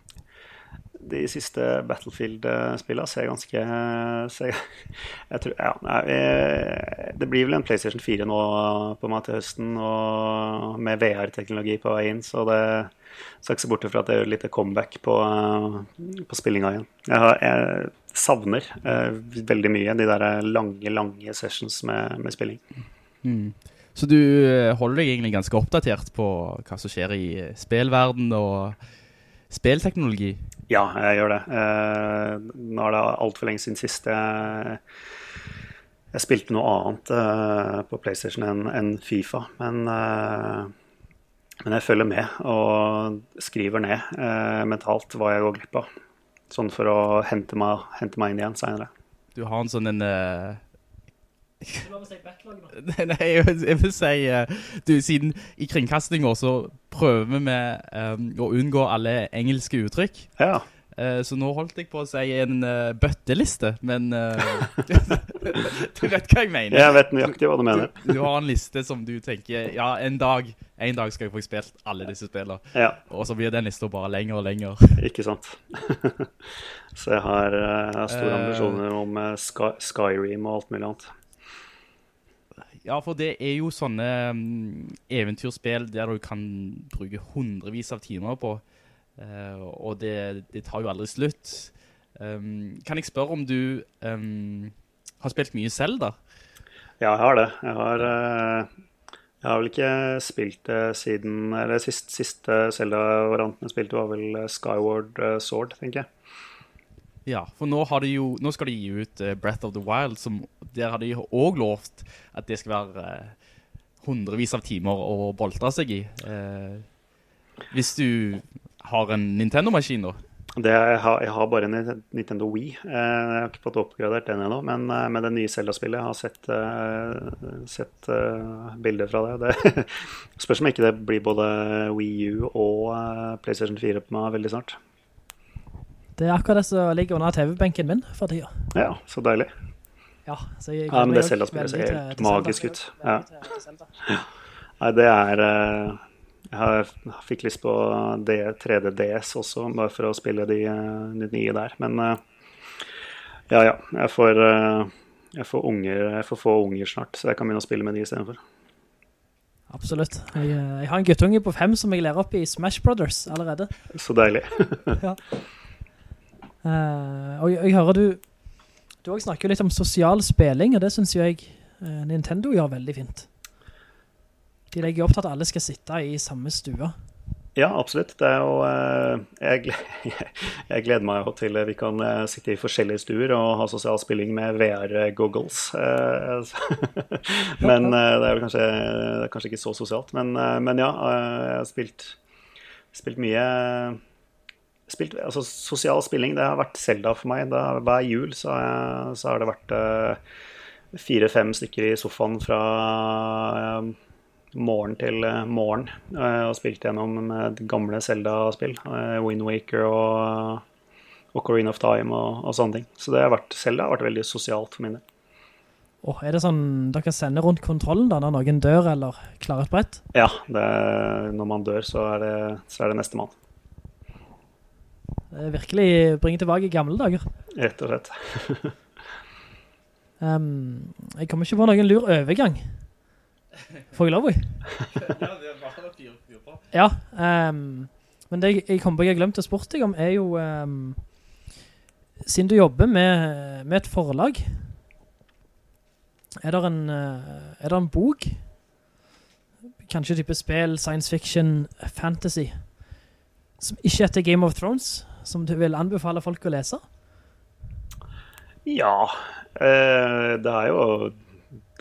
de siste Battlefield-spillene ser ganske ser, jeg tror, ja, nei, eh, Det blir vel en PlayStation 4 nå på meg til høsten, og med VR-teknologi på vei inn, så det skal ikke se bort fra at det gjør et lite comeback på, eh, på spillinga igjen. Jeg, har, jeg savner eh, veldig mye de der lange, lange sessions med, med spilling. Mm. Så du eh, holder deg egentlig ganske oppdatert på hva som skjer i spillverden og spillteknologi? Ja, jeg gjør det. Eh, nå er det altfor lenge siden sist jeg, jeg spilte noe annet eh, på PlayStation enn en Fifa. Men, eh, men jeg følger med og skriver ned eh, mentalt hva jeg går glipp av. Sånn for å hente meg, hente meg inn igjen senere. Du har en sånn en... eh, Nei, jeg vil, jeg vil si, uh, du, siden i kringkastinga så prøver vi um, å unngå alle engelske uttrykk. Ja. Eh, så nå holdt jeg på å si en eh, bøtteliste, men eh, du vet hva jeg mener. Jeg vet nøyaktig hva du mener. Du, du har en liste som du tenker, ja, en dag, en dag skal jeg få spilt alle disse spillene. Ja. Og så blir den lista bare lenger og lenger. Ikke sant. Så jeg har, jeg har store ambisjoner om Sky, Skyrim og alt mulig annet. Ja, for det er jo sånne um, eventyrspill der du kan bruke hundrevis av timer på, og det, det tar jo aldri slutt. Um, kan jeg spørre om du um, har spilt mye selv da? Ja, jeg har det. Jeg har, eh, jeg har vel ikke spilt det siden Eller sist, siste Zelda-varianten jeg spilte, var vel eh, Skyward eh, Sword, tenker jeg. Ja, for nå, har de jo, nå skal de gi ut eh, Breath of the Wild, som, der har de òg lovt at det skal være eh, hundrevis av timer å boltre seg i. Eh, hvis du har en Nintendo-maskin nå? Det, jeg, har, jeg har bare en Nintendo Wii. Eh, Jeg har ikke fått oppgradert den ennå, men eh, med det nye Zelda-spillet jeg har sett, eh, sett bilder fra det. det spørs om ikke det blir både Wii U og PlayStation 4 på meg veldig snart. Det er akkurat det som ligger under TV-benken min for tida. Ja, så deilig. Ja, så jeg Ja, men det Zelda-spillet ser helt magisk ut. Ja. Nei, det er Jeg fikk lyst på 3D-DS også, bare for å spille de, eh, de nye der. Men eh, ja, ja. Jeg får, eh, jeg får unger Jeg får få unger snart, så jeg kan begynne å spille med de istedenfor. Absolutt. Jeg, jeg har en guttunge på fem som jeg lærer opp i Smash Brothers allerede. Så deilig. ja. uh, og jeg, jeg hører du Du også snakker litt om sosial spilling, og det synes jo jeg uh, Nintendo gjør veldig fint. De legger opp til at alle skal sitte i samme stue. Ja, absolutt. Det er jo eh, jeg, jeg gleder meg jo til vi kan eh, sitte i forskjellige stuer og ha sosial spilling med VR-goggles. Men eh, det er kanskje, det kanskje ikke så sosialt. Men, men ja, jeg har spilt, spilt mye spilt, altså, Sosial spilling, det har vært Zelda for meg. Er, hver jul så, så har det vært fire-fem stykker i sofaen fra morgen til eh, morgen eh, og spilt gjennom med gamle Zelda-spill. Windwaker Wind Waker og Ocarina of Time og, og sånne ting. Så det har vært, Zelda har vært veldig sosialt for min del. Åh, er det sånn dere sender rundt kontrollen da, når noen dør eller klarer et brett? Ja, det, når man dør, så er det, så er det neste mann. Det er virkelig bringer tilbake gamle dager. Rett og slett. um, jeg kommer ikke på noen lur overgang. Får jeg lov, i? ja, det er på. Ehm, men det jeg, jeg kom på jeg har glemt å spørre deg om er jo um, Siden du jobber med, med et forlag Er det en, eh, er det en bok Kanskje type spill, science fiction, fantasy Som ikke heter Game of Thrones Som du vil anbefale folk å lese? Ja, eh, det er jo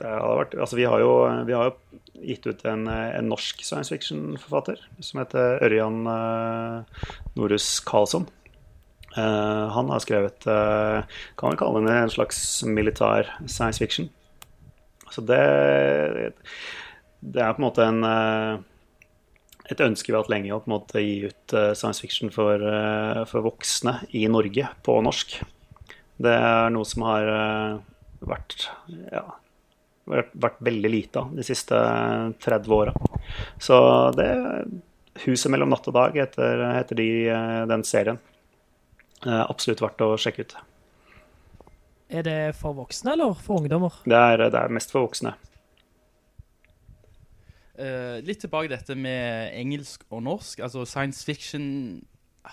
vært, altså vi, har jo, vi har jo gitt ut en, en norsk science fiction-forfatter som heter Ørjan uh, Norus Karlsson. Uh, han har skrevet uh, Kan vi kalle det en slags militær science fiction. Så det Det er på en måte en eh, et ønske vi har hatt lenge å på en måte gi ut eh, science fiction for, eh, for voksne i Norge på norsk. Det er noe som har eh, vært, ja, vært, vært veldig lite av de siste 30 åra. Så det 'Huset mellom natt og dag' heter, heter de, den serien. Eh, absolutt verdt å sjekke ut. Er det for voksne eller for ungdommer? Det er, det er mest for voksne. Uh, litt tilbake dette med engelsk og norsk. Altså, science fiction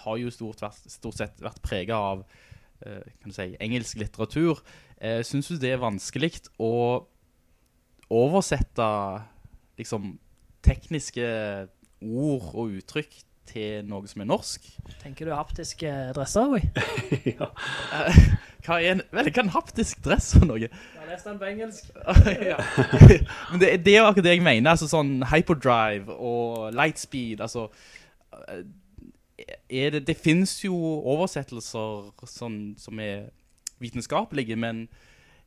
har jo stort, vært, stort sett vært preget av uh, kan du si, engelsk litteratur. Uh, Syns du det er vanskelig å oversette liksom, tekniske ord og uttrykk til noe som er norsk? Tenker du haptiske dresser, oi? ja. Eh, hva er en, vel, hva er en haptisk dress for noe? Jeg har lest den på engelsk. ja. Men det, det er jo akkurat det jeg mener, altså sånn hyperdrive og lightspeed, altså eh, er det, det finnes jo oversettelser sånn, som er vitenskapelige, men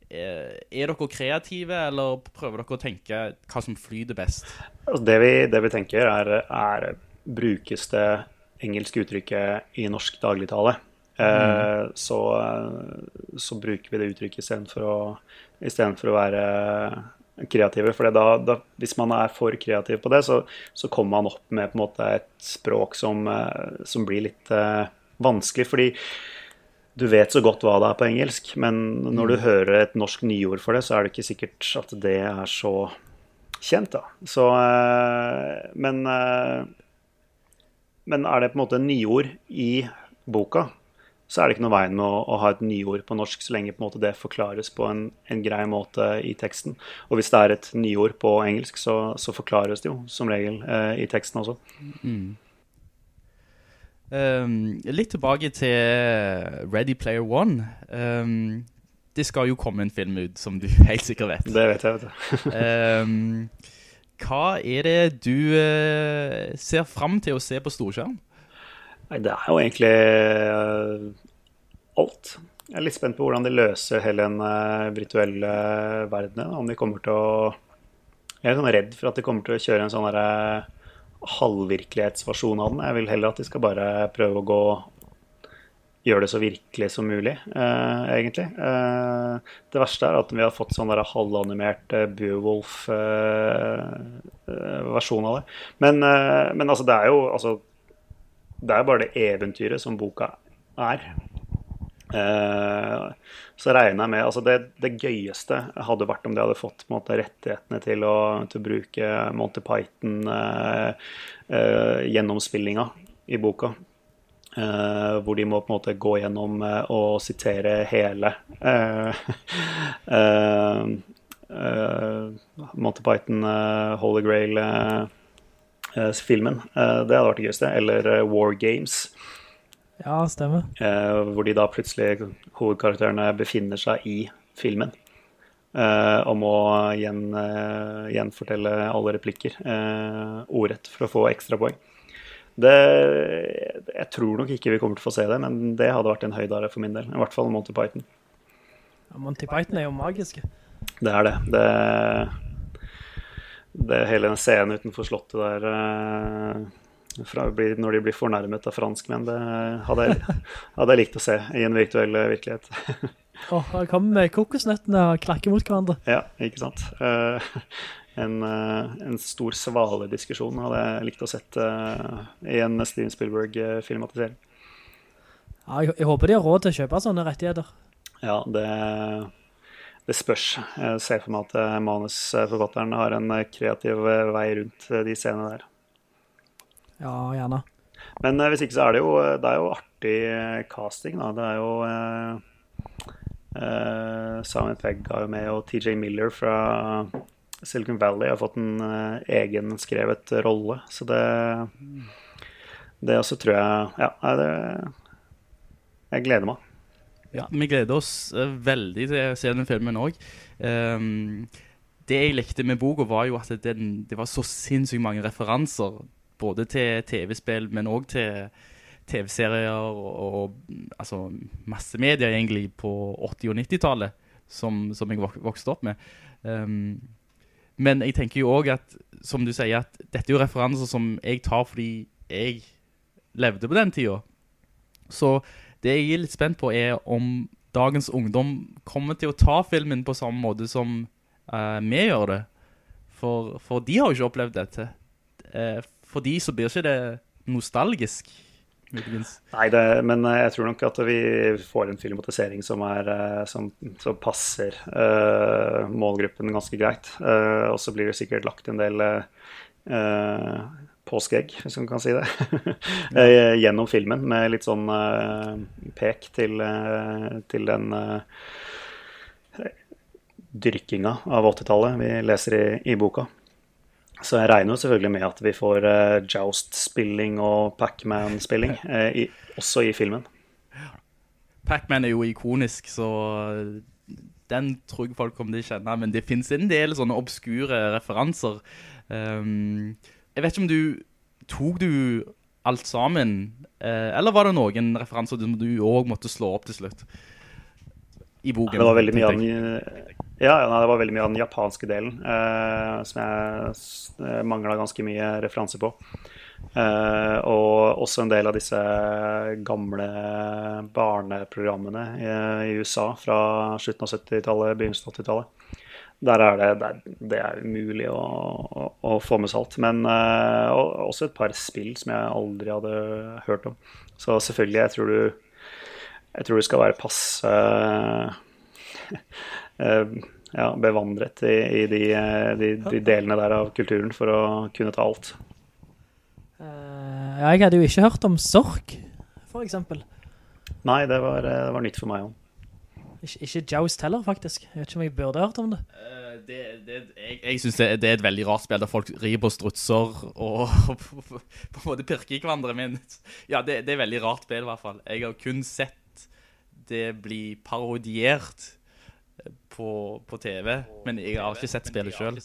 eh, er dere kreative, eller prøver dere å tenke hva som flyter best? Altså det, vi, det vi tenker er, er brukes det engelske uttrykket i norsk dagligtale. Eh, så, så bruker vi det uttrykket istedenfor å, i for å være kreative. For da, da, hvis man er for kreativ på det, så, så kommer man opp med måte et språk som, eh, som blir litt eh, vanskelig. Fordi du vet så godt hva det er på engelsk, men når du hører et norsk nyord for det, så er det ikke sikkert at det er så kjent, da. Så eh, Men eh, Men er det på en måte nyord i boka, så er det ikke noe veien med å, å ha et nyord på norsk, så lenge på det forklares på en, en grei måte i teksten. Og hvis det er et nyord på engelsk, så, så forklares det jo som regel eh, i teksten også. Mm. Um, litt tilbake til Ready Player One. Um, det skal jo komme en film ut, som du helt sikkert vet. Det vet jeg, vet jeg. um, hva er det du uh, ser frem til å se på storskjerm? Nei, det er jo egentlig uh, alt. Jeg er litt spent på hvordan de løser hele den uh, virtuelle verdenen. Om de kommer til å Jeg er sånn redd for at de kommer til å kjøre en sånn derre halvvirkelighetsversjon av den. Jeg vil heller at de skal bare prøve å gå gjøre det så virkelig som mulig, eh, egentlig. Eh, det verste er at vi har fått sånn halvanimert eh, Beowulf-versjon av det. Men, eh, men altså, det er jo altså, Det er bare det eventyret som boka er. Eh, så regner jeg med altså det, det gøyeste hadde vært om de hadde fått måte, rettighetene til å, til å bruke Monty Python-gjennomspillinga i boka. Eh, hvor de må på en måte gå gjennom uh, og sitere hele uh, Monty Python, Holy Grail-filmen. det hadde vært det gøyeste. Eller War Games. Ja, stemmer. hvor de da plutselig, hovedkarakterene, befinner seg i filmen. og må gjen, gjenfortelle alle replikker ordrett for å få ekstrapoeng. Det, jeg tror nok ikke vi kommer til å få se det, men det hadde vært en høydare for min del. I hvert fall Monty Python. Ja, Monty Python er jo magiske. Det er det. Det, det hele den scenen utenfor slottet der fra, når de blir fornærmet av franskmenn, det hadde jeg, hadde jeg likt å se i en virtuell virkelighet. Åh, oh, her kommer kokosnøttene og klakker mot hverandre. Ja, ikke sant. Uh, en, en, stor svalediskusjon hadde jeg likt å sett i en Steven Spielberg-filmatisering. Ja, jeg, jeg, håper de har råd til å kjøpe sånne rettigheter. Ja, det, det spørs. Jeg ser for meg at manusforfatteren har en kreativ vei rundt de scenene der. Ja, gjerne. Men hvis ikke så er det jo, det er jo artig casting, da. Det er jo uh, Simon Pegg er jo med, og TJ Miller fra Silicon Valley har fått en uh, egenskrevet rolle. Så det Det også tror jeg Ja, det Jeg gleder meg. Ja, vi gleder oss uh, veldig til å se den filmen òg. Um, ehm, det jeg likte med boka, var jo at det, det var så sinnssykt mange referanser. Både til TV-spill, men også til TV-serier og, og, altså massemedia egentlig på 80- og 90-tallet, som, som, jeg vokste opp med. Um, men jeg tenker jo også at, som du sier, at dette er jo referanser som jeg tar fordi jeg levde på den tiden. Så det jeg er litt spent på er om dagens ungdom kommer til å ta filmen på samme måte som uh, vi gjør det. For, for, de har jo ikke opplevd dette. Uh, for de så blir ikke det nostalgisk muligens. Nei, det, men eh, jeg tror nok at vi får en filmatisering som, er, eh, som, som passer uh, målgruppen ganske greit. Uh, og så blir det sikkert lagt en del uh, påskeegg, hvis man kan si det, gjennom filmen, med litt sånn pek til, til den dyrkinga av 80-tallet vi leser i, i boka. Så jeg regner jo selvfølgelig med at vi får uh, Joust-spilling og Pac-Man-spilling, uh, også i filmen. Pac-Man er jo ikonisk, så den tror jeg folk kommer til å kjenne, men det finnes en del sånne obskure referanser. Um, jeg vet ikke om du, tok du alt sammen, uh, eller var det noen referanser som du også måtte slå opp til slutt? I boken? Ja, det var veldig mye av ja, nei, det var veldig mye av den japanske delen eh, som jeg eh, mangla ganske mye referanser på. Eh, og også en del av disse gamle barneprogrammene i, i USA fra slutten av 70-tallet, begynnelsen av 80-tallet. Der er det, der, det er umulig å, å, å, få med seg alt. Men eh, også et par spill som jeg aldri hadde hørt om. Så selvfølgelig, jeg tror du, jeg tror du skal være passe Eh, ja, bevandret i, i de, eh, de, de, delene der av kulturen for å kunne ta alt. Uh, jeg hadde jo ikke hørt om Sork, for eksempel. Nei, det var, det var nytt for meg også. Ikke, ikke Joust heller, faktisk. Jeg vet ikke om jeg burde hørt om det. Uh, det, det jeg, jeg synes det, det, er et veldig rart spill der folk rir på strutser og, på, en måte pirker i hverandre. Men ja, det, det er et veldig rart spill i hvert fall. Jeg har kun sett det blir parodiert på, på TV, men jeg har ikke sett spillet selv.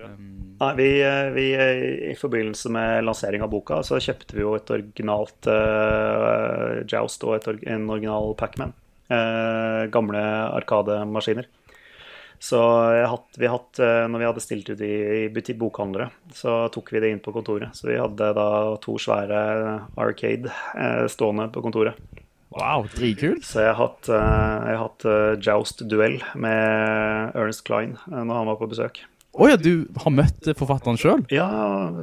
Um, Nei, vi, eh, vi, eh, I forbindelse med lansering av boka så kjøpte vi jo et originalt uh, Joust og et, en original Pac-Man. Eh, gamle Arkademaskiner. Så jeg hatt, vi hatt, eh, når vi hadde stilt ut i, i butikk bokhandlere, så tok vi det inn på kontoret. Så vi hadde da to svære Arcade uh, stående på kontoret. Wow, dritkult. Så jeg har hatt, eh, jeg har hatt eh, Joust-duell med Ernest Klein eh, når han var på besøk. Åja, du har møtt forfatteren selv? Ja,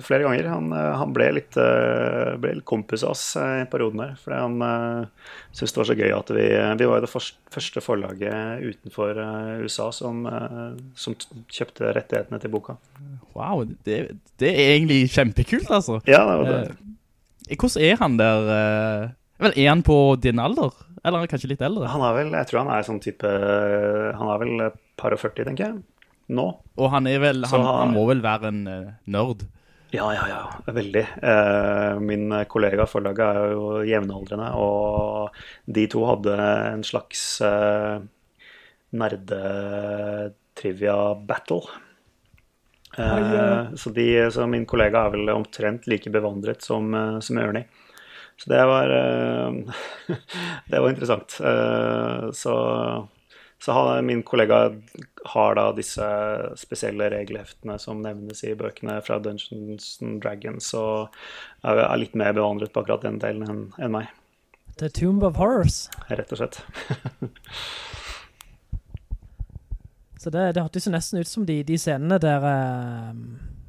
flere ganger. Han, han ble, litt, ble litt kompis av oss i perioden periode der. Fordi han uh, syntes det var så gøy at vi Vi var det første forlaget utenfor USA som, som kjøpte rettighetene til boka. Wow, det, det er egentlig kjempekult, altså. Ja, det var det. Hvordan er han der? Eh, vel, er han på din alder? Eller er han kanskje litt eldre? Han er vel, jeg tror han er sånn type Han er vel par og 40, tenker jeg. Nå. Og han er vel, han, han- han må vel være en uh, nerd? Ja, ja, ja. Veldig. Uh, min kollega i forlaget er jo jevnaldrende, og de to hadde en slags uh, nerde-trivia-battle. Uh, så, de, så min kollega er vel omtrent like bevandret som, eh, som Ernie. Så det var eh, Det var interessant. Eh, så så min kollega har da disse spesielle regelheftene som nevnes i bøkene fra Dungeons and Dragons, og er, litt mer bevandret på akkurat den delen enn en meg, The Tomb of Horrors. rett og slett. Så det, det hørtes nesten ut som de, de scenene der eh,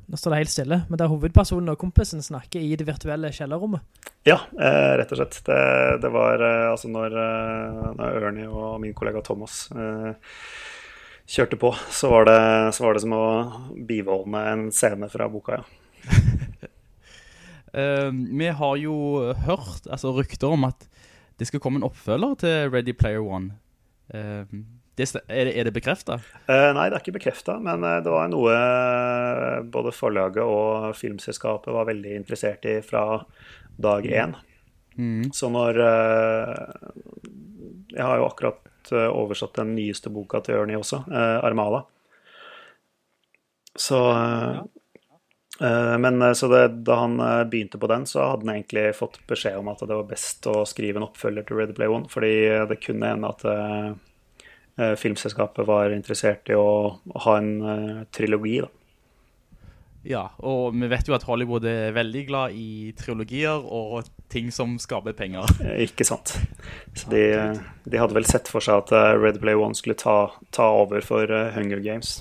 Nå står det helt stille, men der hovedpersonen og kompisen snakker i det virtuelle kjellerrommet. Ja, eh, rett og slett. Det, det var eh, altså når, eh, når Ernie og min kollega Thomas eh, kjørte på, så var, det, så var det som å bivåne en scene fra boka, ja. Eh, vi har jo hørt altså, rykter om at det skal komme en oppfølger til Ready Player One. Eh, det, er, det, er det bekreftet? Uh, nei, det er ikke bekrefta, men eh, det var noe eh, både forlaget og filmselskapet var veldig interessert i fra dag én. Mm. Så når uh, Jeg har jo akkurat eh, oversatt den nyeste boka til Ernie også, uh, 'Armada'. Så eh, eh, Men eh, så det, da han eh, begynte på den, så hadde han egentlig fått beskjed om at det var best å skrive en oppfølger til Ready Play One, fordi det kunne hende at eh, eh, filmselskapet var interessert i å, ha en eh, trilogi, da. Ja, og vi vet jo at Hollywood er veldig glad i trilogier og ting som skaper penger. Eh, Ikke sant. Så de, de hadde vel sett for seg at Red Play One skulle ta, ta over for eh, Hunger Games.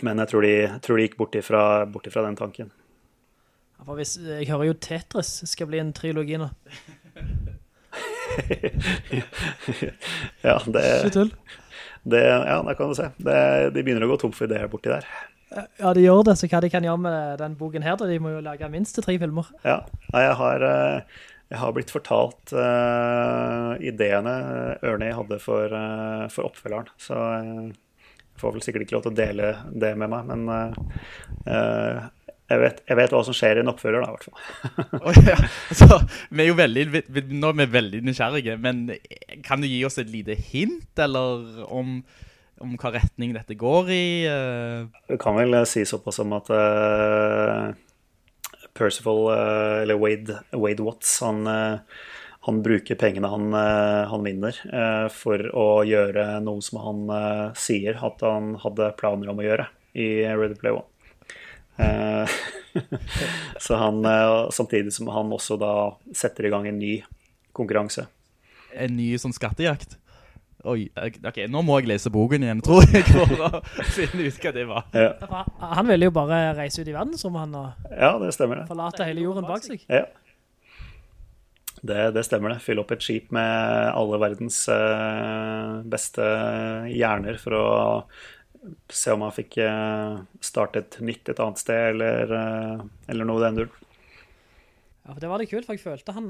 Men jeg tror de, tror de gikk bort ifra, bort ifra den tanken. Ja, hvis, jeg hører jo Tetris skal bli en trilogi nå. ja, det, det Ja, der kan du se. Det, de begynner å gå tom for ideer borti der. Ja, de gjør det, så hva de kan gjøre med den boken her, da, de må jo lage minst til tre filmer. Ja. Jeg har, eh, jeg har blitt fortalt uh, ideene Ernie hadde for, uh, for oppfølgeren. Så jeg får vel sikkert ikke lov til å dele det med meg, men jeg, vet, jeg vet hva som skjer i en oppfølger, da, i hvert fall. oh, ja. Så vi er jo veldig, vi, nå er vi veldig nysgjerrige, men kan du gi oss et lite hint, eller om, om hva retning dette går i? Du kan vel eh, si såpass som at uh, Percival, uh, eller Wade, Wade Watts, han, uh, han bruker pengene han, eh, han vinner eh, for å gjøre noe som han eh, sier at han hadde planer om å gjøre i Ready Play One. Eh, så han, eh, samtidig som han også da setter i gang en ny konkurranse. En ny sånn skattejakt? Oi, ok, nå må jeg lese boken igjen, tror jeg, for å finne ut hva det var. Ja, Han ville jo bare reise ut i verdensrommet, han, og ja det stemmer det. forlate hele jorden bak seg. Ja. Det, det stemmer det. Fylle opp et skip med alle verdens eh, beste hjerner for å se om han fikk startet starte et nytt et annet sted, eller, eh, eller noe i den duren. Ja, for det var litt kult, for jeg følte han,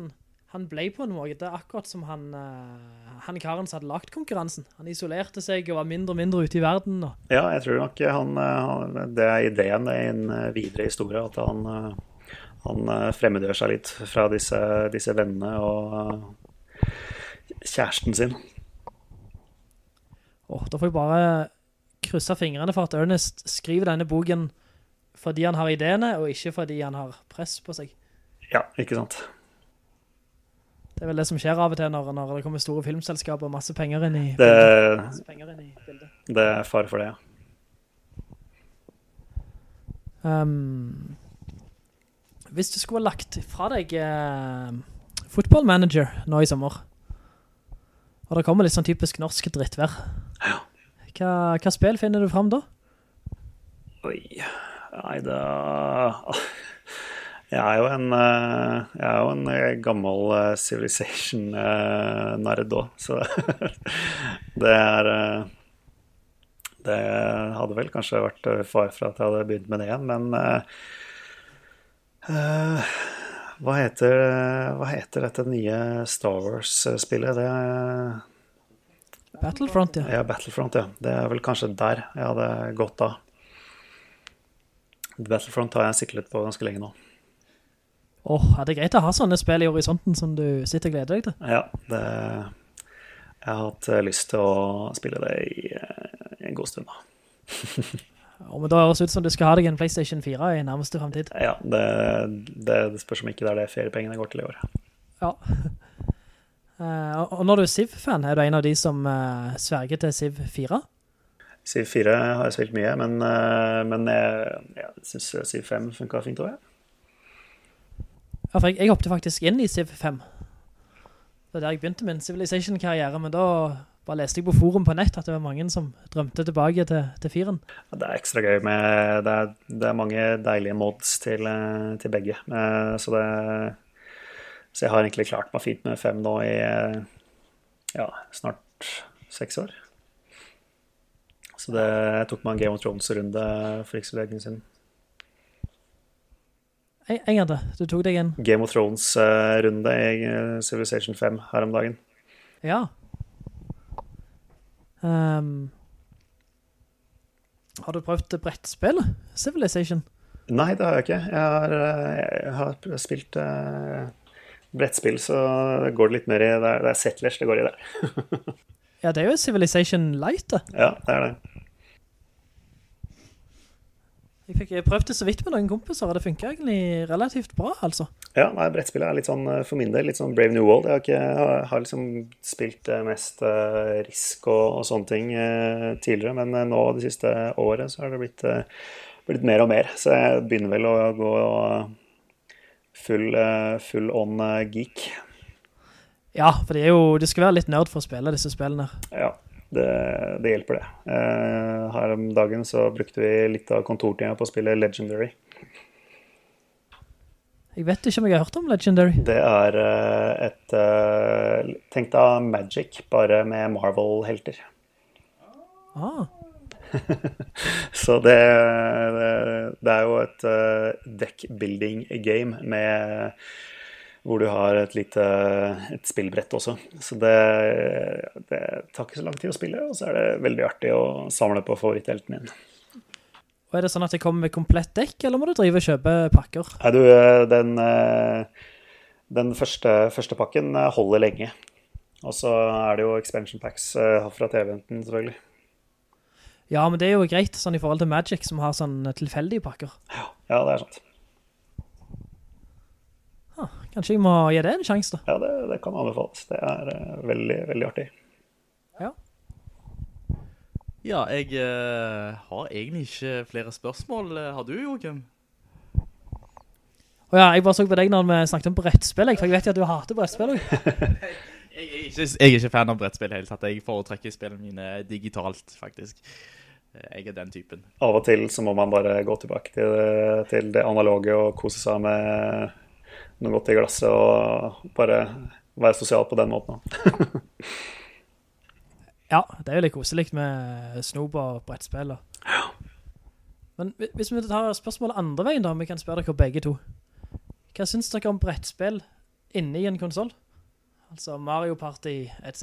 han ble på en måte. Akkurat som han, eh, han karen som hadde lagt konkurransen. Han isolerte seg og var mindre og mindre ute i verden. Og, Ja, jeg tror nok han, eh, han Det er ideen i en eh, videre historie, at han, eh, han eh, fremmedgjør seg litt fra disse, disse vennene og eh, kjæresten sin. Åh, da får jeg bare krysse fingrene for at Ernest skriver denne boken fordi han har ideene, og ikke fordi han har press på seg. Ja, ikke sant. Det er vel det som skjer av og til når, når det kommer store filmselskaper og masse penger inn i, Det, masse inn i bildet. det er fare for det, ja. Um, hvis du skulle ha lagt fra deg uh, Football Manager nå i sommer, og det kommer litt sånn typisk norsk drittvær, hva, hva spill finner du frem da? Oi, nei da... Jeg er jo en, eh, er jo en eh, gammel eh, Civilization-nerd da, så det er... Det hadde vel kanskje vært fare far for at jeg hadde begynt med det igjen, men... hva heter, hva heter dette nye Star Wars-spillet? Det. Battlefront, ja. Ja, Battlefront, ja. Det er vel kanskje der jeg hadde gått av. Battlefront har jeg siklet på ganske lenge nå. Åh, er det greit å ha sånne spill i horisonten som du sitter og gleder deg til? Ja, det, jeg har hatt eh, lyst til å spille det i, eh, i en god stund da. Ja, men da høres ut som du skal ha deg en Playstation 4 i nærmeste fremtid. Ja, det, det, det spørs om ikke det er det feriepengene går til i år. Ja. Eh, og- når du er Civ-fan, er du en av de som uh, sverger til Civ 4? Civ 4 har jeg spilt mye, men, uh, men jeg, jeg synes Civ 5 funka fint tror jeg. Ja, for jeg, jeg hoppet faktisk inn i Civ 5. Det var der jeg begynte min Civilization-karriere, men da bare leste jeg på forum på nett at det var mange som drømte tilbake til, til 4 Det er ekstra gøy med Det er, det er mange deilige mods til, til begge. Så, det, så jeg har egentlig klart meg fint med fem nå i eh, ja, snart seks år. Så det, jeg tok meg en Game of Thrones-runde for ikke så lenge siden. En, gang til, du tok deg en Game of Thrones-runde i eh, Civilization 5 her om dagen. Ja. Um, har du prøvd brettspill? Civilization? Nei, det har jeg ikke. Jeg har, eh, jeg har spilt eh, brettspill, så går det litt mer i Det er, det er Settlers det går i der. Ja, det er jo Civilization Light, da. Ja, det er det. Jeg fikk prøvd det så vidt med noen kompiser, og det funker egentlig relativt bra, altså. Ja, nei, brettspillet er litt sånn, eh, for min del, litt sånn Brave New World. Jeg har, ikke, jeg har liksom spilt eh, mest uh, risk og, og sånne ting uh, tidligere, men nå det siste året så har det blitt, uh, blitt mer og mer. Så jeg begynner vel å gå full, eh, full on eh, geek. Ja, for det er jo, det skal være litt nerd for å spille disse spillene. Ja, det, det hjelper det. Eh, her om dagen så brukte vi litt av kontortida på å spille Legendary. Jeg vet ikke om jeg har hørt om Legendary. Det er et Tenk deg Magic, bare med Marvel-helter. Ah, Så det, det, det er jo et uh, deck-building game med hvor du har et lite et spillbrett også. Så det, det tar ikke så lang tid å spille, og så er det veldig artig å samle på favoritthelten min. og er det sånn at det kommer med komplett dekk, eller må du drive og kjøpe pakker? Nei, du, eh, den, eh, den første, første pakken holder lenge. Og så er det jo expansion packs fra TV-enten, selvfølgelig. Ja, men det er jo greit, sånn i forhold til Magic, som har sånn tilfeldige pakker. Ja, det er sant. Ah, kanskje jeg må gi det en sjanse, da. Ja, det, det kan anbefales. Det er uh, veldig, veldig artig. Ja. Ja, jeg uh, har egentlig ikke flere spørsmål. Eh, Har du, Joachim? Og ja, jeg bare så på deg når vi snakket om brettspill, jeg, for jeg vet jo at du hater brettspill. Jeg er ikke, jeg er ikke fan av brettspill i hele tatt. Jeg foretrekker spillene mine digitalt, faktisk. Eh, Jeg er den typen. Av og til så må man bare gå tilbake til, til det analoge og kose seg med noe godt i glasset og bare være sosial på den måten. Ja, det er jo litt koselig med snob og brettspill. Ja. Men hvis vi tar spørsmålet andre veien da, om vi kan spørre dere begge to. Hva synes dere om brettspill inne i en konsol? Altså Mario Party, etc.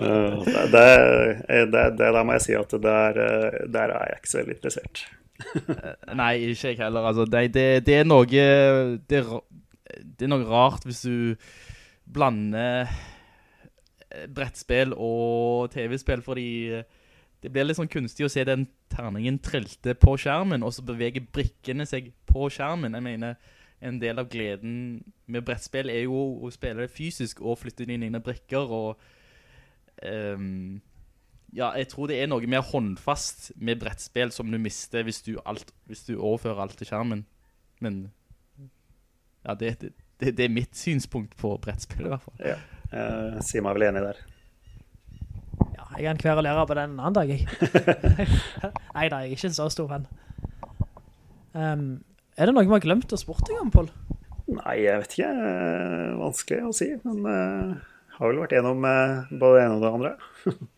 Eh, det, det, det, det der må jeg si at der, eh, der er jeg ikke så veldig interessert. Nei, ikke jeg heller. Altså, det, det, det er noe det er, det er noe rart hvis du blander eh, brettspill og tv-spill, fordi eh, det blir litt sånn kunstig å se den terningen trilte på skjermen, og så beveger brikkene seg på skjermen. Jeg mener, en del av gleden med brettspill er jo å spille det fysisk og flytte inn i brekker og um, ja, jeg tror det er noe mer håndfast med brettspill som du mister hvis du, alt, hvis du overfører alt til skjermen. Men ja, det, det, det, er mitt synspunkt på brettspill i hvert fall. Ja, jeg sier meg vel enig der. Ja, jeg er en kverulerer på den en annen dag, jeg. Neida, jeg er ikke så stor fan. Um, er det noe vi har glemt å spurte deg om, Paul? Nei, jeg vet ikke. eh, Vanskelig å si, men uh, har vel vært gjennom uh, både det ene og det andre.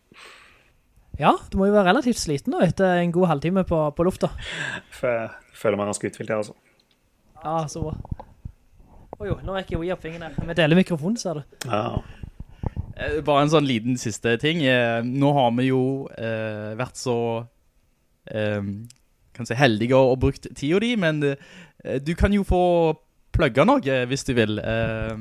Ja, du må jo være relativt sliten nå etter en god halvtime på, på lufta. Føler meg ganske uthvilt, jeg altså. Ja, så bra. Åjo, nå rekker jeg opp fingrene. Vi deler mikrofonen, ser du. Ja. Bare en sånn liten siste ting. Nå har vi jo eh, vært så eh, kan si heldige og, ha brukt tida di, men eh, du kan jo få plugga noe hvis du vil. Eh,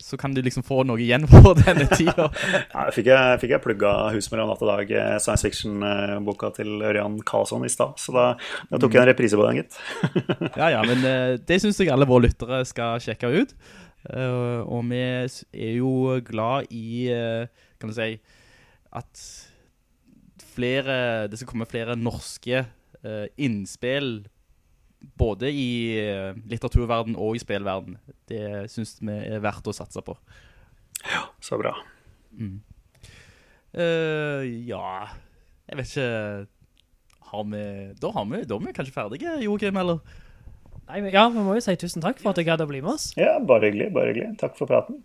så kan du liksom få noe igjen for denne tida. Ja, fikk jeg, fikk jeg plugga 'Husmor mellom natt og dag, eh, science fiction-boka til Ørjan Karlsson i stad. Så da, da tok jeg en reprise på den, gitt. ja, ja, men eh, det synes jeg alle våre lyttere skal sjekke ut. Eh, og vi er jo glad i, eh, kan du si, at flere, det skal komme flere norske uh, innspill, både i uh, litteraturverden og i spillverden. Det synes vi er verdt å satse på. Ja, Så bra. Mm. Uh, ja, jeg vet ikke, har vi, da har vi, da er vi kanskje ferdige, Joachim, eller? Nei, men, ja, vi må jo si tusen takk for at du gadd å bli med oss. Ja, bare hyggelig. Bare hyggelig. Takk for praten.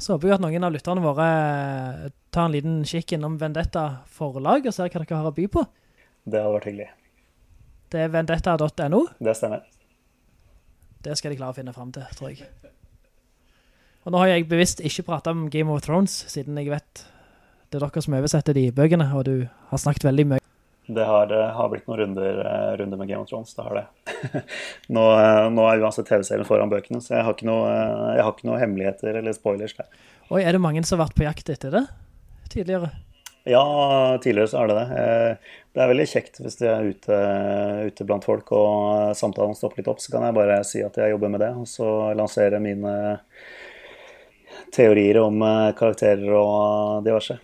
Så håper jeg at noen av lytterne våre tar en liten kikk innom Vendetta forlag og ser hva dere har å by på. Det hadde vært hyggelig. Det er vendetta.no. Det stemmer. Det skal de klare å finne frem til, tror jeg. Og nå har jeg bevisst ikke pratet om Game of Thrones, siden jeg vet det er dere som oversetter de bøkene, og du har snakket veldig mye. Det har, eh, har blitt noen runder, eh, runder med Game of Thrones, det har det. nå, eh, nå er uansett TV-serien foran bøkene, så jeg har ikke noe, jeg har ikke noe hemmeligheter eller spoilers der. Oi, er det mange som har vært på jakt etter det tidligere? Ja, tidligere så er det det. Det er veldig kjekt hvis de er ute, ute blant folk og samtalen stopper litt opp, så kan jeg bare si at jeg jobber med det, og så lansere mine teorier om karakterer og diverse.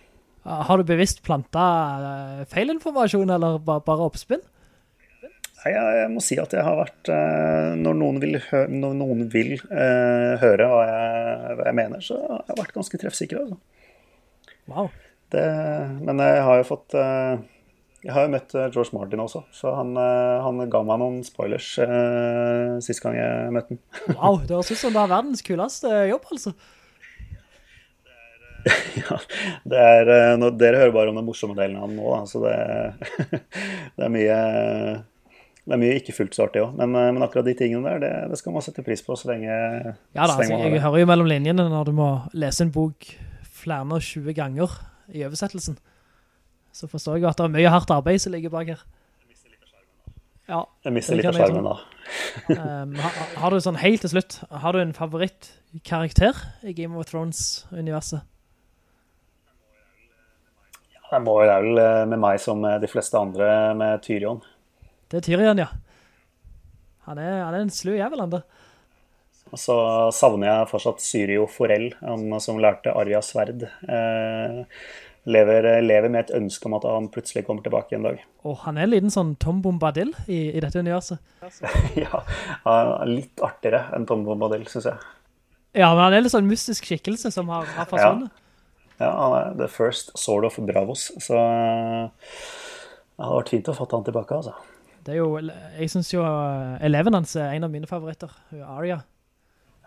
Har du bevisst plantet feilinformasjon, eller bare oppspinn? Nei, jeg, må si at jeg har vært eh, Når noen vil, hø når noen vil eh, høre hva jeg, hva jeg mener, så har jeg vært ganske treffsikker. Altså. Wow. Det, men jeg har jo fått eh, Jeg har jo møtt eh, George Martin også, så han, eh, han ga meg noen spoilers uh, sist gang jeg møtte ham. Wow, det høres ut som det har verdens kuleste jobb, altså. ja, det er, eh, nå, dere hører bare om den morsomme delen av den nå, da, så det, det er mye det er mye ikke fullt så artig òg, men, eh, men akkurat de tingene der, det, det skal man sette pris på så lenge, Ja da, altså, jeg, jeg hører jo mellom linjene når du må lese en bok flere enn 20 ganger i oversettelsen. Så forstår jeg jo at det er mye hardt arbeid som ligger bak her. Ja, Jeg mister litt av sjarmen da. Um, har, har du sånn helt til slutt, har du en favorittkarakter i Game of Thrones-universet? Må det er vel eh, med meg som med de fleste andre med Tyrion. Det er Tyrion, ja. Han er, han er en slu jævel, han da. Og så savner jeg fortsatt Syrio Forell, han som lærte Arja sverd. Eh, lever, lever med et ønske om at han plutselig kommer tilbake en dag. Og han er en liten sånn Tom Bombadil i, i dette universet. ja, litt artigere enn Tom Bombadil, synes jeg. Ja, men han er litt sånn mystisk skikkelse som har, har forsvunnet. Ja, han er the first sword of Bravos, så eh, det hadde vært fint å få han tilbake, altså. Det er jo, jeg synes jo uh, eleven hans er en av mine favoritter, hun er Arya.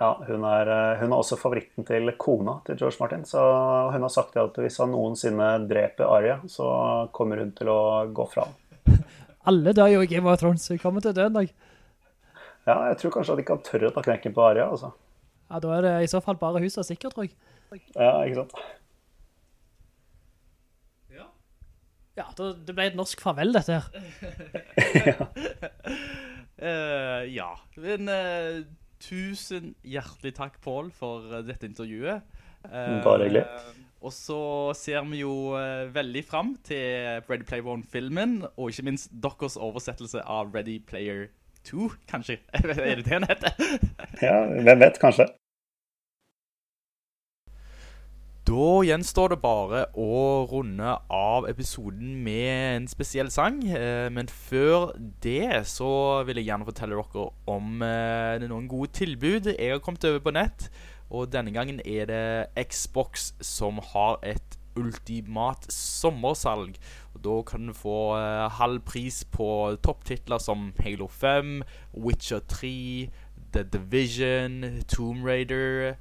Ja, hun er, eh, hun er også favoritten til kona til George Martin, så hun har sagt at hvis han noensinne dreper Arya, så kommer hun til å gå fra ham. Alle dør jo i Game of Thrones, hun kommer til å dø en dag. Ja, jeg tror kanskje at de kan tørre å ta knekken på Arya, altså. Ja, da er det i så fall bare huset sikkert, tror jeg. Ja, ikke sant? Ja, det ble et norsk farvel, dette her. uh, ja, men uh, tusen hjertelig takk, Paul, for eh, dette intervjuet. Uh, Bare hyggelig. Og så ser vi jo eh, veldig frem til Ready Player One-filmen, og ikke minst deres oversettelse av Ready Player 2, kanskje. er det det den heter? Ja, hvem vet, kanskje. Da gjenstår det bare å runde av episoden med en spesiell sang. eh, Men før det så vil jeg gjerne fortelle dere om eh, noen gode tilbud jeg har kommet over på nett. Og denne gangen er det Xbox som har et ultimat sommersalg. Og da kan du få eh, halv pris på topptitler som Halo 5, Witcher 3, The Division, Tomb Raider,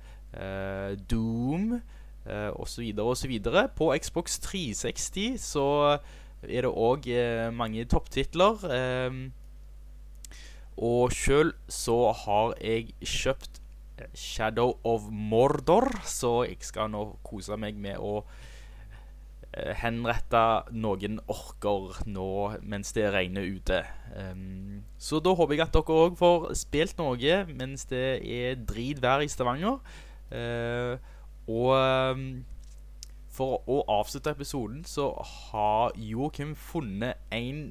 Doom eh, så videre. På Xbox 360 så er det òg eh, mange topptitler. Eh, og sjøl så har jeg kjøpt eh, Shadow of Mordor, så jeg skal nå kose meg med å henrette noen orker nå mens det regner ute. Um, så da håper jeg at dere òg får spilt noe mens det er dritvær i Stavanger. Eh, og um, for å avslutte episoden så har Joakim funnet en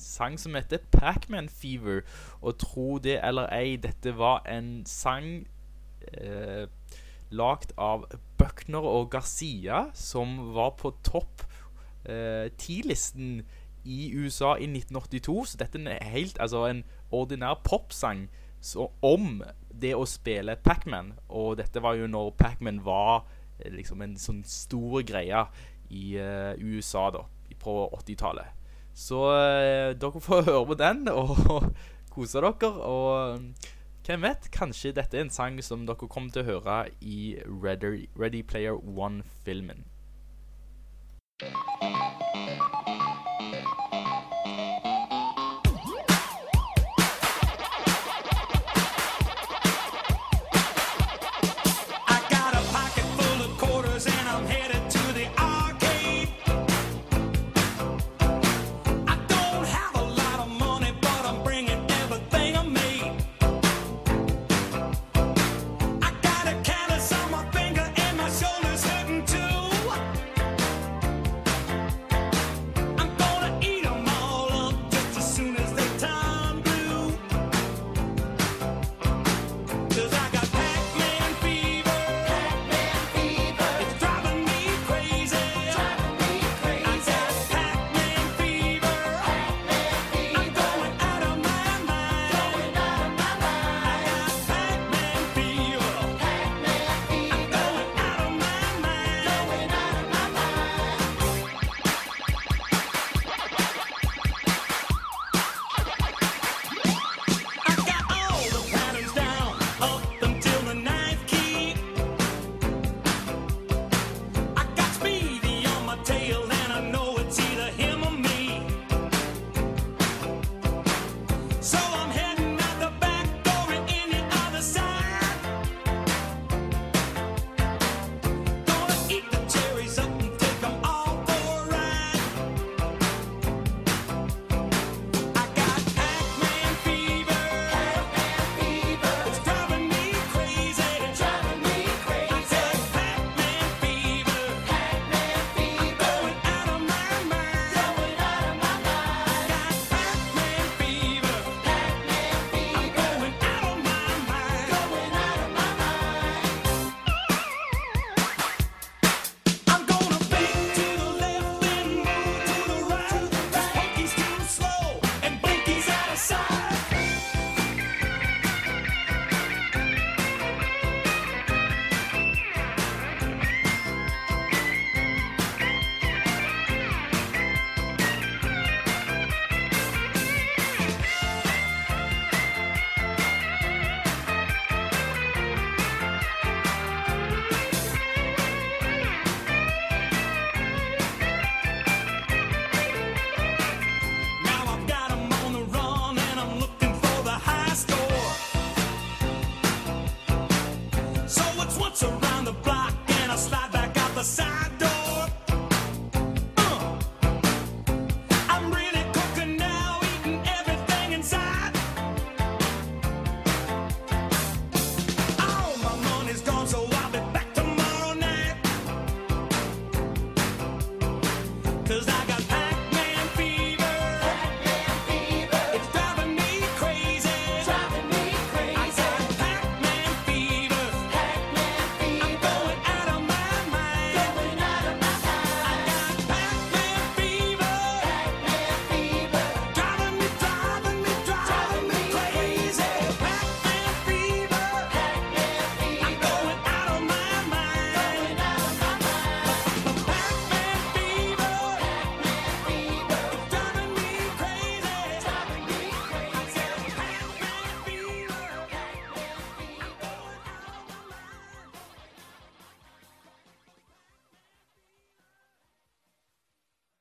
sang som heter Pac-Man Fever. Og tro det eller ei, dette var en sang eh, lagt av Buckner og Garcia, som var på topp eh, 10-listen i USA i 1982. Så dette er helt, altså en ordinær popsang om det å spille Pac-Man. Og dette var jo når Pac-Man var eh, liksom en sånn stor greie i uh, USA da, på 80-tallet. Så uh, dere får høre på den og kose dere. Og hvem vet, kanskje dette er en sang som dere kommer til å høre i Ready, Ready Player One-filmen. I